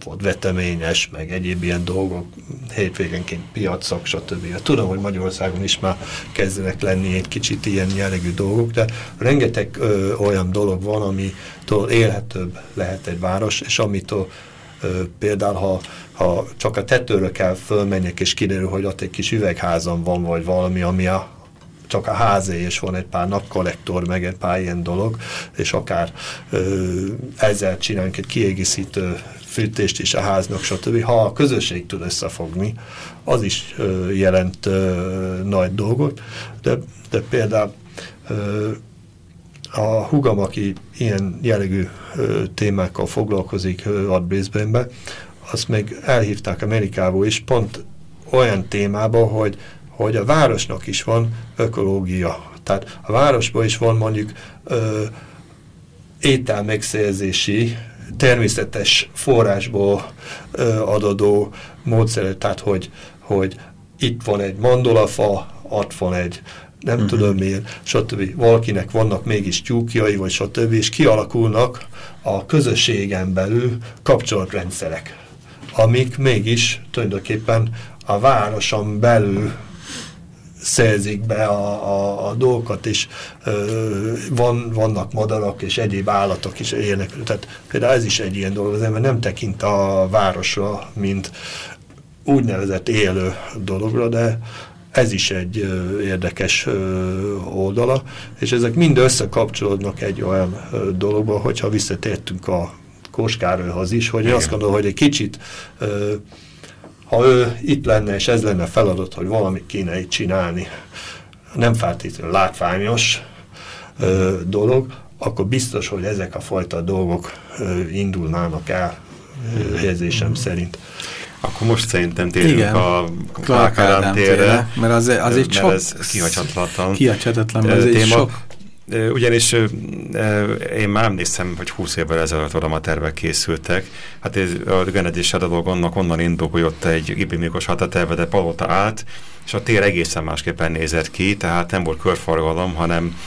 volt veteményes, meg egyéb ilyen dolgok, hétvégenként piacok, stb. Tudom, hogy Magyarországon is már kezdenek lenni egy kicsit ilyen jellegű dolgok, de rengeteg ö, olyan dolog van, amitől élhetőbb lehet egy város, és amitől ö, például, ha, ha csak a tetőről kell fölmenjek, és kiderül, hogy ott egy kis üvegházam van, vagy valami, ami a csak a házé, és van egy pár napkollektor, meg egy pár ilyen dolog, és akár ö, ezzel csinálunk egy kiegészítő fűtést is a háznak, stb. Ha a közösség tud összefogni, az is ö, jelent ö, nagy dolgot, de, de például ö, a hugam, aki ilyen jellegű ö, témákkal foglalkozik ad Brisbane-be, azt még elhívták Amerikából is, pont olyan témába, hogy hogy a városnak is van ökológia. Tehát a városban is van mondjuk ö, étel megszerzési, természetes forrásból ö, adódó módszer, tehát hogy, hogy itt van egy mandolafa, ott van egy nem uh mhm. -huh. tudom miért, stb. Valakinek vannak mégis tyúkjai, vagy stb. és kialakulnak a közösségen belül kapcsolatrendszerek, amik mégis tulajdonképpen a városon belül szerzik be a, a, a dolgokat, és ö, van, vannak madarak és egyéb állatok is élnek. Tehát például ez is egy ilyen dolog, az ember nem tekint a városra, mint úgynevezett élő dologra, de ez is egy ö, érdekes ö, oldala, és ezek mind összekapcsolódnak egy olyan ö, dologba, hogyha visszatértünk a Kóskárolyhoz is, hogy Igen. azt gondolom, hogy egy kicsit ö, ha ő itt lenne, és ez lenne feladat, hogy valamit kéne itt csinálni, nem feltétlenül látványos ö, dolog, akkor biztos, hogy ezek a fajta dolgok ö, indulnának el ö, helyezésem szerint. Akkor most szerintem térjünk Igen, a Clark Ádám térre, mert az, az egy sok... ez kihagyhatatlan. Kihagyhatatlan, mert ez egy sok ugyanis én már emlékszem, hogy 20 évvel ezelőtt oda a tervek készültek. Hát ez, a genedés adatok annak onnan indul, hogy ott egy ibimikos hataterve, de palota állt, és a tér egészen másképpen nézett ki, tehát nem volt körforgalom, hanem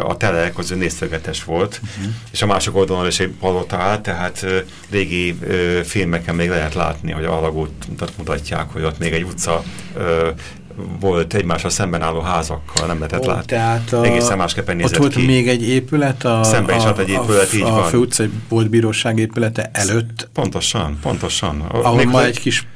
a telek az néztögetes volt, uh -huh. és a másik oldalon is egy palota állt, tehát régi filmeken még lehet látni, hogy a alagútat mutatják, hogy ott még egy utca volt egymással szemben álló házakkal, nem lehetett látni. Tehát a, Egészen másképpen nézett Ott volt ki. még egy épület, a, Szemben is a, egy épület, a, így a van. Főutcai volt bíróság épülete előtt. Pontosan, pontosan. Ahol ma egy kis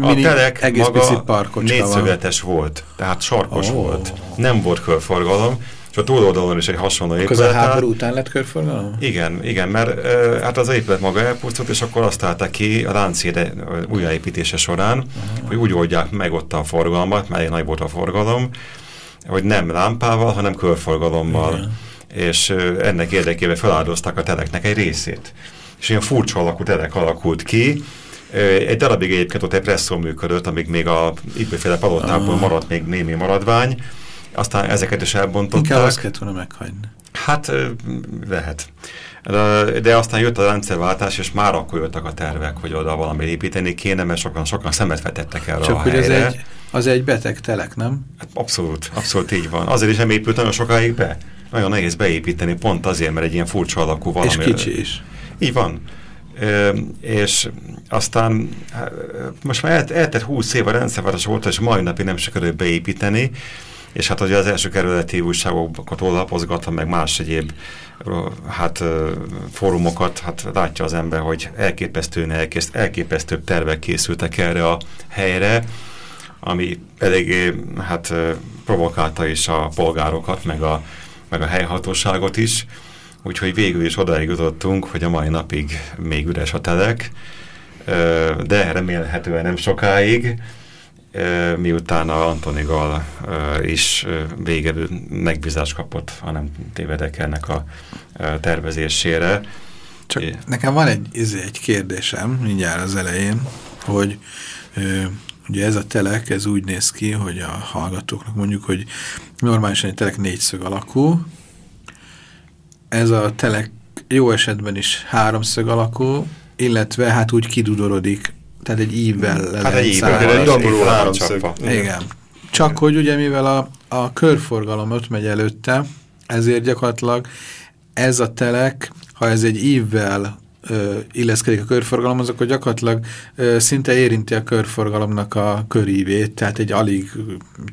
a telek maga négyszögetes volt, tehát sarkos oh. volt. Nem volt körforgalom, és a túloldalon is egy hasonló épület. Akkor a háború után lett körforgalom? Igen, igen, mert e, hát az épület maga elpusztult, és akkor azt találták ki a láncéde újjáépítése során, -huh. hogy úgy oldják meg ott a forgalmat, mert nagy volt a forgalom, hogy nem lámpával, hanem körforgalommal. Igen. És e, ennek érdekében feláldozták a teleknek egy részét. És ilyen furcsa alakú telek alakult ki, egy darabig egyébként ott egy presszó működött, amíg még a ibőféle palotából maradt még némi maradvány, aztán ezeket is elbontották. Inkább azt kellett volna meghagyni. Hát lehet. De, de aztán jött a rendszerváltás, és már akkor jöttek a tervek, hogy oda valami építeni kéne, mert sokan, sokan szemet vetettek erre Csak a hogy helyre. az egy, az egy beteg telek, nem? Hát abszolút, abszolút így van. Azért is nem épült nagyon sokáig be. Nagyon nehéz beépíteni, pont azért, mert egy ilyen furcsa alakú valami. És kicsi is. Így van. Ö, és aztán most már eltett 20 év a rendszerváltás volt, és mai napig nem sikerült beépíteni, és hát ugye az első kerületi újságokat lapozgatva, meg más egyéb hát fórumokat, hát látja az ember, hogy elképesztően elkészt, elképesztőbb tervek készültek erre a helyre, ami eléggé hát provokálta is a polgárokat, meg a, meg a helyhatóságot is, úgyhogy végül is odáig jutottunk, hogy a mai napig még üres a telek, de remélhetően nem sokáig, miután a Antoni Gal is végelő megbízást kapott, hanem tévedek ennek a tervezésére. Csak é. nekem van egy, egy kérdésem, mindjárt az elején, hogy ugye ez a telek, ez úgy néz ki, hogy a hallgatóknak mondjuk, hogy normálisan egy telek négyszög alakú, ez a telek jó esetben is háromszög alakú, illetve hát úgy kidudorodik tehát egy ívvel le Hát egy ívvel, egy domború háromszög. Igen. Csak hogy ugye mivel a, a körforgalom ott megy előtte, ezért gyakorlatilag ez a telek, ha ez egy ívvel ö, illeszkedik a körforgalomhoz, akkor gyakorlatilag ö, szinte érinti a körforgalomnak a körívét, tehát egy alig,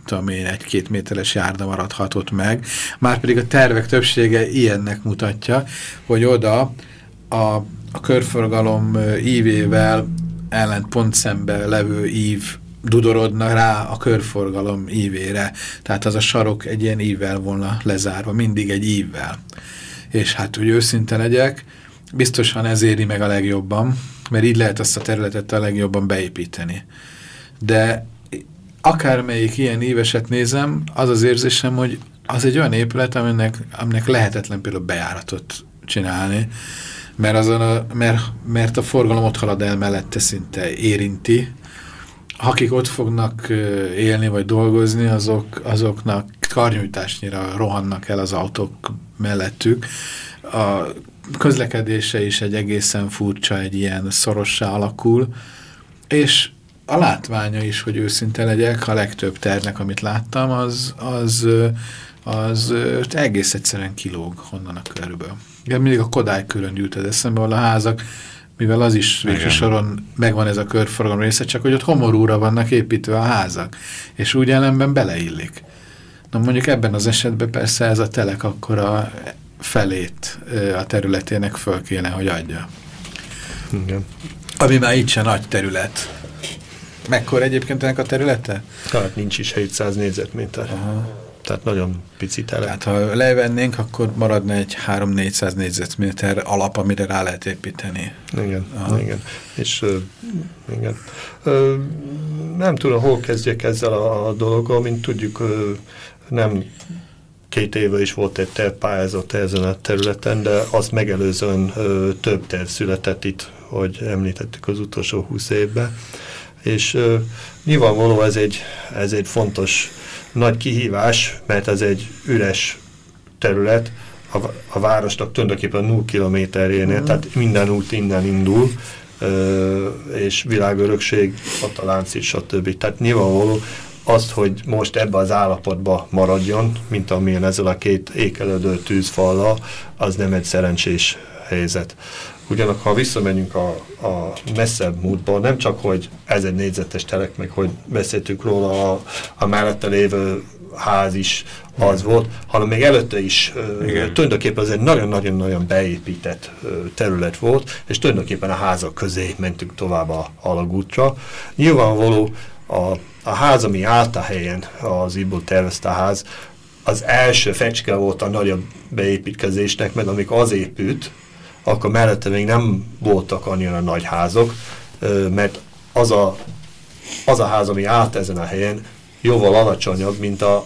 tudom én, egy-két méteres járda maradhatott meg. Márpedig a tervek többsége ilyennek mutatja, hogy oda a, a körforgalom ívével ellent pont szembe levő ív dudorodna rá a körforgalom ívére. Tehát az a sarok egy ilyen ívvel volna lezárva, mindig egy ívvel. És hát, hogy őszinte legyek, biztosan ez éri meg a legjobban, mert így lehet azt a területet a legjobban beépíteni. De akármelyik ilyen éveset nézem, az az érzésem, hogy az egy olyan épület, aminek, aminek lehetetlen például bejáratot csinálni, mert, azon a, mert, mert a forgalom ott halad el mellette szinte érinti. Akik ott fognak élni vagy dolgozni, azok, azoknak karnyújtásnyira rohannak el az autók mellettük. A közlekedése is egy egészen furcsa, egy ilyen szorossá alakul, és a látványa is, hogy őszinte legyek, a legtöbb ternek, amit láttam, az, az, az, egész egyszerűen kilóg honnan a körből. Igen, mindig a Kodály körön az eszembe, ahol a házak, mivel az is végső soron megvan ez a körforgalom része, csak hogy ott homorúra vannak építve a házak, és úgy ellenben beleillik. Na mondjuk ebben az esetben persze ez a telek akkor a felét a területének föl kéne, hogy adja. Igen. Ami már itt se nagy terület. Mekkora egyébként ennek a területe? Hát nincs is 700 négyzetméter. Aha. Tehát nagyon pici telep. Tehát ha levennénk, akkor maradna egy 3-400 négyzetméter alap, amire rá lehet építeni. Igen, Aha. igen. És uh, igen. Uh, nem tudom, hol kezdjek ezzel a, a dologgal, mint tudjuk, uh, nem két éve is volt egy tervpályázat ezen a területen, de azt megelőzően ö, több terv született itt, hogy említettük az utolsó húsz évben. És ö, nyilvánvaló ez egy, ez egy fontos nagy kihívás, mert ez egy üres terület, a, a városnak tulajdonképpen 0 kilométerjénél, mm. tehát minden út innen indul, és világörökség, Atalánc és stb. Tehát nyilvánvaló, azt, hogy most ebbe az állapotba maradjon, mint amilyen ezzel a két ékelődő tűzfallal, az nem egy szerencsés helyzet. Ugyanakkor, ha visszamegyünk a, a messzebb múltba, nem csak, hogy ez egy négyzetes telek, meg hogy beszéltük róla, a, a mellette lévő ház is az volt, hanem még előtte is Igen. tulajdonképpen az egy nagyon-nagyon-nagyon beépített terület volt, és tulajdonképpen a házak közé mentünk tovább a alagútra. Nyilvánvaló a a ház, ami állt a helyen, az Ibo tervezte a ház, az első fecske volt a nagyobb beépítkezésnek, mert amikor az épült, akkor mellette még nem voltak annyira nagy házok, mert az a, az a ház, ami állt ezen a helyen, jóval alacsonyabb, mint a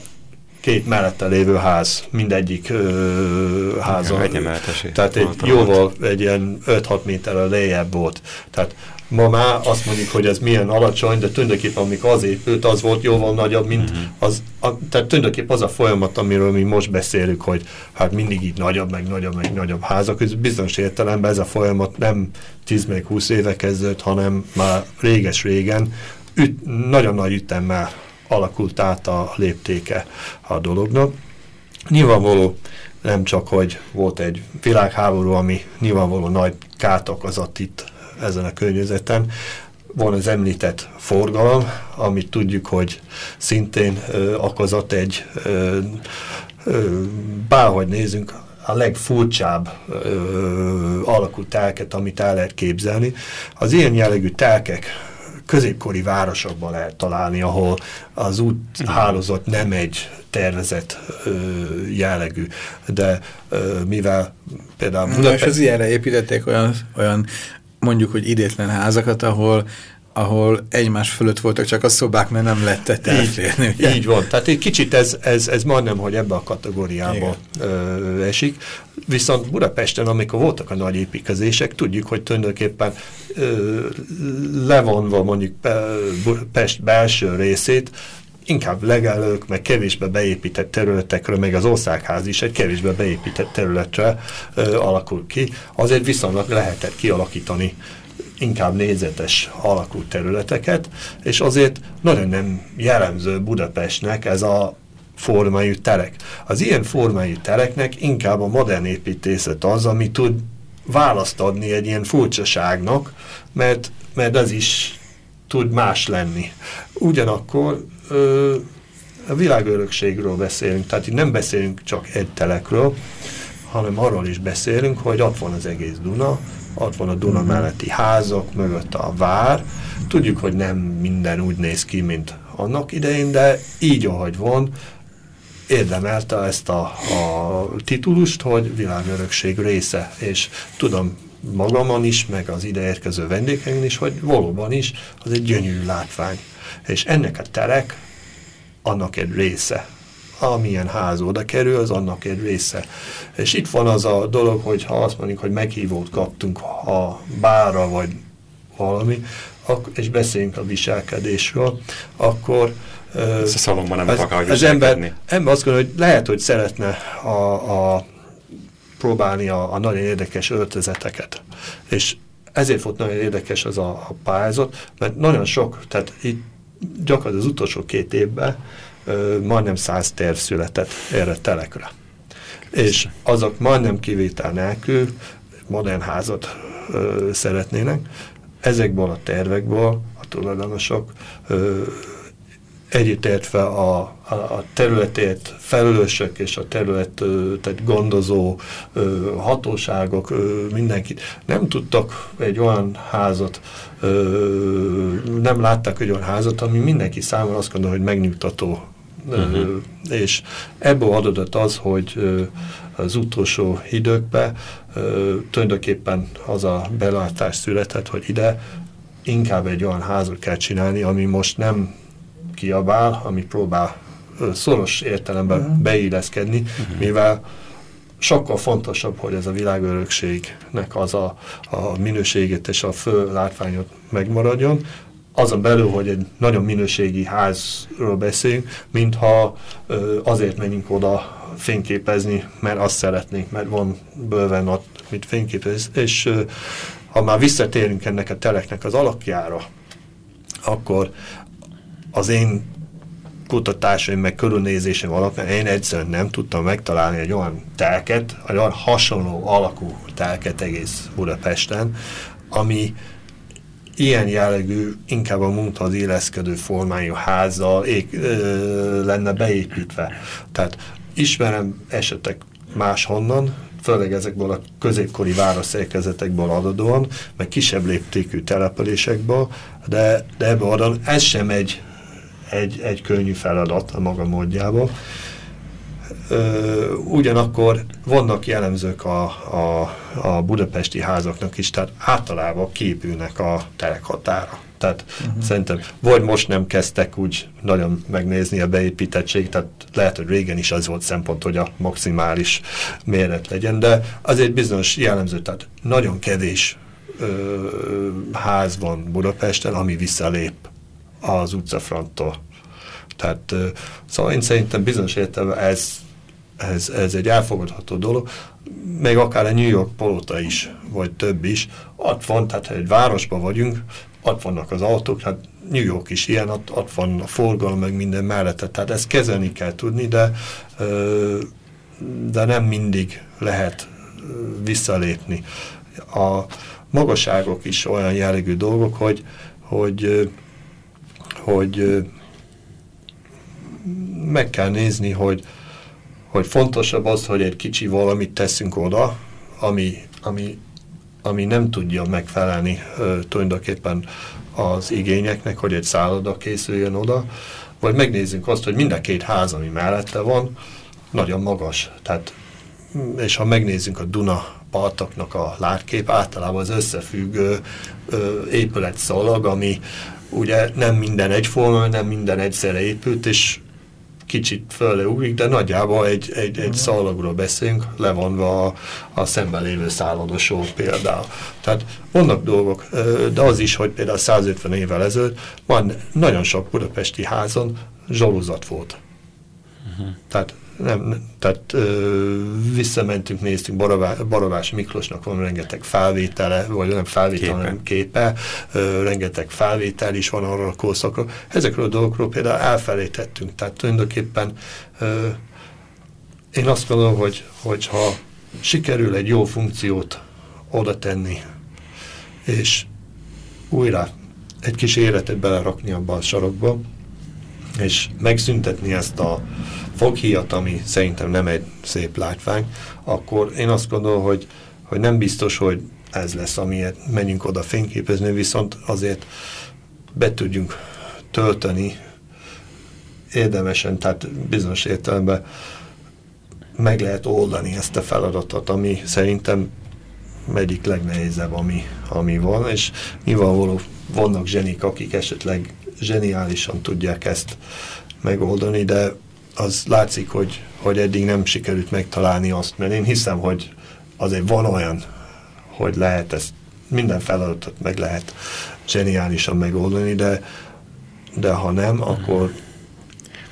két mellette lévő ház, mindegyik ö, háza. Tehát egy jóval egy ilyen 5-6 méterrel lejjebb volt. Tehát ma már azt mondjuk, hogy ez milyen alacsony, de tulajdonképpen amikor az épült, az volt jóval nagyobb, mint mhm. -huh. az, a, tehát tulajdonképpen az a folyamat, amiről mi most beszélünk, hogy hát mindig így nagyobb, meg nagyobb, meg nagyobb házak, ez bizonyos értelemben ez a folyamat nem 10 meg 20 éve kezdődött, hanem már réges-régen nagyon nagy ütemmel alakult át a léptéke a dolognak. Nyilvánvaló nem csak, hogy volt egy világháború, ami nyilvánvaló nagy kárt okozott itt ezen a környezeten. Van az említett forgalom, amit tudjuk, hogy szintén ö, okozott egy, ö, ö, bárhogy nézünk, a legfurcsább ö, alakú telket, amit el lehet képzelni. Az ilyen jellegű telkek középkori városokban lehet találni, ahol az úthálózat nem egy tervezett ö, jellegű, de ö, mivel például Budapest... és az ilyenre építették olyan, olyan mondjuk, hogy idétlen házakat, ahol ahol egymás fölött voltak csak a szobák, mert nem lehetett elférni. Így, így van. Tehát egy kicsit ez, ez, ez majdnem, hogy ebbe a kategóriába ö, esik. Viszont Budapesten, amikor voltak a nagy építkezések, tudjuk, hogy tulajdonképpen ö, levonva mondjuk Pest belső részét, inkább legelők, meg kevésbé beépített területekről, meg az országház is egy kevésbé beépített területre ö, alakul ki. Azért viszonylag lehetett kialakítani inkább nézetes alakú területeket, és azért nagyon nem jellemző Budapestnek ez a formájú terek. Az ilyen formájú tereknek inkább a modern építészet az, ami tud választ adni egy ilyen furcsaságnak, mert, mert az is tud más lenni. Ugyanakkor ö, a világörökségről beszélünk, tehát itt nem beszélünk csak egy telekről, hanem arról is beszélünk, hogy ott van az egész Duna, ott van a Duna mhm. melletti házak, mögött a vár. Tudjuk, hogy nem minden úgy néz ki, mint annak idején, de így, ahogy van, érdemelte ezt a, a titulust, hogy világörökség része, és tudom magamon is, meg az ide érkező vendégeim is, hogy valóban is az egy gyönyörű látvány. És ennek a terek annak egy része. Amilyen ház oda kerül, az annak egy része. És itt van az a dolog, hogy ha azt mondjuk, hogy meghívót kaptunk a bárra, vagy valami, és beszéljünk a viselkedésről, akkor ez a szalomban nem akar az ember, ember azt gondolja, hogy lehet, hogy szeretne a, a próbálni a, a nagyon érdekes öltözeteket. És ezért volt nagyon érdekes az a, a pályázat, mert nagyon sok, tehát itt gyakorlatilag az utolsó két évben ö, majdnem száz terv született erre telekre. És azok majdnem kivétel nélkül modern házat ö, szeretnének. Ezekből a tervekből a tulajdonosok ö, együttértve a, a, a területért felelősök és a terület tehát gondozó hatóságok, mindenkit nem tudtak egy olyan házat, nem láttak egy olyan házat, ami mindenki számára azt gondolja, hogy megnyugtató. Uh mhm. -huh. És ebből adódott az, hogy az utolsó időkben tulajdonképpen az a belátás született, hogy ide inkább egy olyan házat kell csinálni, ami most nem kiabál, ami próbál szoros értelemben uh mhm. -huh. beilleszkedni, uh mhm. -huh. mivel sokkal fontosabb, hogy ez a világörökségnek az a, a minőségét és a fő látványot megmaradjon, azon belül, hogy egy nagyon minőségi házról beszélünk, mintha ö, azért menjünk oda fényképezni, mert azt szeretnénk, mert van bőven ott, mit fényképezni, és ö, ha már visszatérünk ennek a teleknek az alakjára, akkor az én kutatásaim, meg körülnézésem alapján én egyszerűen nem tudtam megtalálni egy olyan telket, egy olyan hasonló alakú telket egész Budapesten, ami ilyen jellegű, inkább a munka az éleszkedő formájú házzal ég, ö, lenne beépítve. Tehát ismerem esetek máshonnan, főleg ezekből a középkori városzékezetekből adódóan, meg kisebb léptékű településekből, de, de ebből adódóan ez sem egy egy, egy könnyű feladat a maga módjában. ugyanakkor vannak jellemzők a, a, a budapesti házaknak is, tehát általában képülnek a terekhatára. Tehát uh mhm. -huh. szerintem vagy most nem kezdtek úgy nagyon megnézni a beépítettség, tehát lehet, hogy régen is az volt szempont, hogy a maximális méret legyen, de azért bizonyos jellemző, tehát nagyon kevés ö, ház van Budapesten, ami visszalép az utcafronttól. Tehát szóval én szerintem bizonyos értelemben ez, ez, ez egy elfogadható dolog, még akár a New York polota is, vagy több is, ott van, tehát ha egy városban vagyunk, ott vannak az autók, hát New York is ilyen, ott, ott van a forgalom, meg minden mellette, tehát ezt kezelni kell tudni, de, de nem mindig lehet visszalépni. A magasságok is olyan jellegű dolgok, hogy, hogy hogy meg kell nézni, hogy, hogy fontosabb az, hogy egy kicsi valamit teszünk oda, ami, ami, ami nem tudja megfelelni ö, tulajdonképpen az igényeknek, hogy egy szálloda készüljön oda, vagy megnézzünk azt, hogy mind a két ház, ami mellette van, nagyon magas. Tehát, és ha megnézzünk a Duna partoknak a látkép, általában az összefüggő ö, épületszalag, ami ugye nem minden egyforma, nem minden egyszerre épült, és kicsit ugrik, de nagyjából egy, egy, egy szalagról beszélünk, levonva a, a szemben lévő szállodosó például. Tehát vannak dolgok, de az is, hogy például 150 évvel ezelőtt van nagyon sok budapesti házon zsoluzat volt. Uh -huh. Tehát nem, tehát ö, visszamentünk, néztünk, Barová, Barovás Miklósnak van rengeteg felvétele, vagy nem felvétel, képe. hanem képe, ö, rengeteg felvétel is van arra a korszakról. Ezekről a dolgokról például elfelejtettünk, tehát tulajdonképpen ö, én azt gondolom, hogy, hogy ha sikerül egy jó funkciót oda tenni, és újra egy kis életet belerakni abba a sarokba, és megszüntetni ezt a foghíjat, ami szerintem nem egy szép látvány, akkor én azt gondolom, hogy, hogy nem biztos, hogy ez lesz, amiért menjünk oda fényképezni, viszont azért be tudjunk tölteni érdemesen, tehát bizonyos értelemben meg lehet oldani ezt a feladatot, ami szerintem egyik legnehezebb, ami, ami van, és nyilvánvaló vannak zsenik, akik esetleg zseniálisan tudják ezt megoldani, de az látszik, hogy, hogy eddig nem sikerült megtalálni azt, mert én hiszem, hogy azért van olyan, hogy lehet ezt, minden feladatot meg lehet zseniálisan megoldani, de, de ha nem, akkor,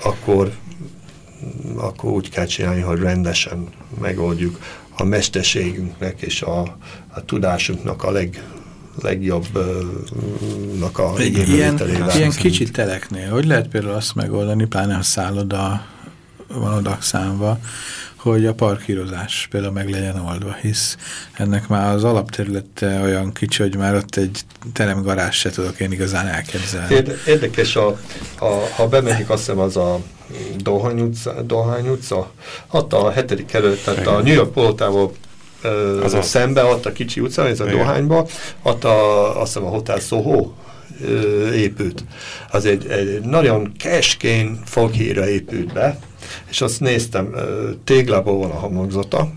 akkor, akkor úgy kell csinálni, hogy rendesen megoldjuk a mesterségünknek és a, a tudásunknak a leg, legjobbnak a ilyen, ilyen kicsi teleknél, hogy lehet például azt megoldani, pláne ha szálloda van oda számva, hogy a parkírozás például meg legyen oldva, hisz ennek már az alapterülete olyan kicsi, hogy már ott egy teremgarázs se tudok én igazán elképzelni. Érdekes, a, a, ha bemegyik, azt hiszem az a Dohány utca, Dohány utca, ott a hetedik kerület, tehát a New York Az szembe, ott a kicsi utca, ez a Igen. Dohányba, ott a, azt hiszem a Hotel Soho ö, épült. Az egy, egy nagyon keskén foghíra épült be, és azt néztem, téglából van a homlokzata,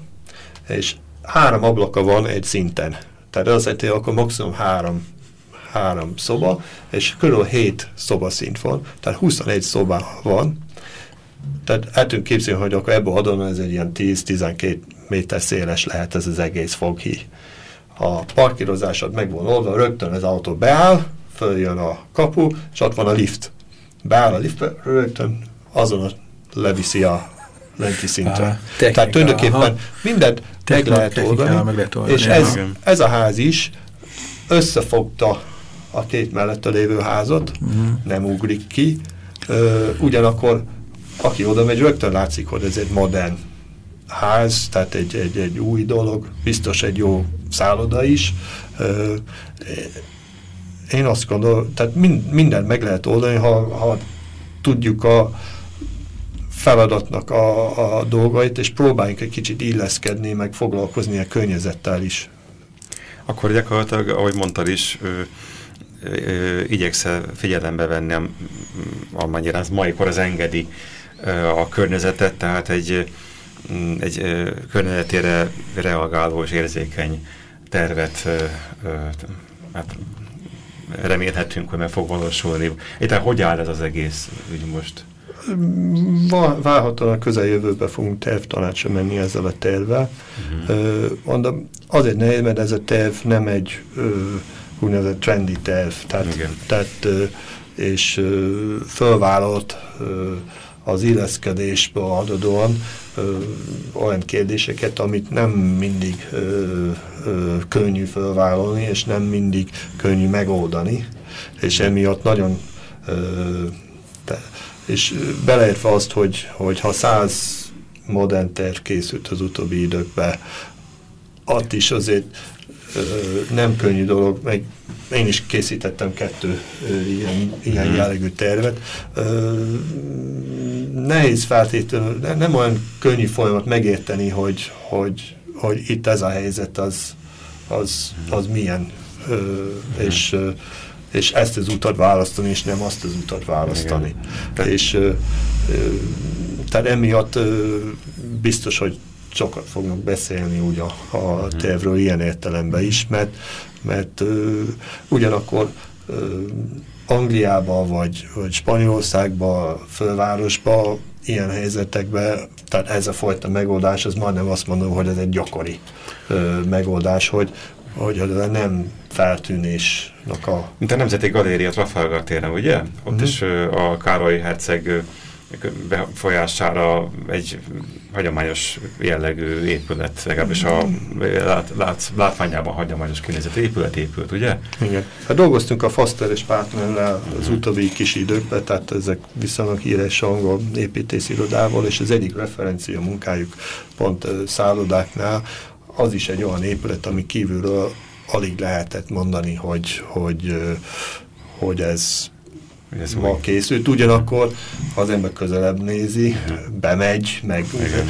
és három ablaka van egy szinten. Tehát az egy, akkor maximum három, három szoba, és körül hét szobaszint van, tehát 21 szoba van, tehát el tudunk képzelni, hogy akkor ebből adom, ez egy ilyen 10-12 méter széles lehet ez az egész foghí. A parkírozásod meg van oldva, rögtön az autó beáll, följön a kapu, és ott van a lift. Beáll a lift, rögtön azon a leviszi a lenti szintre. Aha, Tehát tulajdonképpen mindent meg lehet, oldani, meg lehet oldani, és ez, ez a ház is összefogta a két mellette lévő házat, uh mhm. -huh. nem ugrik ki, Ö, ugyanakkor aki oda megy, rögtön látszik, hogy ez egy modern ház, tehát egy, egy, egy új dolog, biztos egy jó szálloda is. Én azt gondolom, tehát mind, mindent meg lehet oldani, ha, ha tudjuk a feladatnak a, a dolgait, és próbáljunk egy kicsit illeszkedni, meg foglalkozni a környezettel is. Akkor gyakorlatilag, ahogy mondtad is, igyekszel figyelembe venni, amennyire az mai kor az engedi a környezetet, tehát egy, egy környezetére reagáló és érzékeny tervet hát remélhetünk, hogy meg fog valósulni. Éppen hogy áll ez az egész ügy most? Várhatóan a közeljövőbe fogunk tervtanácsra menni ezzel a tervvel. Uh -huh. Mondom, azért nehéz, mert ez a terv nem egy úgynevezett trendy terv, tehát, tehát és fölvállalt az illeszkedésbe adódóan ö, olyan kérdéseket, amit nem mindig ö, ö, könnyű fölvállalni, és nem mindig könnyű megoldani, és emiatt nagyon ö, te, és beleértve azt, hogy, hogy ha száz modern terv készült az utóbbi időkben, ott is azért nem könnyű dolog, meg én is készítettem kettő ilyen, ilyen hmm. jellegű tervet. Nehéz feltétlenül, nem olyan könnyű folyamat megérteni, hogy, hogy, hogy itt ez a helyzet, az, az, az milyen, hmm. és, és ezt az utat választani, és nem azt az utat választani. Igen. És tehát emiatt biztos, hogy sokat fognak beszélni úgy a, a mhm. tervről ilyen értelemben is, mert, mert ö, ugyanakkor ö, Angliába vagy, vagy Spanyolországba, fővárosba, ilyen helyzetekben, tehát ez a fajta megoldás, az majdnem azt mondom, hogy ez egy gyakori ö, megoldás, hogy, hogy a nem feltűnésnek a... Mint a Nemzeti Galéria Trafalgar téren, ugye? Ott mm -hmm. is ö, a Károly Herceg befolyására egy hagyományos jellegű épület, legalábbis a lát, lát, látványában hagyományos kinézetű épület épült, ugye? Igen. Hát dolgoztunk a Foster és Partnerrel az utóbbi kis időkben, tehát ezek viszonylag híres angol építészirodával, és az egyik referencia munkájuk pont szállodáknál, az is egy olyan épület, ami kívülről alig lehetett mondani, hogy, hogy, hogy ez ez ma készült. Ugyanakkor az ember közelebb nézi, bemegy, meg Igen.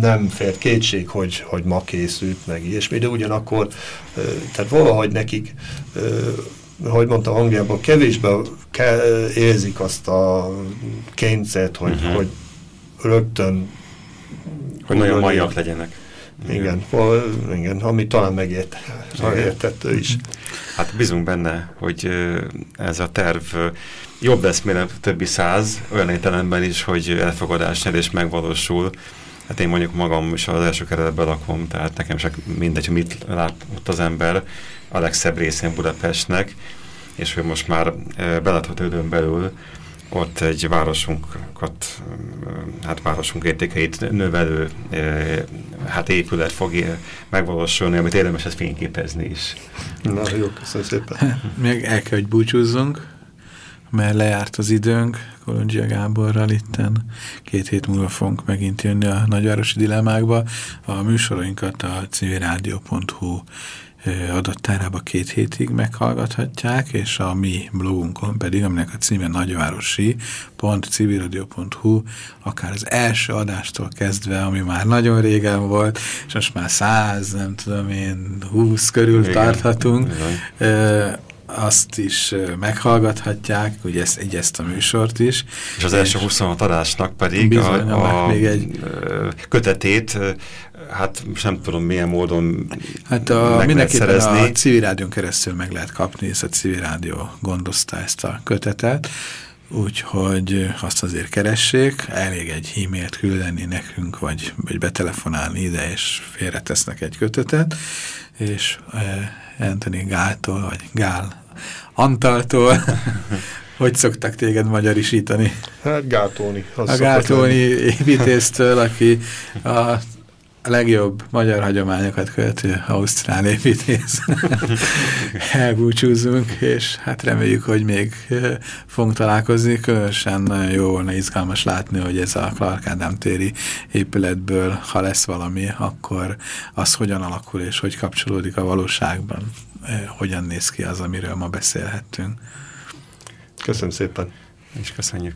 nem fér kétség, hogy, hogy ma készült, meg ilyesmi, de ugyanakkor tehát valahogy nekik hogy mondta Angliában, kevésbé érzik azt a kényszert, hogy, uh mhm. -huh. hogy rögtön hogy nagyon maiak legyenek. Igen, igen, ami talán megért, megértett is. Hát bízunk benne, hogy ez a terv jobb lesz, a többi száz, olyan értelemben is, hogy elfogadás nyer és megvalósul. Hát én mondjuk magam is az első keretben lakom, tehát nekem csak mindegy, hogy mit lát ott az ember a legszebb részén Budapestnek, és hogy most már belátható időn belül ott egy városunkat, hát városunk értékeit növelő hát épület fog megvalósulni, amit érdemes ezt fényképezni is. Na jó, köszönöm szépen. Még el kell, hogy búcsúzzunk, mert lejárt az időnk Kolondzsia Gáborral itten. Két hét múlva fogunk megint jönni a nagyvárosi dilemmákba. A műsoroinkat a civilrádió.hu adattárába két hétig meghallgathatják, és a mi blogunkon pedig, aminek a címe nagyvárosi.civilradio.hu akár az első adástól kezdve, ami már nagyon régen volt, és most már száz, nem tudom én, húsz körül Igen. tarthatunk, Igen azt is meghallgathatják, ugye ezt, egy ezt a műsort is. És az első 26 adásnak pedig bizony, a, a még egy kötetét hát nem tudom milyen módon Hát a, mindenképpen a civil rádión keresztül meg lehet kapni, és a civil rádió gondozta ezt a kötetet, úgyhogy azt azért keressék, elég egy e-mailt küldeni nekünk, vagy, vagy betelefonálni ide, és félretesznek egy kötetet, és eh, Anthony Gáltól, vagy Gál Antaltól Hogy szoktak téged magyarisítani? Hát Gátóni. A Gátóni építésztől, aki a a legjobb magyar hagyományokat követő Ausztrál építész. Elbúcsúzunk, és hát reméljük, hogy még fogunk találkozni. Különösen nagyon jó volna izgalmas látni, hogy ez a Clark Ádám téri épületből, ha lesz valami, akkor az hogyan alakul, és hogy kapcsolódik a valóságban. Hogyan néz ki az, amiről ma beszélhettünk. Köszönöm szépen. És köszönjük.